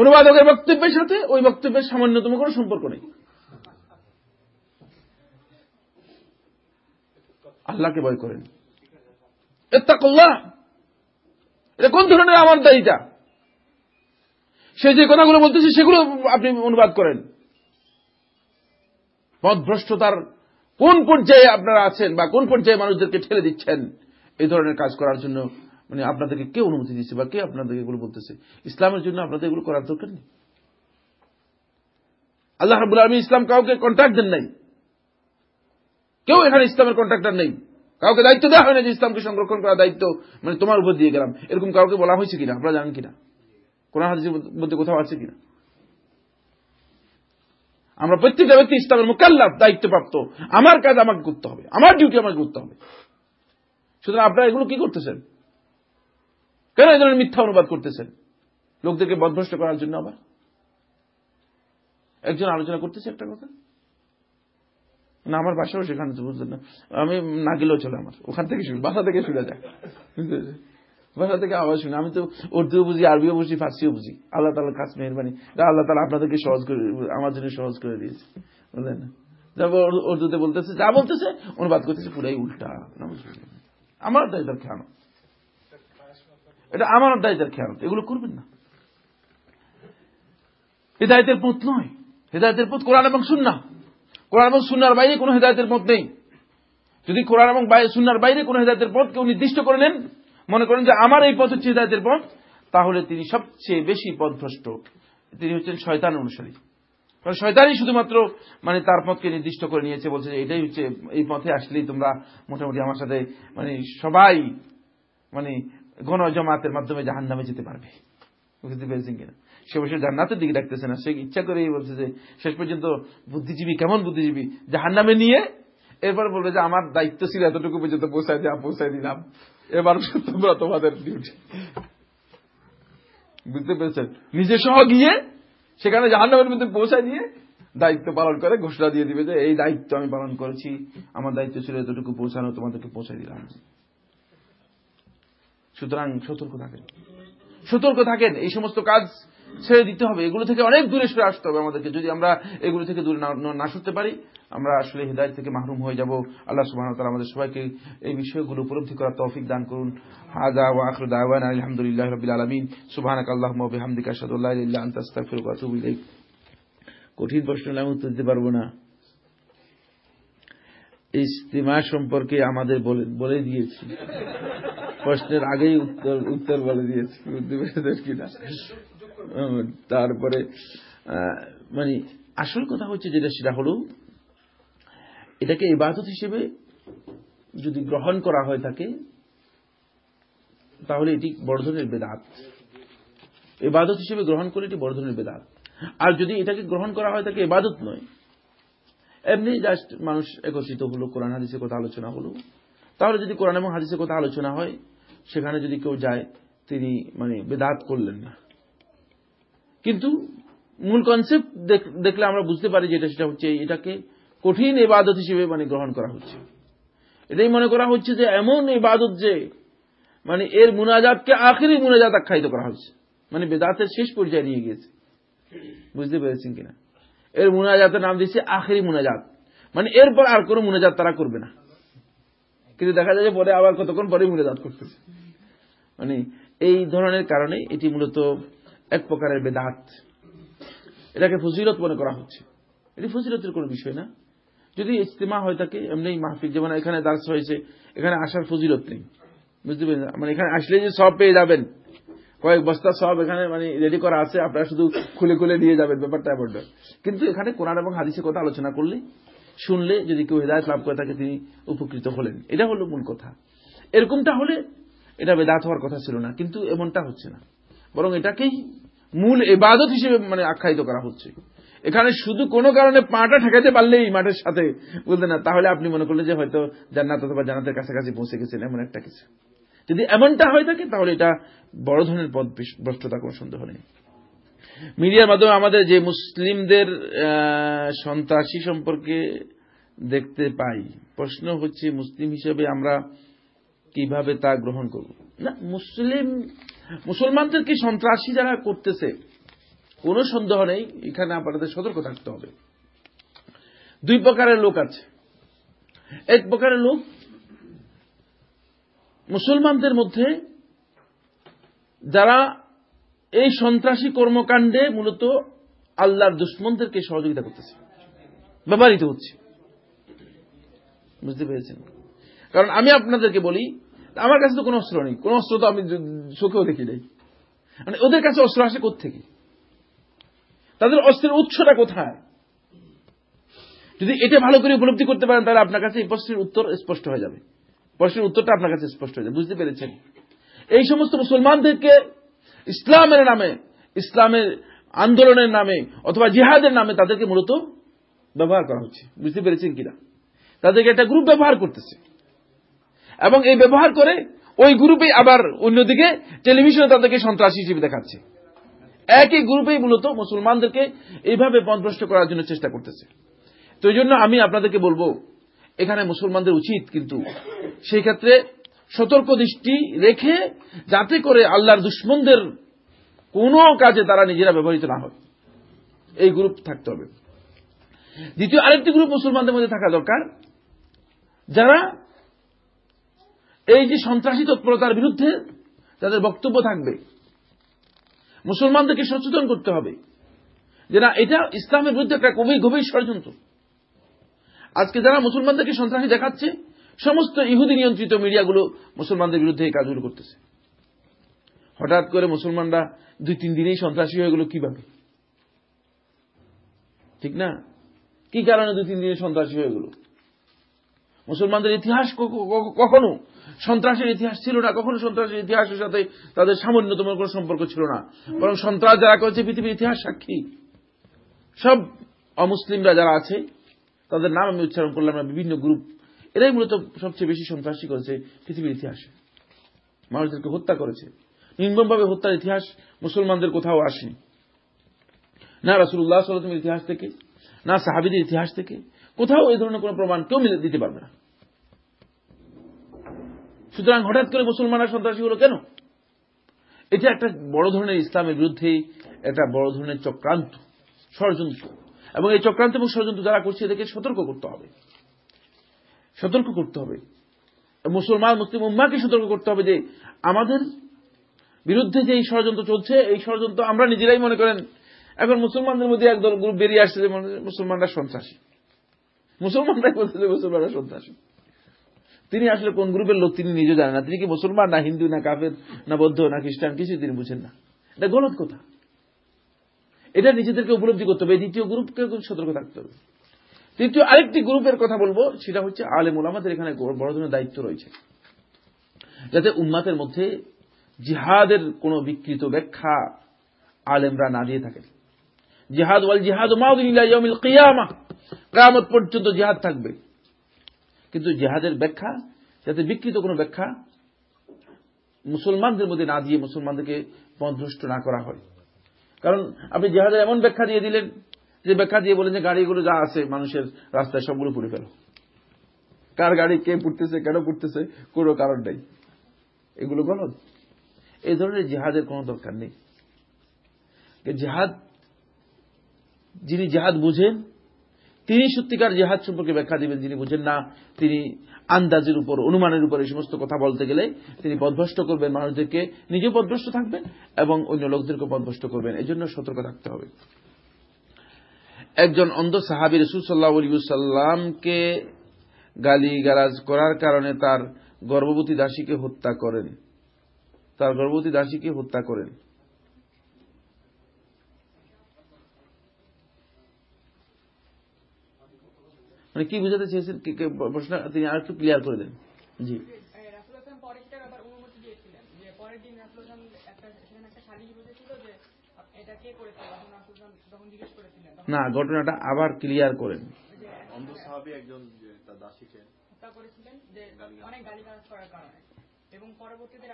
অনুবাদকের বক্তব্যের সাথে ওই বক্তব্যের সামান্যতম কোনো সম্পর্ক নেই। আল্লাহকে ভয় করেন। এটা কোন ধরনের আমার দায়ীটা সে যে কথাগুলো বলতেছে, সেগুলো আপনি অনুবাদ করেন। পথভ্রষ্টতার কোন পর্যায়ে আপনারা আছেন বা কোন পর্যায়ে মানুষদেরকে ঠেলে দিচ্ছেন, এই ধরনের কাজ করার জন্য মানে আপনাদেরকে কে অনুমতি দিচ্ছে বা কে আপনাদেরকে এগুলো বলতেছে? ইসলামের জন্য আপনাদের এগুলো করার দরকার নেই। আল্লাহ রাবুল আলমী ইসলাম কাউকে কন্ট্রাক্ট দেন নাই। কেউ এখানে ইসলামের কন্ট্রাক্টর নেই। কাউকে দায়িত্ব দেওয়া হয় না যে ইসলামকে সংরক্ষণ করার দায়িত্ব মানে তোমার উপর দিয়ে গেলাম। এরকম কাউকে বলা হয়েছে কিনা? আপনারা জানেন কিনা? কোরআন হাদিসের মধ্যে কোথাও আছে কিনা? আমরা প্রত্যেকটা ব্যক্তি ইসলামের মোকাল্লাফ দায়িত্বপ্রাপ্ত। আমার কাজ আমাকে করতে হবে। আমার ডিউটি আমাকে করতে হবে। সুতরাং আপনারা এগুলো কি করতেছেন? কেন এই ধরনের মিথ্যা অনুবাদ করতেছেন? লোকদেরকে বদভ্রষ্ট করার জন্য আবার? একজন আলোচনা করতেছে একটা কথা? না, আমার বাসাও সেখানে বুঝলেন না। আমি না গেলেও চলে আমার। ওখান থেকে শুনি বাসা থেকে শুনে যায় বাসা থেকে আওয়াজ শুনি। আমি তো উর্দুও বুঝি, আরবিও বুঝি, ফার্সিও বুঝি। আল্লাহ তালার কাজ মেহরবানি। আল্লাহ তালা আপনাদেরকে সহজ করে, আমার জন্য সহজ করে দিয়েছে। বুঝলেন? যাব উর্দুতে বলতেছে, যা বলতেছে, অনুবাদ করতেছে, পুরাই উল্টা। আমার দায়িত্বের খেয়াল এটা আমার দায়িত্বের খেয়াল এগুলো করবেন না। হেদায়তের পথ নয়। হেদায়তের পথ কোরআন এবং শুননা কোরআন এবং সুনার বাইরে কোনো হেদায়তের পথ নেই। যদি কোরআন এবং সুনার বাইরে কোনো হেদায়তের পথ কেউ নির্দিষ্ট করে নেন মনে করেন যে আমার এই পথ হচ্ছে হেদায়তের পথ, তাহলে তিনি সবচেয়ে বেশি পথভ্রষ্ট। তিনি হচ্ছেন শয়তান অনুসারী। কারণ শয়তানই শুধুমাত্র মানে তার পথকে নির্দিষ্ট করে নিয়েছে, বলছে যে এটাই হচ্ছে এই পথে আসলেই তোমরা মোটামুটি আমার সাথে মানে সবাই মানে গণ জমাতের মাধ্যমে জাহান নামে যেতে পারবে। বুঝতে পেরেছেন কিনা? সে বসে জান্নাতের দিকে ডাকতেছে না, সে ইচ্ছা করেই বলছে যে শেষ পর্যন্ত বুদ্ধিজীবী, কেমন বুদ্ধিজীবী? জাহান নামে নিয়ে, এরপর বলবে যে আমার দায়িত্ব ছিল এতটুকু পর্যন্ত পৌঁছায় দেওয়া পৌঁছায় দিলাম। এবার তোমরা তোমাদের ডিউটি বুঝতে পেরেছেন? নিজে সহ গিয়ে সেখানে জাহান্নামের মধ্যে পৌঁছায় দিয়ে দায়িত্ব পালন করে ঘোষণা দিয়ে দিবে যে, এই দায়িত্ব আমি পালন করেছি। আমার দায়িত্ব ছিল এতটুকু পৌঁছানো, তোমাদেরকে পৌঁছে দিলাম। সুতরাং সতর্ক থাকেন। সতর্ক থাকেন। এই সমস্ত কাজ ছেড়ে দিতে হবে। এগুলো থেকে অনেক দূরে সরে আসতে হবে আমাদেরকে। যদি আমরা এগুলো থেকে দূরে না সরতে পারি, আমরা আসলে হৃদায়ত থেকে মাহরুম হয়ে যাব। আল্লাহ সুবাহ আমাদের সবাইকে এই বিষয়গুলো উপলব্ধি করার তৌফিক দান করুন। হাজা ওয়া আখরু দাওয়ান আলহামদুলিল্লাহ রাব্বিল আলামিন। সুবহানাক আল্লাহুম্মা ওয়া বিহামদিকা আশহাদু আল্লা ইলাহা ইল্লা আনতা, আস্তাগফিরুকা ওয়া আতুবু ইলাইক। কঠিন প্রশ্ন আমি উত্তর দিতে পারব না। ইস্তিমা সম্পর্কে আমাদের বলে দিয়েছি। প্রশ্নের আগেই উত্তর উত্তর বলে দিয়েছি। বুঝতে পেরেছেন কিনা? তারপরে মানে আসল কথা হচ্ছে যেটা, সেটা হল এটাকে ইবাদত হিসেবে যদি গ্রহণ করা হয় থাকে, তাহলে এটি বড় ধরনের বেদাত। ইবাদত হিসেবে গ্রহণ করে এটি বড় ধরনের বেদাত। আর যদি এটাকে গ্রহণ করা হয় তাকে ইবাদত নয়। এমনি জাস্ট মানুষ একত্রিত হলো, কোরআন হাদিসের কথা আলোচনা হলো। তাহলে যদি কোরআন এবং হাদিসের কথা আলোচনা হয়, সেখানে যদি কেউ যায়, তিনি মানে বেদাত করলেন না। কিন্তু মূল কনসেপ্ট দেখলে আমরা বুঝতে পারি যে এটা, সেটা হচ্ছে এটাকে কঠিন ইবাদত হিসেবে মানে গ্রহণ করা হচ্ছে। এটাই মনে করা হচ্ছে যে এমন ইবাদত যে মানে এর মুনাজাতকে আখেরি মুনাজাত আখ্যায়িত করা হচ্ছে। মানে বেদাতের শেষ পর্যায়ে নিয়ে গিয়েছে। বুঝতে পেরেছেন কিনা? এর মুনাজাতের নাম দিচ্ছে আখেরি মুনাজাত। মানে এরপর আর কোনো মুনাজাত তারা করবে না। কিন্তু দেখা যায় যে পরে আবার কতক্ষণ পরে মুনাজাত করতেছে। মানে এই ধরনের কারণে এটি মূলত এক প্রকারের বেদাত। এটাকে ফজিলত মনে করা হচ্ছে। এটি ফজিলতের কোনো বিষয় না। যদি ইজতেমা হয়ে থাকে এমনি মাহফিক যেমন এখানে দাস হয়েছে, এখানে আসার ফজিলত নেই। বুঝতে পেরেছেন? মানে এখানে আসলে যে সব পেয়ে যাবেন। কয়েক বস্তা সব এখানে মানে রেডি করা আছে, আপনারা শুধু খুলে খুলে দিয়ে যাবেন, ব্যাপারটা এমন কিন্তু এখানে কোরআন এবং হাদিসের কথা আলোচনা করলে, শুনলে যদি কেউ হৃদায়ত লাভ করে থাকে তিনি উপকৃত হলেন। এটা হলো মূল কথা। এরকমটা হলে এটা বেদাত হওয়ার কথা ছিল না, কিন্তু এমনটা হচ্ছে না। বরং এটাকেই মূল এবাদত হিসেবে মানে আখ্যায়িত করা হচ্ছে। এখানে শুধু কোনো কারণে পাটা ঠেকাতে পারলেই মাঠের সাথে বলতে না, তাহলে আপনি মনে করলেন যে হয়তো জান্নাত অথবা জানাতের কাছাকাছি পৌঁছে গেছেন এমন একটা কিছু। যদি এমনটা হয়ে থাকে, তাহলে এটা বড় ধরনের পদ ভ্রষ্টতা কোনো সন্দেহ নেই। মিডিয়ার মাধ্যমে আমাদের যে মুসলিমদের সন্ত্রাসী সম্পর্কে দেখতে পাই, প্রশ্ন হচ্ছে মুসলিম হিসেবে আমরা কীভাবে তা গ্রহণ করব? না, মুসলিম মুসলমানদেরকে সন্ত্রাসী যারা করতেছে, কোন সন্দেহ নেই, এখানে আপনাদের সতর্ক থাকতে হবে। দুই প্রকারের লোক আছে। এক প্রকারের লোক মুসলমানদের মধ্যে যারা এই সন্ত্রাসী কর্মকাণ্ডে মূলত আল্লাহর দুশ্মনদেরকে সহযোগিতা করতেছে, ব্যবহৃত হচ্ছে। বুঝতে পেরেছেন? কারণ আমি আপনাদেরকে বলি আমার কাছে তো কোনো অস্ত্র নেই। কোন অস্ত্র তো আমি চোখেও দেখি নেই। মানে ওদের কাছে অস্ত্র আসে থেকে তাদের অস্ত্রের উৎসটা কোথায়? যদি এটা ভালো করে উপলব্ধি করতে পারেন, তাহলে আপনার কাছে এই প্রশ্নের উত্তর স্পষ্ট হয়ে যাবে। প্রশ্নের উত্তরটা আপনার কাছে স্পষ্ট হয়ে যাবে। বুঝতে পেরেছেন? এই সমস্ত মুসলমানদেরকে ইসলামের নামে, ইসলামের আন্দোলনের নামে অথবা জিহাদের নামে তাদেরকে মূলত ব্যবহার করা হচ্ছে। বুঝতে পেরেছেন কিনা? তাদেরকে একটা গ্রুপ ব্যবহার করতেছে। এবং এই ব্যবহার করে ওই গ্রুপে আবার অন্যদিকে টেলিভিশনে তাদেরকে সন্ত্রাসী হিসেবে দেখাচ্ছে। একই গ্রুপেই মূলত মুসলমানদেরকে এইভাবে পথভ্রষ্ট করার জন্য চেষ্টা করতেছে। তো এই জন্য আমি আপনাদেরকে বলব, এখানে মুসলমানদের উচিত কিন্তু সেই ক্ষেত্রে সতর্ক দৃষ্টি রেখে যাতে করে আল্লাহর দুশ্মনদের কোন কাজে তারা নিজেরা ব্যবহৃত না হয়। এই গ্রুপ থাকতে হবে। দ্বিতীয় আরেকটি গ্রুপ মুসলমানদের মধ্যে থাকা দরকার, যারা এই যে সন্ত্রাসী তৎপরতার বিরুদ্ধে তাদের বক্তব্য থাকবে, মুসলমানদেরকে সচেতন করতে হবে যে না, এটা ইসলামের বিরুদ্ধে একটা গভীর গভীর ষড়যন্ত্র। আজকে যারা মুসলমানদেরকে সন্ত্রাসী দেখাচ্ছে, সমস্ত ইহুদি নিয়ন্ত্রিত মিডিয়াগুলো মুসলমানদের বিরুদ্ধে এই কাজগুলো করতেছে। হঠাৎ করে মুসলমানরা দুই, তিন দিনেই সন্ত্রাসী হয়ে গেল কীভাবে? ঠিক না? কি কারণে দুই, তিন দিনে সন্ত্রাসী হয়ে গেল? মুসলমানদের ইতিহাস কখনো সন্ত্রাসের ইতিহাস ছিল না, কখনো সন্ত্রাসের ইতিহাসের সাথে তাদের সামান্যতম কোন সম্পর্ক ছিল না। বরং সন্ত্রাস যারা করেছে, পৃথিবীর ইতিহাস সাক্ষী। সব অমুসলিমরা যারা আছে, তাদের নাম আমি উচ্চারণ করলাম না, বিভিন্ন গ্রুপ। এরাই মূলত সবচেয়ে বেশি সন্ত্রাসী করেছে পৃথিবীর ইতিহাসে। মানুষদেরকে হত্যা করেছে। নির্মমভাবে হত্যার ইতিহাস মুসলমানদের কোথাও আসেনি। না রাসুল্লাহ সাল্লামের ইতিহাস থেকে, না সাহাবিদের ইতিহাস থেকে, কোথাও এই ধরনের কোন প্রমাণ কেউ দিতে পারবে না। সুতরাং হঠাৎ করে মুসলমানরা সন্ত্রাসী হল কেন? এটা একটা বড় ধরনের ইসলামের বিরুদ্ধে একটা বড় ধরনের চক্রান্ত, ষড়যন্ত্র। এবং এই চক্রান্ত এবং ষড়যন্ত্র যারা করছে এদেরকে সতর্ক করতে হবে। সতর্ক করতে হবে। মুসলমান, মুসলিম উম্মাকে সতর্ক করতে হবে যে আমাদের বিরুদ্ধে যে এই ষড়যন্ত্র চলছে, এই ষড়যন্ত্র আমরা নিজেরাই মনে করেন এখন মুসলমানদের মধ্যে একদল গ্রুপ বেরিয়ে আসছে যে মুসলমানরা সন্ত্রাসী। মুসলমানরাই বলছে যে মুসলমানরা সন্ত্রাসী। তিনি আসলে কোন গ্রুপের লোক তিনি নিজে জানেন না। তিনি কি মুসলমান, না হিন্দু, না কাফের, না বৌদ্ধ, না খ্রিস্টান? কিছুই তিনি বুঝেন না। এটা গলত কথা। এটা নিজেদেরকে উপলব্ধি করতে হবে। দ্বিতীয় গ্রুপকে সতর্ক থাকতে হবে। তৃতীয় আরেকটি গ্রুপের কথা বলব, সেটা হচ্ছে আলেমুল আমাদের এখানে বড় ধরনের দায়িত্ব রয়েছে। যাতে উম্মাতের মধ্যে জিহাদের কোন বিকৃত ব্যাখ্যা আলেমরা না দিয়ে থাকেন। জিহাদ ওয়াল জিহাদ মাউদিন কিয়ামা। কামত পর্যন্ত জিহাদ থাকবে। কিন্তু জেহাদের ব্যাখ্যা, যাতে বিকৃত কোনো ব্যাখ্যা মুসলমানদের মধ্যে না দিয়ে মুসলমানদেরকে বন্ধুষ্ট না করা হয়। কারণ আপনি জেহাদের এমন ব্যাখ্যা দিয়ে দিলেন, যে ব্যাখ্যা দিয়ে বলেন যে গাড়িগুলো যা আছে মানুষের রাস্তায় সবগুলো পুড়ে ফেলো। কার গাড়ি কে পুড়তেছে, কেন পুড়তেছে, কোনো কারণ নেই। এগুলো গলত এই ধরনের জেহাদের কোনো দরকার নেই। জেহাদ, যিনি জেহাদ বুঝেন তিনি সত্যিকার জেহাদ সম্পর্কে ব্যাখ্যা দিবেন, যিনি বুঝেন না, তিনি আন্দাজের উপর, অনুমানের উপর এই সমস্ত কথা বলতে গেলে তিনি পদভ্রষ্ট করবেন, মানুষদেরকে নিজেও পদভ্রষ্ট থাকবেন এবং অন্য লোকদেরকে পদভ্রষ্ট করবেন। এই জন্য সতর্ক থাকতে হবে। একজন অন্ধ সাহাবি রসুল সাল্লামকে গালি গালাজ করার কারণে তার গর্ভবতী দাসীকে হত্যা করেন। তার গর্ভবতী দাসীকে হত্যা করেন। মানে কি বুঝাতে চেয়েছেন? প্রশ্ন? তিনি আর একটু ক্লিয়ার করে দেন। জি। না ঘটনাটা আবার ক্লিয়ার করেন। এবং পরবর্তীতে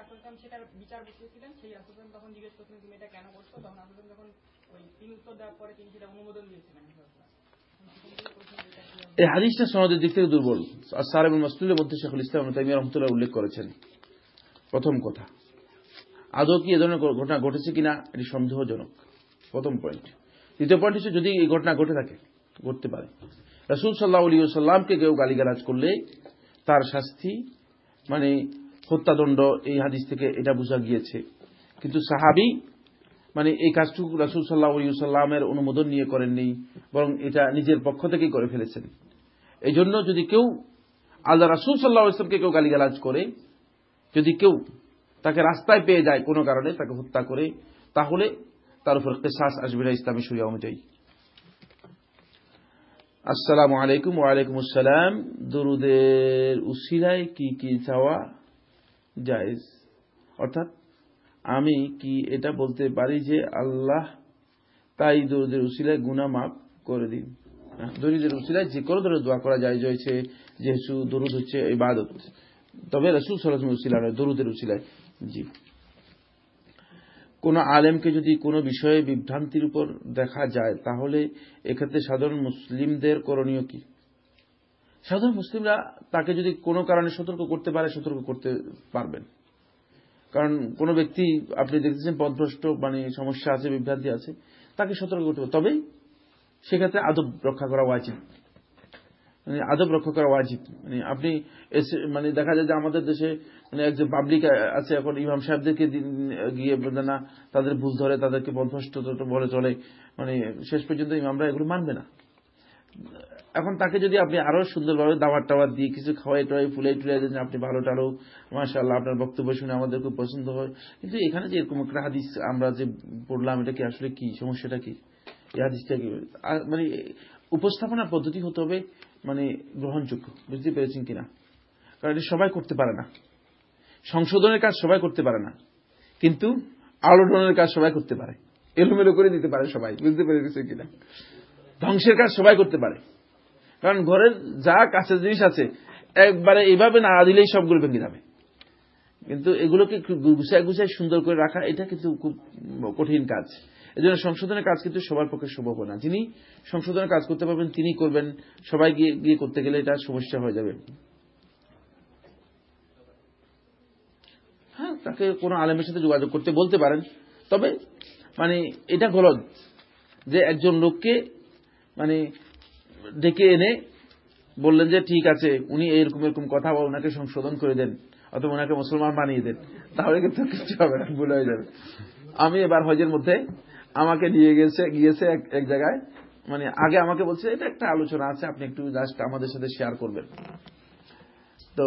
সেটার বিচার বসিয়েছিলেন সেই তখন জিজ্ঞেস করছিলেন তুমি এটা কেন করছ? তখন যখন ওই তিনি উত্তর দেওয়ার পরে তিনি সেটা অনুমোদন দিয়েছিলেন এই হাদিসটা সনদের দিক থেকে দুর্বল। মাসুলের মধ্যে শেখুল ইসলাম রহমতুল্লাহ উল্লেখ করেছেন। প্রথম কথা, আদৌ কি এ ধরনের ঘটনা ঘটেছে কিনা এটি সন্দেহজনক। প্রথম পয়েন্ট দ্বিতীয় পয়েন্ট হচ্ছে যদি এই ঘটনা ঘটে থাকে, ঘটতে পারে। সাল্লাহ আলী সাল্লামকে কেউ গালিগালাজ করলে তার শাস্তি মানে হত্যাদণ্ড এই হাদিস থেকে এটা বোঝা গিয়েছে। কিন্তু সাহাবি মানে এই কাজটুকু রাসুল সাল্লাহ সাল্লামের অনুমোদন নিয়ে করেননি, বরং এটা নিজের পক্ষ থেকেই করে ফেলেছেন। এই জন্য যদি কেউ আল্লাহ রাসুল সাল্লাহ ইসলামকে কেউ গালিগালাজ করে, যদি কেউ তাকে রাস্তায় পেয়ে যায় কোনো কারণে তাকে হত্যা করে, তাহলে তার উপর কেসাস আসবে না ইসলামী সুরিয়া অনুযায়ী। আসসালামু আলাইকুম ওয়ালাইকুম আসসালাম। দরুদের উসিলায় কি কি চাওয়া? জায়েজ। অর্থাৎ আমি কি এটা বলতে পারি যে আল্লাহ তাই দরুদের উসিলায় গুনা মাফ করে দিন? দরিদের উসিলায় যে কোনো ধরনের দোয়া করা যায় হয়েছে, যেহেতু দরুদ হচ্ছে, ইবাদত তবে রসুল সালাম উসিলা নয়, দরুদের উসিলায় জি। কোন আলেমকে যদি কোনো বিষয়ে বিভ্রান্তির উপর দেখা যায়, তাহলে এক্ষেত্রে সাধারণ মুসলিমদের করণীয় কি? সাধারণ মুসলিমরা তাকে যদি কোনো কারণে সতর্ক করতে পারে, সতর্ক করতে পারবেন। কারণ কোন ব্যক্তি, আপনি দেখতেছেন পদভ্রষ্ট মানে সমস্যা আছে, বিভ্রান্তি আছে, তাকে সতর্ক করতে হবে। তবেই সেক্ষেত্রে আদব রক্ষা করা উচিত মানে আদব রক্ষা করা উচিত মানে আপনি মানে দেখা যায় যে আমাদের দেশে মানে একজন পাবলিক আছে, এখন ইমাম সাহেবদেরকে গিয়ে না, তাদের ভুল ধরে, তাদেরকে বদভস্ত বলে চলে। মানে শেষ পর্যন্ত ইমামরা এগুলো মানবে না। এখন তাকে যদি আপনি আরও সুন্দরভাবে দাবার টাবার দিয়ে কিছু খাওয়াই, টাওয়াই, ফুলাই টুলাই দেন, আপনি ভালো টালো মাসাল্লাহ আপনার বক্তব্য শুনে আমাদের খুব পছন্দ হয়। কিন্তু এখানে যে এরকম একটা হাদিস আমরা যে পড়লাম, এটা কি আসলে কি? সমস্যাটা কি? এই হাদিসটা কি? মানে উপস্থাপনার পদ্ধতি হতে হবে মানে গ্রহণযোগ্য। বুঝতে পেরেছেন কিনা? কারণ এটা সবাই করতে পারে না। সংশোধনের কাজ সবাই করতে পারে না। কিন্তু আলোড়নের কাজ সবাই করতে পারে। এলোমেলো করে দিতে পারে সবাই। বুঝতে পেরেছে কিনা? ধ্বংসের কাজ সবাই করতে পারে। কারণ ঘরের যা কাছের জিনিস আছে, একবারে এইভাবে না দিলেই সবগুলো ভেঙে যাবে কিন্তু এগুলোকে গুছায় গুছায় সুন্দর করে রাখা, এটা কিন্তু খুব কঠিন কাজ। এই জন্য সংশোধনের কাজ কিন্তু সবার পক্ষে সম্ভব না। যিনি সংশোধনের কাজ করতে পারবেন তিনি করবেন। সবাই গিয়ে গিয়ে করতে গেলে এটা সমস্যা হয়ে যাবে। হ্যাঁ তাকে কোনো আলেমের সাথে যোগাযোগ করতে বলতে পারেন। তবে মানে এটা গলত যে একজন লোককে মানে ডেকে এনে বললেন যে, ঠিক আছে, উনি এরকম এরকম কথা বা ওনাকে সংশোধন করে দেন, অথবা ওনাকে মুসলমান বানিয়ে দেন, তাহলে কিন্তু কিছু হবে না, ভুল হয়ে যাবে। আমি এবার হজের মধ্যে আমাকে নিয়ে গেছে, গিয়েছে এক জায়গায় মানে আগে আমাকে বলছে, এটা একটা আলোচনা আছে, আপনি একটু জাস্ট আমাদের সাথে শেয়ার করবেন। তো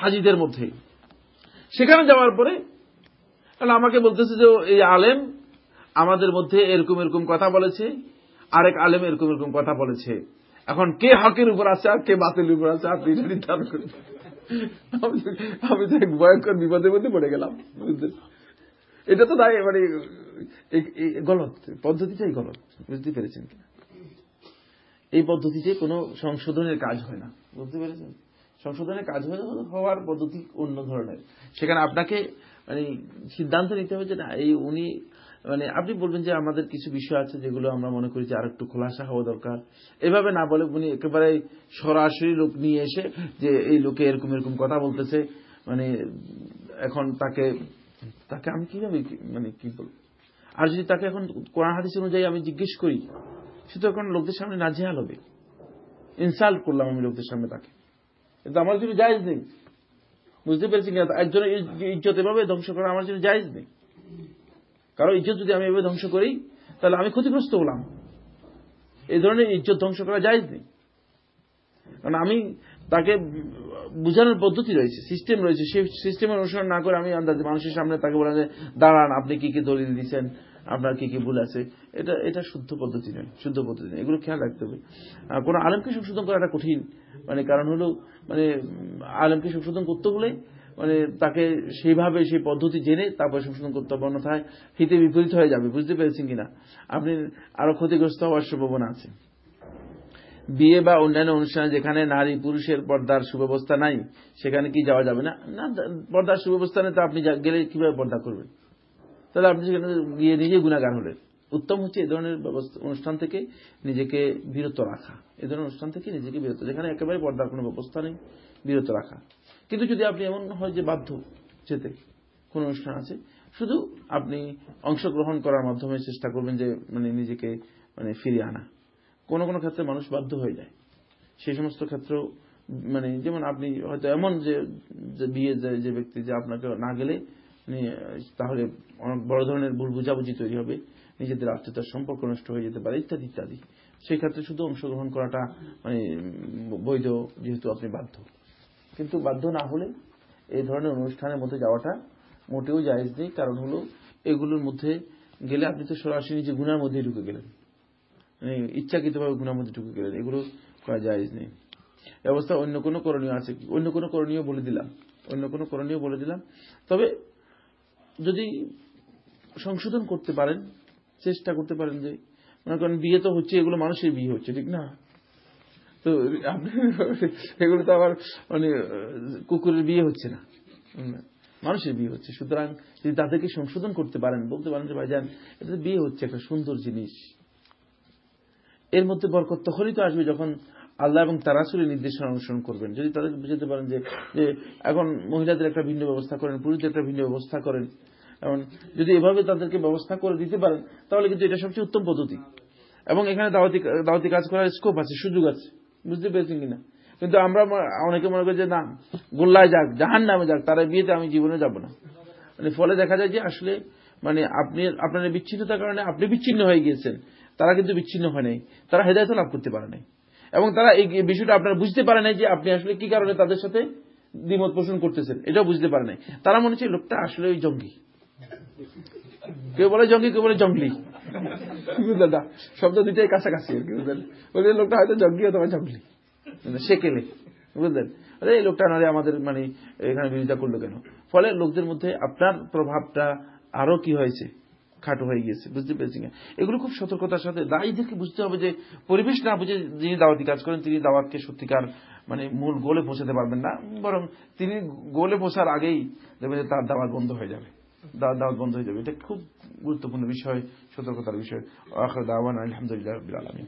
হাজিদের মধ্যে, সেখানে যাওয়ার পরে আমাকে বলতেছে যে, এই আলেম আমাদের মধ্যে এরকম এরকম কথা বলেছে আরেক আলেম এরকম এরকম কথা বলেছে। এখন কে হকের উপর আছে আর কে বাতিলের উপর আছে? আপনি নির্ধারণ করেন। আমি তো এক ভয়ঙ্কর বিপদের মধ্যে পড়ে গেলাম। এটা তো তাই মানে গলত পদ্ধতিটাই গলত। বুঝতে পেরেছেন কিনা? এই পদ্ধতিতে কোনো সংশোধনের কাজ হয় না। বুঝতে পেরেছেন? সংশোধনের কাজ হয়ে হওয়ার পদ্ধতি অন্য ধরনের। সেখানে আপনাকে মানে সিদ্ধান্ত নিতে হবে যে না, এই উনি মানে আপনি বলবেন যে আমাদের কিছু বিষয় আছে যেগুলো আমরা মনে করি যে আর একটু খোলাসা হওয়া দরকার। এভাবে না বলে উনি একেবারে সরাসরি লোক নিয়ে এসে যে এই লোকে এরকম এরকম কথা বলতেছে মানে এখন তাকে তাকে আমি কীভাবে মানে কি বল আর যদি তাকে এখন কোরআন হাদিস অনুযায়ী আমি জিজ্ঞেস করি, সে তো এখন লোকদের সামনে নাজেহাল হবে। ইনসাল্ট করলাম আমি লোকদের সামনে তাকে। কিন্তু আমার জন্য জায়েজ নেই। বুঝতে পেরেছি কিনা? একজনের ইজ- ইজ্জত এভাবে ধ্বংস করা আমার জন্য জায়েজ নেই। কারও ইজ্জত যদি আমি এভাবে ধ্বংস করি, তাহলে আমি ক্ষতিগ্রস্ত হলাম। এই ধরনের ইজ্জত ধ্বংস করা যায় নেই। কারণ আমি তাকে বোঝানোর পদ্ধতি রয়েছে, সিস্টেম রয়েছে। সেই সিস্টেমের অনুসরণ না করে আমি আন্দাজে মানুষের সামনে তাকে বলা যে, দাঁড়ান, আপনি কি কি দলিল দিচ্ছেন আপনার কি কি ভুল আছে? এটা এটা শুদ্ধ পদ্ধতি নয়, শুদ্ধ পদ্ধতি নয়। এগুলো খেয়াল রাখতে হবে। কোনো আলেমকে সংশোধন করাটা কঠিন। মানে কারণ হলো মানে আলেমকে সংশোধন করতে হলে মানে তাকে সেইভাবে সেই পদ্ধতি জেনে তারপর সংশোধন করতে হবে, অন্যথায় হিতে বিপরীত হয়ে যাবে। বুঝতে পেরেছেন কিনা? আপনি আরও ক্ষতিগ্রস্ত হওয়ার সম্ভাবনা আছে। বিয়ে বা অন্যান্য অনুষ্ঠানে যেখানে নারী পুরুষের পর্দার সুব্যবস্থা নাই, সেখানে কি যাওয়া যাবে না? না, পর্দার সুব্যবস্থা নেই তো আপনি গেলে কীভাবে পর্দা করবেন? তাহলে আপনি সেখানে গিয়ে নিজে গুণাগার হলেন। উত্তম হচ্ছে এ ধরনের অনুষ্ঠান থেকে নিজেকে বিরত রাখা। এ ধরনের অনুষ্ঠান থেকে নিজেকে বিরত, যেখানে একেবারে পর্দার কোনো ব্যবস্থা নেই, বিরত রাখা। কিন্তু যদি আপনি এমন হয় যে বাধ্য যেতে কোন অনুষ্ঠান আছে শুধু আপনি অংশগ্রহণ করার মাধ্যমে চেষ্টা করবেন যে মানে নিজেকে মানে ফিরিয়ে আনা। কোন কোন ক্ষেত্রে মানুষ বাধ্য হয়ে যায়। সেই সমস্ত ক্ষেত্র মানে যেমন আপনি হয়তো এমন যে বিয়ে যে যে ব্যক্তি যে আপনাকে না গেলে মানে, তাহলে অনেক বড় ধরনের ভুল বুঝাবুঝি তৈরি হবে নিজেদের আত্মীয়তার সম্পর্ক নষ্ট হয়ে যেতে পারে ইত্যাদি ইত্যাদি। সেই ক্ষেত্রে শুধু অংশগ্রহণ করাটা মানে বৈধ যেহেতু আপনি বাধ্য। কিন্তু বাধ্য না হলে এই ধরনের অনুষ্ঠানের মধ্যে যাওয়াটা মোটেও জায়েজ নেই। কারণ হলো, এগুলোর মধ্যে গেলে আপনি তো সরাসরি নিজে গুণার মধ্যে ঢুকে গেলেন। মানে ইচ্ছাকৃতভাবে গুণার মধ্যে ঢুকে গেলেন। এগুলো করা জায়েজ নেই। এ অবস্থা অন্য কোনো করণীয় আছে কি? অন্য কোনো করণীয় বলে দিলাম। অন্য কোনো করণীয় বলে দিলাম। তবে যদি সংশোধন করতে পারেন, চেষ্টা করতে পারেন যে, মনে করেন বিয়ে তো হচ্ছে, এগুলো মানুষের বিয়ে হচ্ছে, ঠিক না? তো আপনি এগুলো তো আবার মানে কুকুরের বিয়ে হচ্ছে না। মানুষের বিয়ে হচ্ছে। সুতরাং যদি তাদেরকে সংশোধন করতে পারেন, বলতে পারেন যে, ভাইজান, এটা তো বিয়ে হচ্ছে, একটা সুন্দর জিনিস। এর মধ্যে বরকত তখনই তো আসবে যখন আল্লাহ এবং তার রাসূলের নির্দেশনা অনুসরণ করবেন। যদি তাদের বুঝতে পারেন যে এখন মহিলাদের একটা ভিন্ন ব্যবস্থা করেন, পুরুষদের একটা ভিন্ন ব্যবস্থা করেন। এবং যদি এভাবে তাদেরকে ব্যবস্থা করে দিতে পারেন, তাহলে কিন্তু এটা সবচেয়ে উত্তম পদ্ধতি। এবং এখানে দাওয়াতি কাজ করার স্কোপ আছে, সুযোগ আছে। বুঝতে পেরেছেন কিনা? কিন্তু আমরা অনেকে মনে করি যে না, গোল্লায় যাক জাহান নামে যাক, তারা বিয়েতে আমি জীবনে যাব না। মানে ফলে দেখা যায় যে আসলে মানে আপনি, আপনার বিচ্ছিন্নতার কারণে আপনি বিচ্ছিন্ন হয়ে গিয়েছেন। তারা কিন্তু বিচ্ছিন্ন হয় নাই। তারা হেদায়ত লাভ করতে পারে নাই। এবং তারা এই বিষয়টা আপনার বুঝতে পারে নাই যে আপনি আসলে কি কারণে তাদের সাথে দ্বিমত পোষণ করতেছেন। এটাও বুঝতে পারে নাই। তারা মনে হচ্ছে লোকটা আসলে ওই জঙ্গি। কেউ বলে জঙ্গি, কেউ বলে জঙ্গলি। না শব্দ দুইটাই কাছাকাছি আর কি, বুঝলেন? বলে এই লোকটা হয়তো জঙ্গি, অথবা জঙ্গলি। মানে সেকেলে বুঝলেন? আরে, এই লোকটা নারে আমাদের মানে এখানে বিরোধিতা করল কেন? ফলে লোকদের মধ্যে আপনার প্রভাবটা আরও কি হয়েছে? খাটো হয়ে গিয়েছে, বুঝতে পেরেছি? এগুলো খুব সতর্কতার সাথে দায়ীদেরকে বুঝতে হবে যে, পরিবেশ না বুঝে যিনি দাওয়াতি কাজ করেন, তিনি দাওয়াতকে সত্যিকার মানে মূল গোলে পৌঁছাতে পারবেন না, বরং তিনি গোলে পৌঁছার আগেই দেখবেন যে তার দাওয়াত বন্ধ হয়ে যাবে। দাওয়াত বন্ধ হয়ে যাবে। এটা খুব গুরুত্বপূর্ণ বিষয়। সতর্কতার বিষয় আখর দাওয়ান আলহামদুলিল্লাহ রবিল আলমী